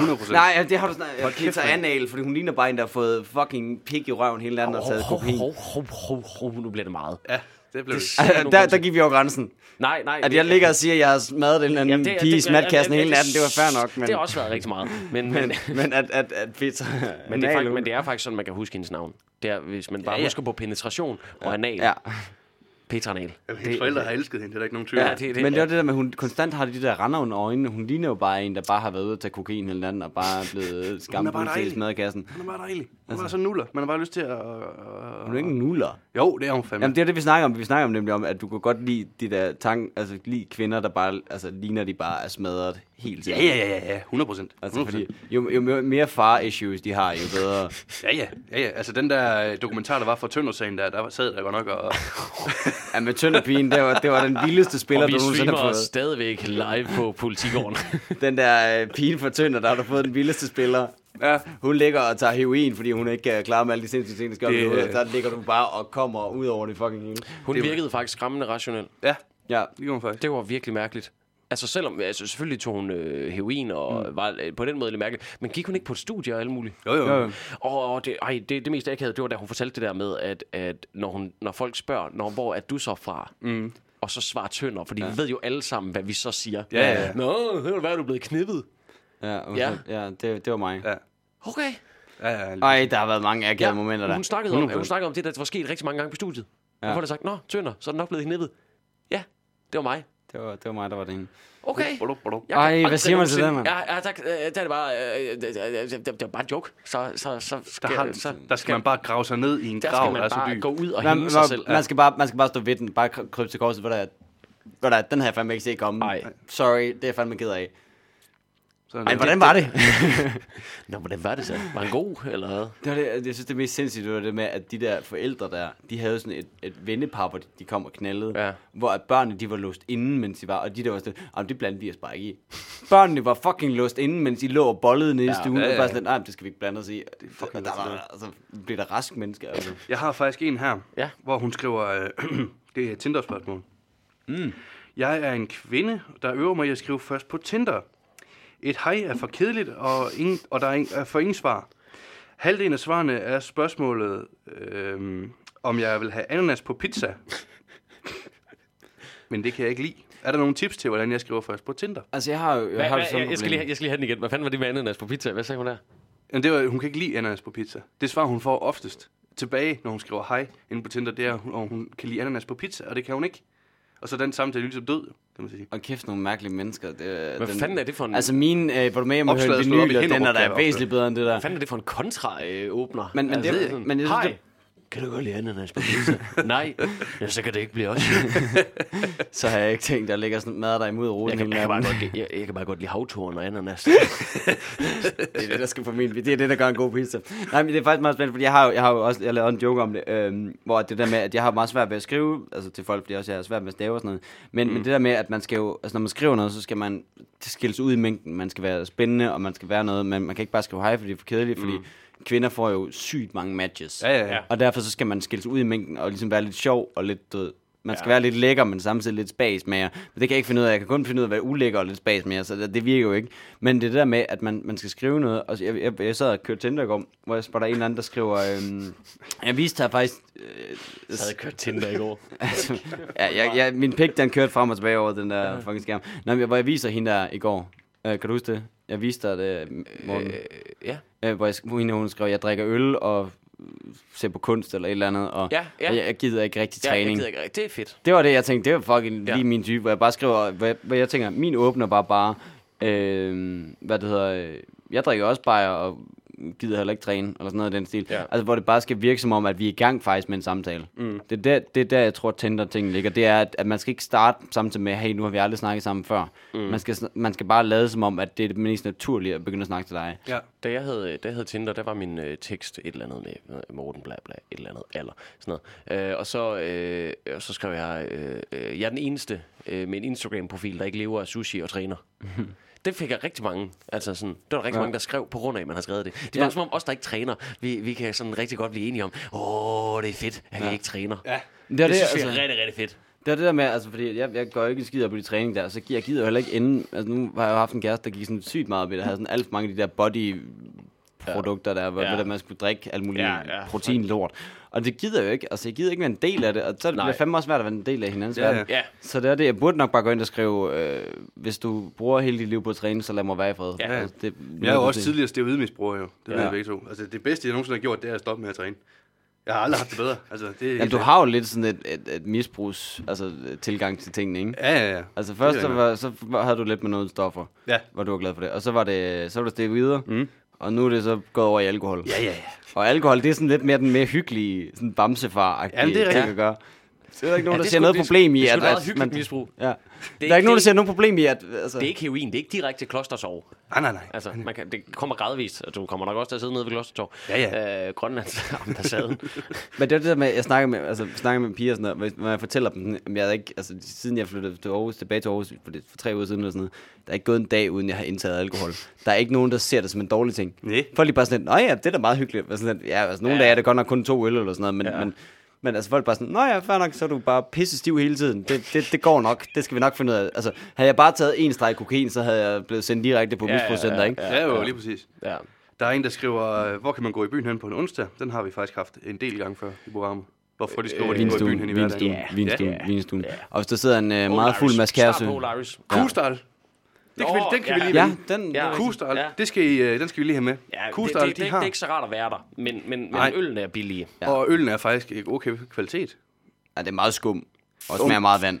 100%. Nej, det har du snakket. Hold kæft. Anal, fordi hun ligner bare en, der har fået fucking pik i røven hele natten og taget kokain. hov, hov, hov, hov, nu bliver det meget. Ja, det blev det. Det- Altså, der, der gik vi over grænsen. Nej, nej. At jeg ligger og siger, at jeg har smadret en eller anden Jamen, det- pige i smatkassen hele natten, det var fair nok. Men, Det har også været rigtig meget. [laughs] Men, men, men, at, at, at Peter [laughs] men, det er faktisk, men det er faktisk sådan, man kan huske hendes navn. Det er, hvis man bare ja, ja. husker på penetration og anal. Ja, Petra anal. Hendes forældre har elsket hende, det er der ikke nogen tvivl Ja, det, det, men det er det der med, at hun konstant har de der render under øjnene. Hun ligner jo bare en, der bare har været ude at tage kokain hele natten, og bare er blevet [laughs] [laughs] skamfuld til smadkassen. Hun er bare dejlig. Hun er bare så nuller. Man har bare lyst til at... Hun er ikke en nuller. Jo, det er hun fandme. Jamen, det er det, vi snakker om. Vi snakker om nemlig om, at du kan godt lide de der tank, altså lide kvinder, der bare, altså ligner de bare er smadret helt Ja, tiden. ja, ja, ja, ja. 100 procent. Altså, fordi jo, jo mere- mere far issues de har, jo bedre. Ja, ja, ja, ja. Altså, den der øh, dokumentar, der var fra Tøndersagen der, der sad der godt nok og... Ja, med Tønderpigen, det var, det var den vildeste spiller, og vi du nogensinde har streamer fået. stadigvæk live på Politigården. [laughs] Den der øh, pige fra Tønder, der har du fået den vildeste spiller. Ja. Hun ligger og tager heroin, fordi hun ikke kan klare med alle de sindssyge ting, der skal Det- Der ligger du bare og kommer ud over det fucking hele. Hun Det var- virkede faktisk skræmmende rationel. Ja, Ja, det gjorde hun faktisk. Det var virkelig mærkeligt. Altså selvom, altså selvfølgelig tog hun øh, heroin og mm. var øh, på den måde lidt mærkeligt, men gik hun ikke på et studie og alt muligt? Jo, jo. jo. Og, og det, ej, det, det mest akavede, det var da hun fortalte det der med, at, at når, hun, når folk spørger, når, hvor er du så fra? Mm. Og så svarer tønder, fordi ja. vi ved jo alle sammen, hvad vi så siger. Ja, ja, ja. Nå, det kan være, du er blevet knippet. ja, og Ja. Ja det, det var mig. Ja. Okay. Ja, ja. Ej, der har været mange akavede Ja, momenter der. hun, snakkede om, 100%. hun snakkede om det, der var sket rigtig mange gange på studiet. Ja. Og der sagt, nå, tønder, så er den nok blevet knippet. Ja, det var mig. Det var, det var mig, der var det hende. Okay. Blup, blup. Ej, hvad siger man til det, mand? Ja, ja, tak. øh, Det er bare, øh, det, det, det, er bare en joke. Så, så, så, Der, skal, har, så der skal man bare grave sig ned i en der grav, skal der er man så bare dyb. gå ud og Man, hænge sig man, selv. man, skal bare, man skal bare stå ved den, bare kry- krybe til korset, hvor der er, hvor der er, den jeg fandme ikke set komme. Ej. Sorry, det er fandme ked af. Sådan Ej, hvordan var det? [laughs] Nå, hvordan var det så? Var han god, eller hvad? Det var det, jeg synes, det mest sindssygt det var det med, at de der forældre der, de havde sådan et, et vennepar, hvor de- kom og knaldede, Ja. hvor at børnene, de var låst inde, mens de var, og de der var sådan, "Ej, men det blandede vi os bare ikke i. Børnene var fucking låst inde, mens de lå og bollede nede i Ja, stuen, ja, og ja. bare sådan, nej, det skal vi ikke blande os i. Det er fucking der, der, irriterende. altså, bliver der rask mennesker. Altså. Jeg har faktisk en her, Ja. hvor hun skriver, øh, [clears throat] det er et Tinder-spørgsmål. Mm. Jeg er en kvinde, der øver mig i at skrive først på Tinder. Et hej er for kedeligt, og, ingen, og der er, ingen, er for ingen svar. Halvdelen af svarene er spørgsmålet, øh, om jeg vil have ananas på pizza. Men det kan jeg ikke lide. Er der nogle tips til, hvordan jeg skriver først på Tinder? Altså, jeg har jo jeg Hvad, har hvad, jeg, jeg, skal lige, jeg skal lige have den igen. Hvad fanden var det med ananas på pizza? Hvad sagde hun der? Jamen, det var, hun kan ikke lide ananas på pizza. Det svar, hun får oftest tilbage, når hun skriver hej inde på Tinder, det er, om hun kan lide ananas på pizza, og det kan hun ikke. Og så er den samtale ligesom død, kan man sige. Og kæft, nogle mærkelige mennesker. Det, Hvad fanden er det for en, Altså, min, øh, hvor du med, høre op i vinyl, den er da jeg væsentligt bedre end det der. hvad fanden er det for en kontra-åbner? Men- men det- sådan, men jeg synes, det- kan du godt lide ananas på pizza? [laughs] Nej, ja, så kan det ikke blive os. [laughs] Så har jeg ikke tænkt, der ligger sådan mad der imod Jeg ruten kan, jeg, kan bare godt jeg, jeg kan bare godt lide havtoren og ananas. [laughs] Det er det, der skal på min Det er det, der gør en god pizza. Nej, men det er faktisk meget spændende, fordi jeg har jo, jeg har jo også jeg lavet en joke om det, øhm, hvor det der med, at jeg har meget svært ved at skrive, altså til folk, fordi også jeg har svært med at stave og sådan noget. Men, mm. men det der med, at man skal jo, altså når man skriver noget, så skal man skilles ud i mængden. Man skal være spændende, og man skal være noget, men man kan ikke bare skrive hej, fordi det er for kedeligt, fordi kvinder får jo sygt mange matches. Ja, ja, ja. Og derfor så skal man skilles ud i mængden, og ligesom være lidt sjov og lidt død. Man skal Ja. være lidt lækker, men samtidig lidt spas med jer. Men det kan jeg ikke finde ud af. Jeg kan kun finde ud af at være ulækker og lidt spas med jer, så det, det virker jo ikke. Men det der med, at man, man skal skrive noget. Og jeg, jeg, jeg sad og kørte Tinder i går, hvor jeg der en eller anden, der skriver... Øhm, jeg viste her faktisk... Øh, Jeg havde kørt Tinder i går. [laughs] altså, ja, jeg, jeg, min pik, den kørte frem og tilbage over den der fucking skærm. Nå, men hvor jeg viser hende der i går. Øh, kan du huske det? Jeg viste dig det, Morten. Øh, ja. Øh, hvor jeg, hvor hun skrev, jeg drikker øl og ser på kunst eller et eller andet. Og, Ja, ja. og jeg, jeg gider ikke rigtig Ja, jeg træning. gider ikke rigtig. Det er fedt. Det var det, jeg tænkte, det var fucking Ja. lige min type, hvor jeg bare skriver, jeg, hvor jeg tænker, min åbner var bare, øh, hvad det hedder, øh, jeg drikker også bajer og gider heller ikke træne, eller sådan noget i den stil. Ja. Altså, hvor det bare skal virke som om, at vi er i gang faktisk med en samtale. Mm. Det, er der, det er der, jeg tror, Tinder ting ligger. Det er, at, at man skal ikke starte samtidig med, hey, nu har vi aldrig snakket sammen før. Mm. Man, skal, man skal bare lade som om, at det er det mest naturlige at begynde at snakke til dig. ja. Da jeg havde, da jeg havde Tinder, der var min øh, tekst et eller andet med Morten bla bla, et eller andet alder, sådan noget. Øh, og så, øh, og så skrev jeg, øh, øh, jeg er den eneste øh, med en Instagram-profil, der ikke lever af sushi og træner. [laughs] Det fik jeg rigtig mange, altså sådan, det var rigtig ja. mange, der skrev på grund af, at man har skrevet det. Det var Ja. som om os, der ikke træner, vi, vi kan sådan rigtig godt blive enige om, åh, det er fedt, at vi ikke træner. Ja. Det, Det, er det synes altså, jeg er rigtig, rigtig fedt. Det er det der med, altså fordi jeg, jeg går ikke en skid op på de træning der, så jeg gider jo heller ikke ende, altså nu har jeg jo haft en kæreste, der gik sådan sygt meget i det, havde sådan alt for mange af de der body produkter der, hvor Ja. der man skulle drikke alt muligt Ja, ja, proteinlort. Og det gider jeg jo ikke, altså jeg gider ikke være en del af det, og så er det Nej. bliver fandme også svært at være en del af hinandens Ja, verden. Ja. Så det er det, jeg burde nok bare gå ind og skrive, øh, hvis du bruger hele dit liv på at træne, så lad mig være i fred. Ja. Altså, det, Jeg er jo også tidligere steroidmisbruger jo. Det Ja. ved jeg begge to. Altså, det bedste, jeg nogensinde har gjort, det er at stoppe med at træne. Jeg har aldrig haft det bedre. Altså, det Jamen, du har jo lidt sådan et, et, et misbrugs, altså tilgang til tingene, ikke? Ja, ja, ja. Altså først Det så, var, så var- havde du lidt med noget stoffer, Ja. hvor du var glad for det. Og så var det, så var det steroider, mm. Og nu er det så gået over i alkohol. Ja, ja, ja. Og alkohol, det er sådan lidt mere den mere hyggelige, sådan bamsefar-agtige Jamen, det er ting at gøre. Så er der ikke nogen, Ja, der det ser noget det er problem i, det er at, meget at hyggeligt misbrug. Ja. Der Det er ikke nogen, der det- ser noget problem i, at... Altså, Det er ikke heroin, det er ikke direkte klostersov. Nej, nej, nej. Altså, man kan, det kommer gradvist. Altså, du kommer nok også til at sidde nede ved Klostertorv. Ja, ja. Øh, Grønlands [laughs] ambassaden. [laughs] Men det er det der med, jeg snakker med, altså, snakker med piger og sådan noget, når jeg fortæller dem, jamen, jeg ikke, altså, siden jeg flyttede til Aarhus, tilbage til Aarhus for, det, for tre uger siden eller sådan noget, der er ikke gået en dag, uden jeg har indtaget alkohol. Der er ikke nogen, der ser det som en dårlig ting. Nej. Folk er bare sådan lidt, nej ja, det er da meget hyggeligt. Og sådan ja, altså, nogle Ja. dage er det godt nok kun to øl eller sådan noget, men, ja. men, men altså folk bare sådan, nej ja, fair nok, så er du bare pisse stiv hele tiden. Det, det, det går nok, det skal vi nok finde ud af. Altså, havde jeg bare taget en streg kokain, så havde jeg blevet sendt direkte på Ja, ja, misbrugscenter, ja, ikke? Ja, ja, jo, lige præcis. ja. Der er en, der skriver, hvor kan man gå i byen hen på en onsdag? Den har vi faktisk haft en del gange før i programmet. Hvorfor de skriver, øh, de kan gå i byen hen i vinstuen, hverdagen. vinstuen, Ja. vinstuen. Ja. Og hvis der sidder en øh, meget fuld Lars. Mads Start Det kan vi, den kan vi ja. lige Ja, den, Ja. ja. Kuhstyle, Ja. det skal I, øh, den skal vi lige have med. Ja, det, Kuhstyle, det, det, de det, har. det er ikke så rart at være der, men, men, men øllen er billige. Ja. Og øllen er faktisk okay kvalitet. ja, det er meget skum. Og smager meget vand.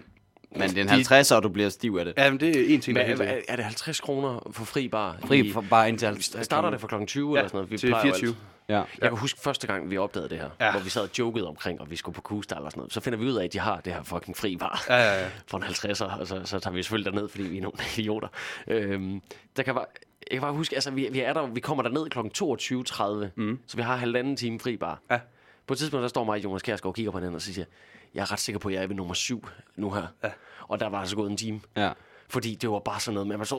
Men det er en 50, og du bliver stiv af det. Ja, men det er en ting, der er er det 50 kroner for fri bar? Fri i- for, bare indtil 50. Starter det fra kl. 20 eller sådan noget? Vi til plejer jo 24. altid- Ja. Jeg kan huske første gang, vi opdagede det her, ja. Hvor vi sad og jokede omkring, og vi skulle på Kustal eller sådan noget. Så finder vi ud af, at de har det her fucking fri bar Ja, ja, ja. [laughs] for en 50'er, og så, så tager vi selvfølgelig derned, fordi vi er nogle [laughs] idioter. Øhm, der kan bare, jeg kan bare huske, altså vi, vi, er der, vi kommer derned kl. 22.30, mm. så vi har halvanden time fri bar. Ja. På et tidspunkt, der står mig og Jonas Kjærsgaard og kigger på hinanden, og siger, jeg er ret sikker på, at jeg er ved nummer 7 nu her. Ja. Og der var altså gået en time. Ja. Fordi det var bare sådan noget med, at man så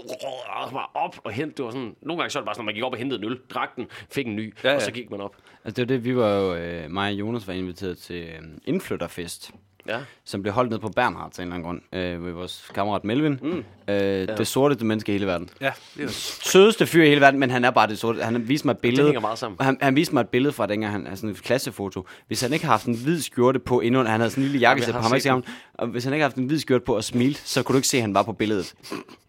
bare op og hente. Det var sådan, nogle gange så var det bare sådan, at man gik op og hentede en øl, drak den, fik en ny, Ja, ja, ja. og så gik man op. Altså, det var det, vi var jo, øh, mig og Jonas var inviteret til øh, indflytterfest, Ja. som blev holdt ned på Bernhard til en eller anden grund, øh, ved vores kammerat Melvin. Mm. Øh, ja. Det sorteste menneske i hele verden. Ja, det er det. Sødeste fyr i hele verden, men han er bare det sorte. Han viste mig et billede. hænger meget sammen. Han, han viste mig et billede fra dengang, han sådan et klassefoto. Hvis han ikke har haft en hvid skjorte på endnu, han havde sådan en lille jakkesæt jeg på ham, ikke og hvis han ikke har haft en hvid skjorte på og smilt, så kunne du ikke se, at han var på billedet.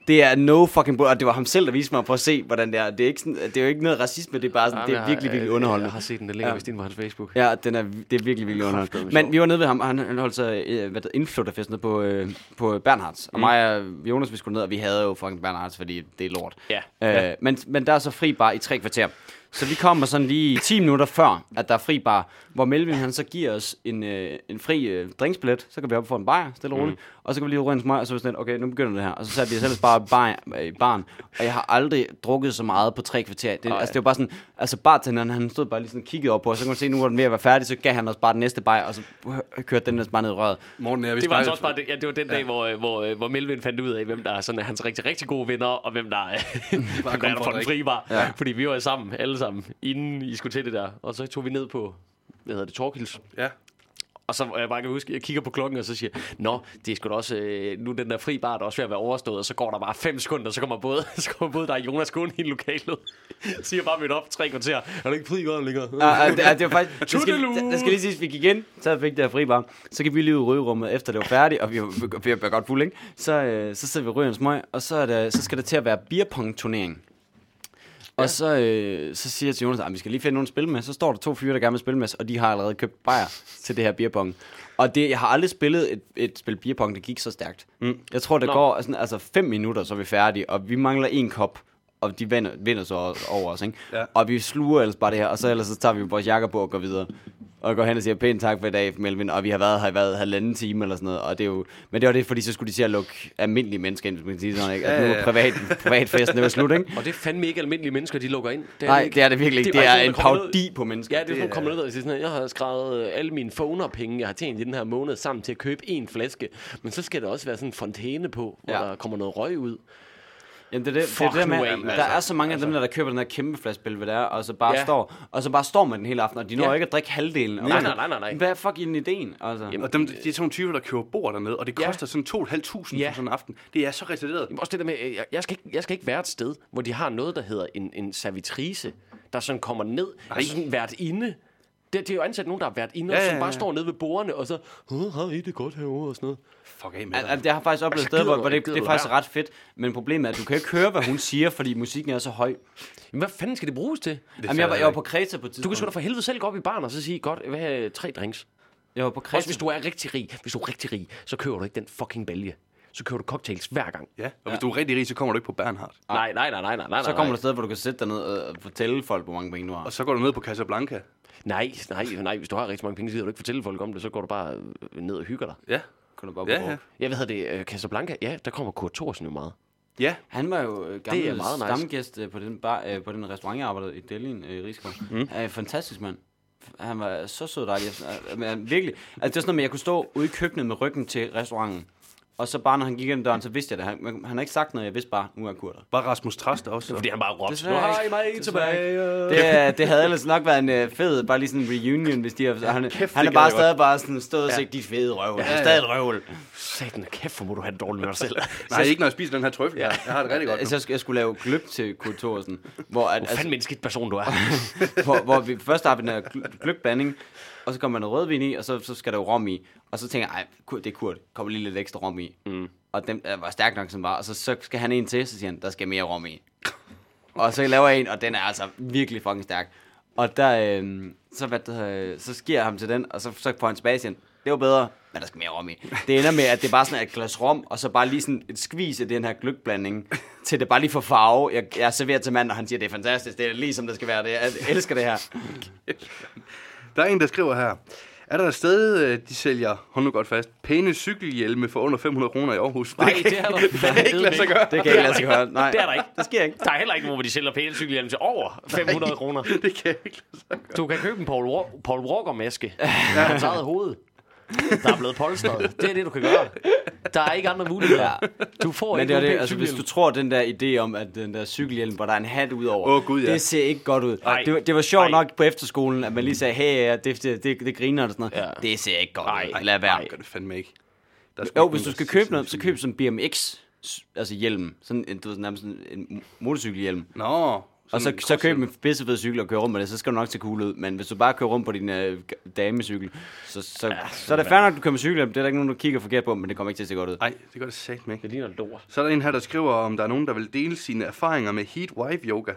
Det er no fucking bull, og det var ham selv, der viste mig for at se, hvordan det er. Det er, ikke sådan, det er jo ikke noget racisme, det er bare sådan, det er virkelig, virkelig underholdende. Jeg har set den, det ligger Ja. vist inde på hans Facebook. Ja, den er, det er virkelig, virkelig underholdende. Men vi var nede ved ham, og han, han holdt sig øh, hvad der, indflytterfest nede på, øh, på Bernhards. Og mig og Jonas, vi skulle ned, og vi havde jo fucking Bernhards, fordi det er lort. Ja. Øh, men, men der er så fri bar i tre kvarter. Så vi kommer sådan lige 10 minutter før, at der er fri bar, hvor Melvin han så giver os en, øh, en fri øh, drinksbillet. Så kan vi op og få en bajer, stille og roligt. Mm. Og så kan vi lige røre en smøg, og så er vi sådan, lidt, okay, nu begynder det her. Og så satte vi os ellers bare bar, i baren. Og jeg har aldrig drukket så meget på tre kvarter. Det, altså, det var bare sådan, altså bartenderen, han stod bare lige sådan og kiggede op på, og så kunne man se, nu var den ved at være færdig, så gav han os bare den næste bajer, og så kørte den der bare ned i røret. Morten vist Det var altså bare- også bare det, ja, det var den dag, hvor, øh, hvor, øh, hvor Melvin fandt ud af, hvem der er sådan, er hans rigtig, rigtig gode venner, og hvem der er, [laughs] hvem der er kom der for den fri bar. Ja. Fordi vi var sammen, alle sammen, inden I skulle til det der. Og så tog vi ned på, hvad hedder det, Torkils. Ja. Og så jeg bare kan huske, jeg kigger på klokken, og så siger Nå, det er sgu da også, øh, nu er den der fri bar, der er også ved at være overstået, og så går der bare fem sekunder, så kommer både, [laughs] så kommer både der og Jonas gående i lokalet. siger bare midt op, tre kvarter. Er du ikke fri bar længere? Ja, det, det var faktisk... Det skal, det, skal lige sige, vi gik ind, så fik det her fri bar. Så gik vi lige ud i rygerummet, efter det var færdigt, og vi var, vi var godt fulde, ikke? Så, øh, så sidder vi og ryger en smøg, og så, er det, så skal det til at være beerpong-turnering. Og så, øh, så siger jeg til Jonas, at vi skal lige finde nogen at spille med. Så står der to fyre, der gerne vil spille med os, og de har allerede købt bajer [laughs] til det her beerpong. Og det, jeg har aldrig spillet et, et spil beerpong, der gik så stærkt. Mm. Jeg tror, det Nå. går sådan, altså fem minutter, så er vi færdige, og vi mangler en kop, og de vinder, vinder så over os, ikke? Ja. Og vi sluger ellers bare det her, og så ellers så tager vi vores jakker på og går videre. Og går hen og siger pænt tak for i dag, Melvin, og vi har været her i været halvanden time eller sådan noget, og det er jo, men det var det, fordi så skulle de til at lukke almindelige mennesker ind, hvis man kan sige sådan, ikke? At nu er privat, privatfesten, det var slut, ikke? [laughs] Og det er fandme ikke almindelige mennesker, de lukker ind. Det Nej, det er det virkelig ikke. Det er, bare sådan, en parodi på mennesker. Ja, det er sådan, kommer ned og siger sådan, jeg har skrevet øh, alle mine phoner-penge, jeg har tjent i den her måned sammen til at købe en flaske. Men så skal der også være sådan en fontæne på, hvor Ja. der kommer noget røg ud. Jamen, det er det, det, Fuck er det der med, at der altså. er så mange af dem, der, der køber den her kæmpe flaske hvad det er, og så bare Ja. står, og så bare står man den hele aften, og de når Ja. ikke at drikke halvdelen. Og Nej, nej, nej, nej, nej. Hvad er fucking ideen? Altså. Jamen, Og dem, de er sådan nogle typer, der køber bord dernede, og det Ja. koster sådan 2.500 Ja. for sådan en aften. Det er så retarderet. Også det der med, øh, jeg, jeg, skal ikke, jeg skal ikke være et sted, hvor de har noget, der hedder en, en servitrice, der sådan kommer ned, Nej. altså sådan vært inde. Det, det er jo ansat nogen, der har været inde, ja, Ja, og ja, som bare står nede ved bordene, og så, "Åh, har I det godt herovre og sådan noget. Fuck af med Al- det har faktisk oplevet Altså, steder, hvor, det, det er faktisk ret fedt. Men problemet er, at du kan ikke høre, hvad hun siger, fordi musikken er så høj. Men hvad fanden skal det bruges til? Jamen, jeg, var, jeg var på Kreta på et Du kan tidspunkt. sgu da for helvede selv gå op i baren og så sige, godt, hvad er tre drinks? Jeg var på Kreta. Også hvis du er rigtig rig, hvis du er rigtig rig, så køber du ikke den fucking bælge. Så køber du cocktails hver gang. Ja, og hvis du er rigtig rig, så kommer du ikke på Bernhard. Nej, nej, nej, nej, nej, nej. så kommer du et sted, hvor du kan sætte dig ned og fortælle folk, hvor mange penge du har. Og så går du ned på Casablanca. Nej, nej, nej, hvis du har rigtig mange penge, så gider du ikke fortælle folk om det, så går du bare øh, ned og hygger dig. Ja. Kan du bare Ja, ja. Jeg ved det, øh, Casablanca, ja, der kommer Kurt Thorsen jo meget. Ja, Han var jo øh, gammel Det er meget nice. stamgæst øh, på den, bar, øh, på den restaurant, jeg arbejdede i Delhin øh, i Rigskov. Mm. Er en fantastisk mand. Han var så sød dejlig. Øh, Men virkelig. Altså, det var sådan noget med, at jeg kunne stå ude i køkkenet med ryggen til restauranten. Og så bare når han gik ind døren, så vidste jeg det. Han, han har ikke sagt noget, jeg vidste bare, nu er Kurt der. bare Rasmus Trast også. Fordi han bare råbte, nu har I mig tilbage. Det, det havde ellers nok været en øh, fed, bare lige sådan en reunion, hvis de har... Han, kæft, han er det bare stadig bare sådan stået og sagt, de fede røvl. Ja, ja. stadig et røvl. Satan, kæft, hvor må du have det dårligt med dig selv. [laughs] Nej, ikke når jeg spiser den her trøffel. Ja. Jeg har det rigtig godt. nu. Så jeg skulle- jeg skulle lave gløb til Kurt Thorsen, hvor, at, Hvor fandme en skidt person du er. [laughs] hvor, hvor vi først har vi den her gl- gløgblanding, og så kommer der noget rødvin i, og så, så skal der jo rom i. Og så tænker jeg, ej, det er Kurt, kommer lige lidt ekstra rom i. Mm. Og den øh, var stærk nok, som var. Og så, så skal han en til, så siger han, der skal mere rom i. og så laver jeg en, og den er altså virkelig fucking stærk. Og der, øh, så, hvad det, øh, så sker jeg ham til den, og så, så får han tilbage han, Det var bedre, men der skal mere rom i. Det ender med, at det er bare sådan et glas rom, og så bare lige sådan et skvis af den her gløkblanding, til det bare lige får farve. Jeg, jeg serverer til manden, og han siger, det er fantastisk, det er lige som det skal være. Det, jeg elsker det her. [laughs] Der er en, der skriver her. Er der et sted, øh, de sælger, hold nu godt fast, pæne cykelhjelme for under 500 kroner i Aarhus? Nej, det er der det kan ikke lade sig gøre. Det kan ikke lade sig gøre. Nej, Det er der ikke. Det sker ikke. Der er heller ikke nogen, hvor de sælger pæne cykelhjelme til over 500 kroner. Det kan ikke lade sig gøre. Du kan købe en Paul Walker-maske. Ja. Hans eget hoved. Der er blevet polstret. [laughs] Det er det, du kan gøre. Der er ikke andre muligheder. Du får Men ikke det er det, altså hvis du tror, den der idé om, at den der cykelhjelm, hvor der er en hat ud over, Åh, Gud, ja. det ser ikke godt ud. Nej. Det, var- det var sjovt Nej. nok på efterskolen, at man lige sagde, hey, ja, det, det, det, det griner og sådan noget. Ja. Det ser ikke godt Nej. ud. Lad være. Det gør det fandme ikke. Der er Jo, hvis du skal købe noget, så køb sådan en BMX, altså hjelm. Sådan en, du ved, nærmest sådan en motorcykelhjelm. Nå. Og så, så køb en pissefed cykel og kør rundt med det, så skal du nok se cool ud. Men hvis du bare kører rundt på din øh, damecykel, så, så, ja, så er det fair nok, at du kører med cykel. Det er der ikke nogen, der kigger forkert på, men det kommer ikke til at se godt ud. Nej, det gør det sagt ikke. Det ligner lort. Så er der en her, der skriver, om der er nogen, der vil dele sine erfaringer med Heat Wife Yoga.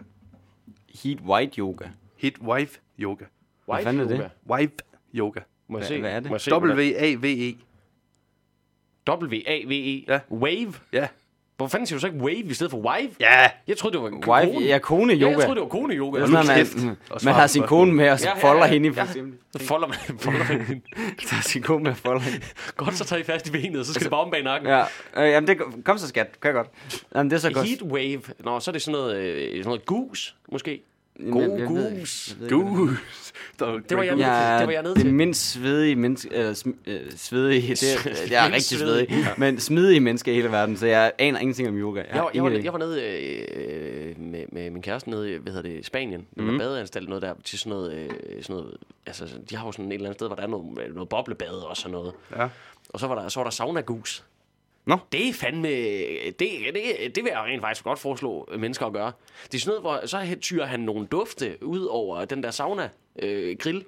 Heat white yoga. Heat Wife Yoga. White fanden er det? yoga. Wife Yoga. Må jeg Hvad- se? hvad er det? W-A-V-E. W-A-V-E. Ja. Wave. Ja. Hvor fanden siger du så ikke wave i stedet for wife? Ja. Jeg troede, det var en Wife, kone. ja, kone yoga. Ja, jeg troede, det var kone yoga. Kæft. man, man har sin kone med, og så Ja, ja, folder ja, hende i ja. for eksempel. Så folder man, [laughs] folder hende. Der er sin kone med, og folder hende. Godt, så tager I fast i benet, og så skal det bare om bag nakken. Ja, øh, jamen det, kom så skat, kan jeg godt. Jamen det er så godt. Heat wave. Nå, så er det sådan noget, øh, sådan noget gus, måske. God gus. hvad det Det var jeg- Jeg det var jeg det til. mindst svedige menneske, eller øh, svedige, det, er- jeg er rigtig svedig, men smidige menneske i hele verden, så jeg aner ingenting om yoga. Jeg, Jeg, var, jeg, var, jeg var nede øh, med, med min kæreste nede i, hvad hedder det, Spanien, mm. Mhm. med badeanstalt, noget der, til sådan noget, øh, sådan noget, altså, de har jo sådan et eller andet sted, hvor der er noget, noget boblebad og sådan noget. Ja. Og så var der, så var der sauna-gus. Nå. Det er fandme... Det, det, det vil jeg rent faktisk godt foreslå mennesker at gøre. Det er sådan noget, hvor så tyrer han nogle dufte ud over den der sauna-grill. Øh,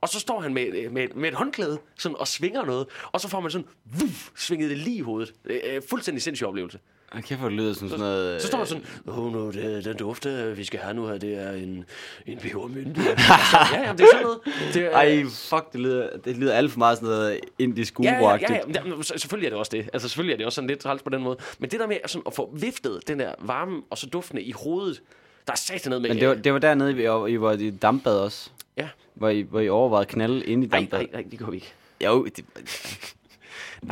og så står han med, med, med et håndklæde sådan, og svinger noget. Og så får man sådan vuff, svinget det lige i hovedet. Det er fuldstændig sindssyg oplevelse. Hold Kæft, hvor det lyder som sådan noget... Så står man sådan, oh, no, det, den dufte, vi skal have nu her, det er en, en pebermynte. [laughs] ja, ja, det er sådan noget. Det, er- Ej, fuck, det lyder, det lyder alt for meget sådan noget indisk Ja, ja, ja, ja, ja. Selvfølgelig er det også det. Altså, selvfølgelig er det også sådan lidt træls på den måde. Men det der med sådan, at få viftet den der varme og så duftende i hovedet, der er sat noget med... Men det var, det var dernede, vi I var i dampbad også. Ja. Hvor I, hvor I overvejede at knalde inde i dampbad. nej, nej, det går vi ikke. Jo, det, [laughs]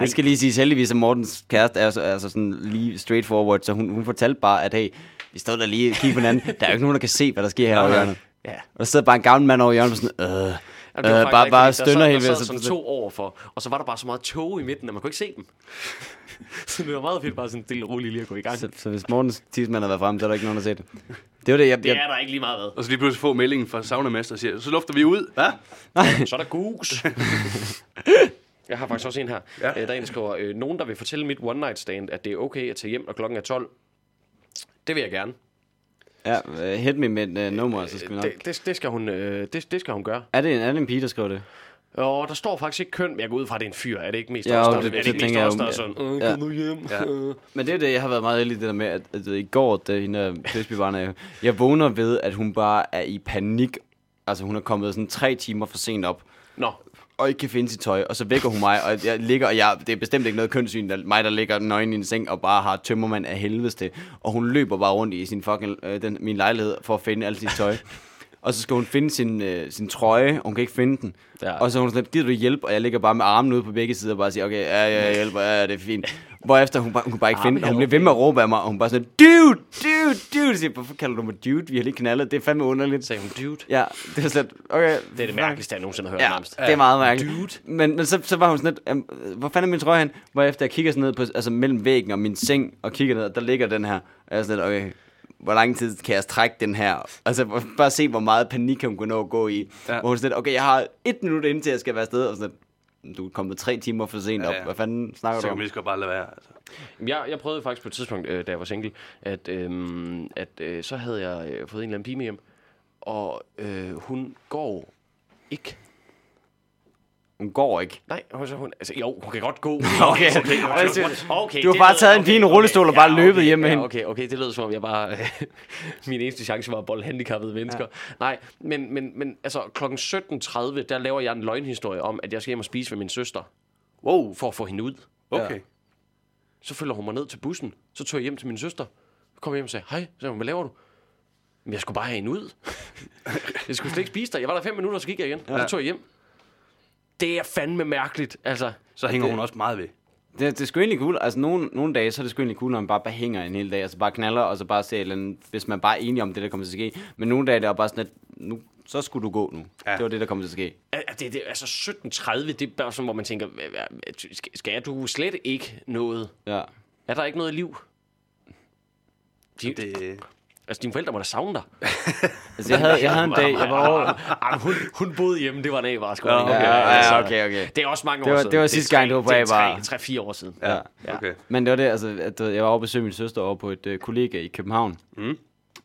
det skal lige siges heldigvis, at Mortens kæreste er så, altså sådan lige straightforward, så hun, hun fortalte bare, at hey, vi stod der lige og kiggede på hinanden. Der er jo ikke nogen, der kan se, hvad der sker her over hjørnet. Ja. Og der sidder bare en gammel mand over hjørnet og sådan, øh, Jamen, øh, det bare, bare der stønner helt Der vildt. sad Så, sådan så, to overfor, og så var der bare så meget tog i midten, at man kunne ikke se dem. [laughs] så det var meget fedt bare sådan stille roligt lige at gå i gang. så, så hvis Mortens tidsmand har været frem, så er der ikke nogen, der set det. Det var det, jeg... Det er der ikke lige meget hvad. Og så lige pludselig få meldingen fra saunamester og siger, så lufter vi ud. Hvad? [laughs] Så er der gus. [laughs] Jeg har faktisk også en her, Ja. ja. der er en, der skriver, øh, nogen, der vil fortælle mit one night stand, at det er okay at tage hjem, når klokken er 12. Det vil jeg gerne. ja, øh, hit me med et uh, nummer, så skal vi nok... Det, det, det, skal hun, øh, det, det skal hun gøre. Er det en, er det en pige, der skriver det? Og der står faktisk ikke køn, men jeg går ud fra, at det er en fyr. Er det ikke mest Ja, jo, der, det- er det, det ikke mest jo. der er sådan, øh, Ja. nu hjem. Ja. Øh. Men det er det, jeg har været meget heldig det der med, at, at i går, da hende er, jeg vågner ved, at hun bare er i panik. Altså hun er kommet sådan tre timer for sent op, Nå, og ikke kan finde sit tøj, og så vækker hun mig, og jeg ligger, og jeg, det er bestemt ikke noget kønssyn, der, mig der ligger nøgen i en seng, og bare har tømmermand af helvede til, og hun løber bare rundt i sin fucking, øh, den, min lejlighed, for at finde alt sit tøj. Og så skal hun finde sin, øh, sin trøje, og hun kan ikke finde den. Ja. Og så hun sådan, gider du hjælp? Og jeg ligger bare med armen ude på begge sider og bare siger, okay, ja, ja, jeg hjælper, ja, det er fint. Hvorefter hun, bare, hun kunne bare ikke finde den, hun blev ved med at råbe af mig, og hun bare sådan, dude, dude, dude. Jeg siger, hvorfor kalder du mig dude? Vi har lige knaldet, det er fandme underligt. sagde hun, dude. Ja, det er slet, okay. Det er det mærkeligste, jeg nogensinde har hørt Ja, nærmest. det er meget mærkeligt. Dude. Men, men så, så var hun sådan lidt, hvor fanden er min trøje hen? Hvorefter jeg kigger sådan ned på, altså mellem væggen og min seng, og kigger ned, og der ligger den her. Og jeg er sådan lidt, okay, hvor lang tid kan jeg trække den her? Altså, bare se, hvor meget panik hun kunne nå at gå i. Ja. Hvor hun sådan okay, jeg har et minut inden til, jeg skal være afsted. Og sådan du er kommet tre timer for sent op. Ja, ja. Hvad fanden snakker Så du kan om? man lige så godt bare lade være. Altså. Jeg, jeg prøvede faktisk på et tidspunkt, øh, da jeg var single, at, øh, at øh, så havde jeg øh, fået en eller anden pige med hjem, og øh, hun går ikke. Hun går ikke. Nej, altså, hun, altså, jo, hun kan godt gå. [laughs] Okay. okay, okay, okay du har bare taget en i en rullestol og bare løbet hjem med ja, hende. Okay, okay, det lød som om jeg bare... [laughs] min eneste chance var at bolde handicappede mennesker. Ja. Nej, men, men, men altså klokken 17.30, der laver jeg en løgnhistorie om, at jeg skal hjem og spise med min søster, Wow, for at få hende ud. okay. Så følger hun mig ned til bussen. Så tog jeg hjem til min søster. Så kom jeg hjem og sagde, hej, så hun, hvad laver du? Men jeg skulle bare have hende ud. [laughs] jeg skulle slet ikke spise der. Jeg var der fem minutter, så gik jeg igen. Ja. Og så tog jeg hjem. Det er fandme mærkeligt. Altså, Så hænger hun også meget ved. Det, det er sgu egentlig cool. Altså, nogle, nogle dage, så er det sgu egentlig cool, når man bare, bare hænger en hel dag. Altså, bare knaller, og så bare ser eller andet, hvis man bare er enig om det, der kommer til at ske. Men nogle dage, det er bare sådan, at nu, så skulle du gå nu. Ja. Det var det, der kommer til at ske. det, det, altså 17.30, det er bare sådan, hvor man tænker, skal du slet ikke noget? Ja. Er der ikke noget liv? De, det... Det, Altså, dine forældre må da savne dig. [laughs] Altså, jeg havde, jeg havde en dag, jeg var over... Ej, hun, hun boede hjemme, det var en A-var, Ja, okay. Ja, altså, okay, okay. Det er også mange Det år var- siden. det var sidste gang, du var på det tre- tre-fire år siden. ja, Ja. okay. Men det var det, altså, at jeg var og besøge min søster over på et øh, kollega i København. Mm.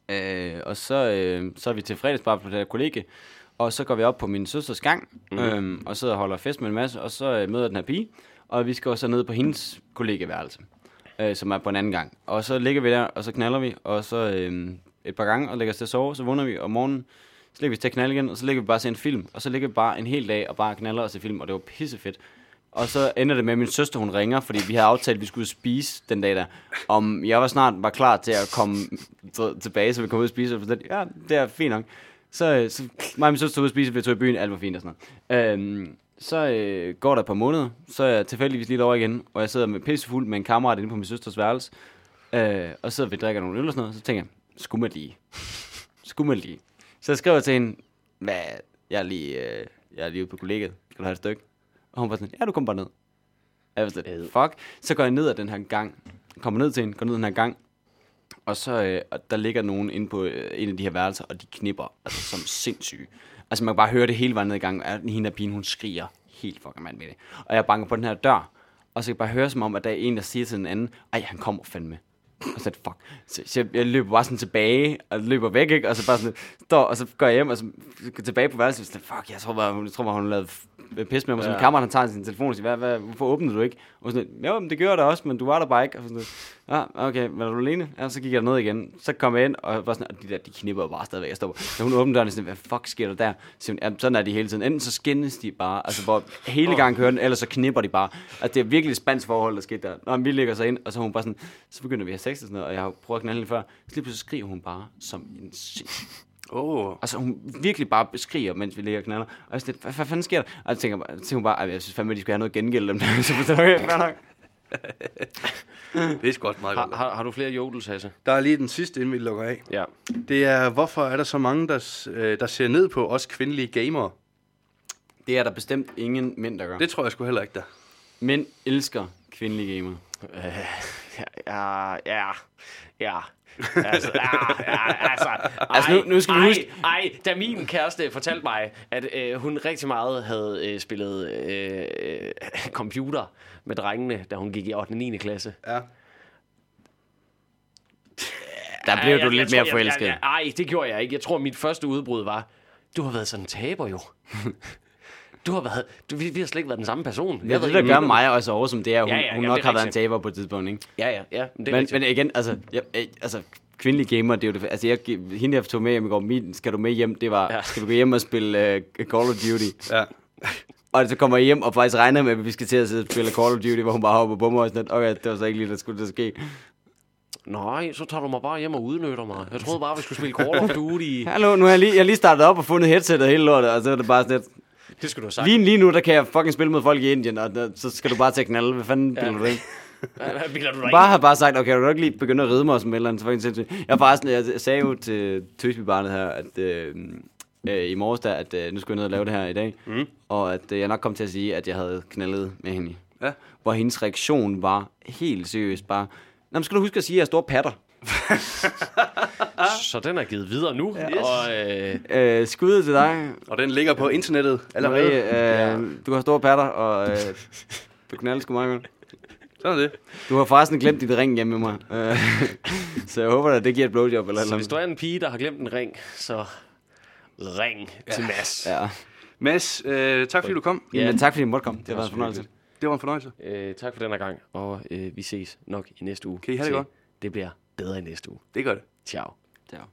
Øh, og så, øh, så er vi til fredagsbar på det her kollega, og så går vi op på min søsters gang, mm. øhm, og sidder og holder fest med en masse, og så øh, møder den her pige, og vi skal også ned på hendes kollegaværelse, øh, som er på en anden gang. Og så ligger vi der, og så knaller vi, og så øh, et par gange, og lægger os til at sove, så vågner vi om morgenen, så ligger vi til at knalde igen, og så ligger vi bare og ser en film, og så ligger vi bare en hel dag og bare knaller og ser film, og det var pissefedt. Og så ender det med, at min søster hun ringer, fordi vi havde aftalt, at vi skulle spise den dag der. Om jeg var snart var klar til at komme tilbage, så vi kom ud og spise. Og så, ja, det er fint nok. Så, øh, så mig og min søster tog ud og spise, vi tog i byen, alt var fint og sådan noget. Øhm, så øh, går der et par måneder, så er jeg tilfældigvis lige over igen, og jeg sidder med pissefuld med en kammerat inde på min søsters værelse. Øh, og så sidder vi drikker nogle øl og sådan noget, så tænker jeg, skulle man lige. Skulle man lige. Så jeg skriver til hende, hvad, jeg er lige, øh, jeg er lige ude på kollegiet, skal du have et stykke? Og hun var sådan, ja, du kommer bare ned. Jeg var sådan, fuck. Så går jeg ned ad den her gang, kommer ned til hende, går ned ad den her gang, og så øh, og der ligger nogen inde på øh, en af de her værelser, og de knipper altså, som sindssyge. Altså man kan bare høre det hele vejen ned i gang, og hende der pigen, hun skriger helt fucking mand med det. Og jeg banker på den her dør, og så kan jeg bare høre som om, at der er en, der siger til den anden, ej, han kommer fandme. Og så er det fuck. Så, så jeg, jeg, løber bare sådan tilbage, og løber væk, ikke? Og så bare sådan, står, og så går jeg hjem, og så går tilbage på værelset, og sådan, fuck, jeg tror bare, jeg tror bare, hun lavede pis med mig. Så min kammerat, han tager sin telefon og siger, hvad, hvad, hvorfor åbnede du ikke? Og sådan, jo, men det gjorde da også, men du var der bare ikke. Og sådan, ja, okay, var du alene? Ja, så gik jeg ned igen. Så kom jeg ind, og, var sådan, og de der, de knipper bare stadigvæk. Jeg står, så hun åbner døren og sådan, hvad fuck sker der der? Så, ja, sådan er de hele tiden. Enten så skændes de bare, altså hvor hele gangen kører den, eller så knipper de bare. Altså det er virkelig et spansk forhold, der skete der. Når vi ligger så ind, og så hun bare sådan, så begynder vi at have sex og sådan noget, og jeg har prøvet at knalde hende før. Så lige pludselig skriger hun bare som en sindssyg Åh, Altså, hun virkelig bare beskriger, mens vi ligger og knaller. Og jeg lidt, hvad, hvad fanden sker der? Og jeg tænker, bare, jeg tænker hun bare, "Ej, jeg synes fandme, at de skal have noget gengæld dem der. [laughs] Så jeg okay, fair nok. det er sgu også meget Har, godt. har, har du flere jodels, Hasse? Der er lige den sidste, inden vi lukker af. Ja. Det er, hvorfor er der så mange, der, øh, der ser ned på os kvindelige gamere? Det er der bestemt ingen mænd, der gør. Det tror jeg sgu heller ikke, der. Mænd elsker kvindelige gamer. Ja, ja, ja. Altså, ja, ja, altså, ej, [laughs] Altså, nu- nu skal vi huske- Ej, da min kæreste fortalte mig, at øh, hun rigtig meget havde øh, spillet øh, øh, computer med drengene, da hun gik i 8. og 9. klasse. Ja. Der blev Ej, du jeg- lidt jeg mere tror, forelsket. Jeg, jeg, ej, det gjorde jeg ikke. Jeg tror, mit første udbrud var, du har været sådan en taber jo. [laughs] Du har været, du, vi, vi har slet ikke været den samme person. Ja, det, der gør mig også over, som det er, hun, Ja, ja, hun nok er har været en taber på et tidspunkt, ikke? Ja, ja, ja. Men, Men, men igen, altså, jeg, jeg, altså, kvindelige gamer, det er jo det, altså, jeg, hende jeg tog med hjem i går, min, skal du med hjem, det var, Ja. skal vi gå hjem og spille uh, Call of Duty? Ja. [laughs] Og så kommer jeg hjem og faktisk regner med, at vi skal til at sidde og spille Call of Duty, hvor hun bare hopper på mig og sådan lidt, okay, det var så ikke lige, der skulle det ske. Nej, så tager du mig bare hjem og udnytter mig. Jeg troede bare, vi skulle spille Call of Duty. Hallo, nu har jeg lige, jeg lige startet op og fundet headsetet og hele lortet, og så er det bare sådan lidt, Det skulle du have sagt. lige, lige nu, der kan jeg fucking spille mod folk i Indien, og der, så skal du bare til at knalde, hvad fanden Ja. du [laughs] du dig Bare har bare sagt, okay, du ikke lige begynde at ride mig som et eller andet, så fucking sindssygt. Jeg forresten, jeg sagde jo til Tøsbybarnet her, at øh, øh, i morges der, at øh, nu skulle jeg ned og lave det her i dag, mm. og at øh, jeg nok kom til at sige, at jeg havde knaldet med hende. Ja. Hvor hendes reaktion var helt seriøst bare, Nå, men skal du huske at sige, at jeg er store patter. [laughs] Så den er givet videre nu. Og, øh, Øh, skud til dig, Og den ligger på internettet allerede. Marie. Øh, Du har store patter, og øh, du knalder sgu meget godt. Sådan er det. Du har forresten glemt dit ring hjemme med mig. Øh, [laughs] så jeg håber, at det giver et blowjob eller så noget. hvis du er en pige, der har glemt en ring, så ring ja. til Mads. Ja. Mads, øh, tak fordi du kom. Ja. Ja. Men tak fordi I måtte komme. Det har var været en fornøjelse. Det var en fornøjelse. Øh, tak for den her gang, og øh, vi ses nok i næste uge. Kan I have det til godt? Det bliver bedre i næste uge. Det gør det. Ciao. Ja.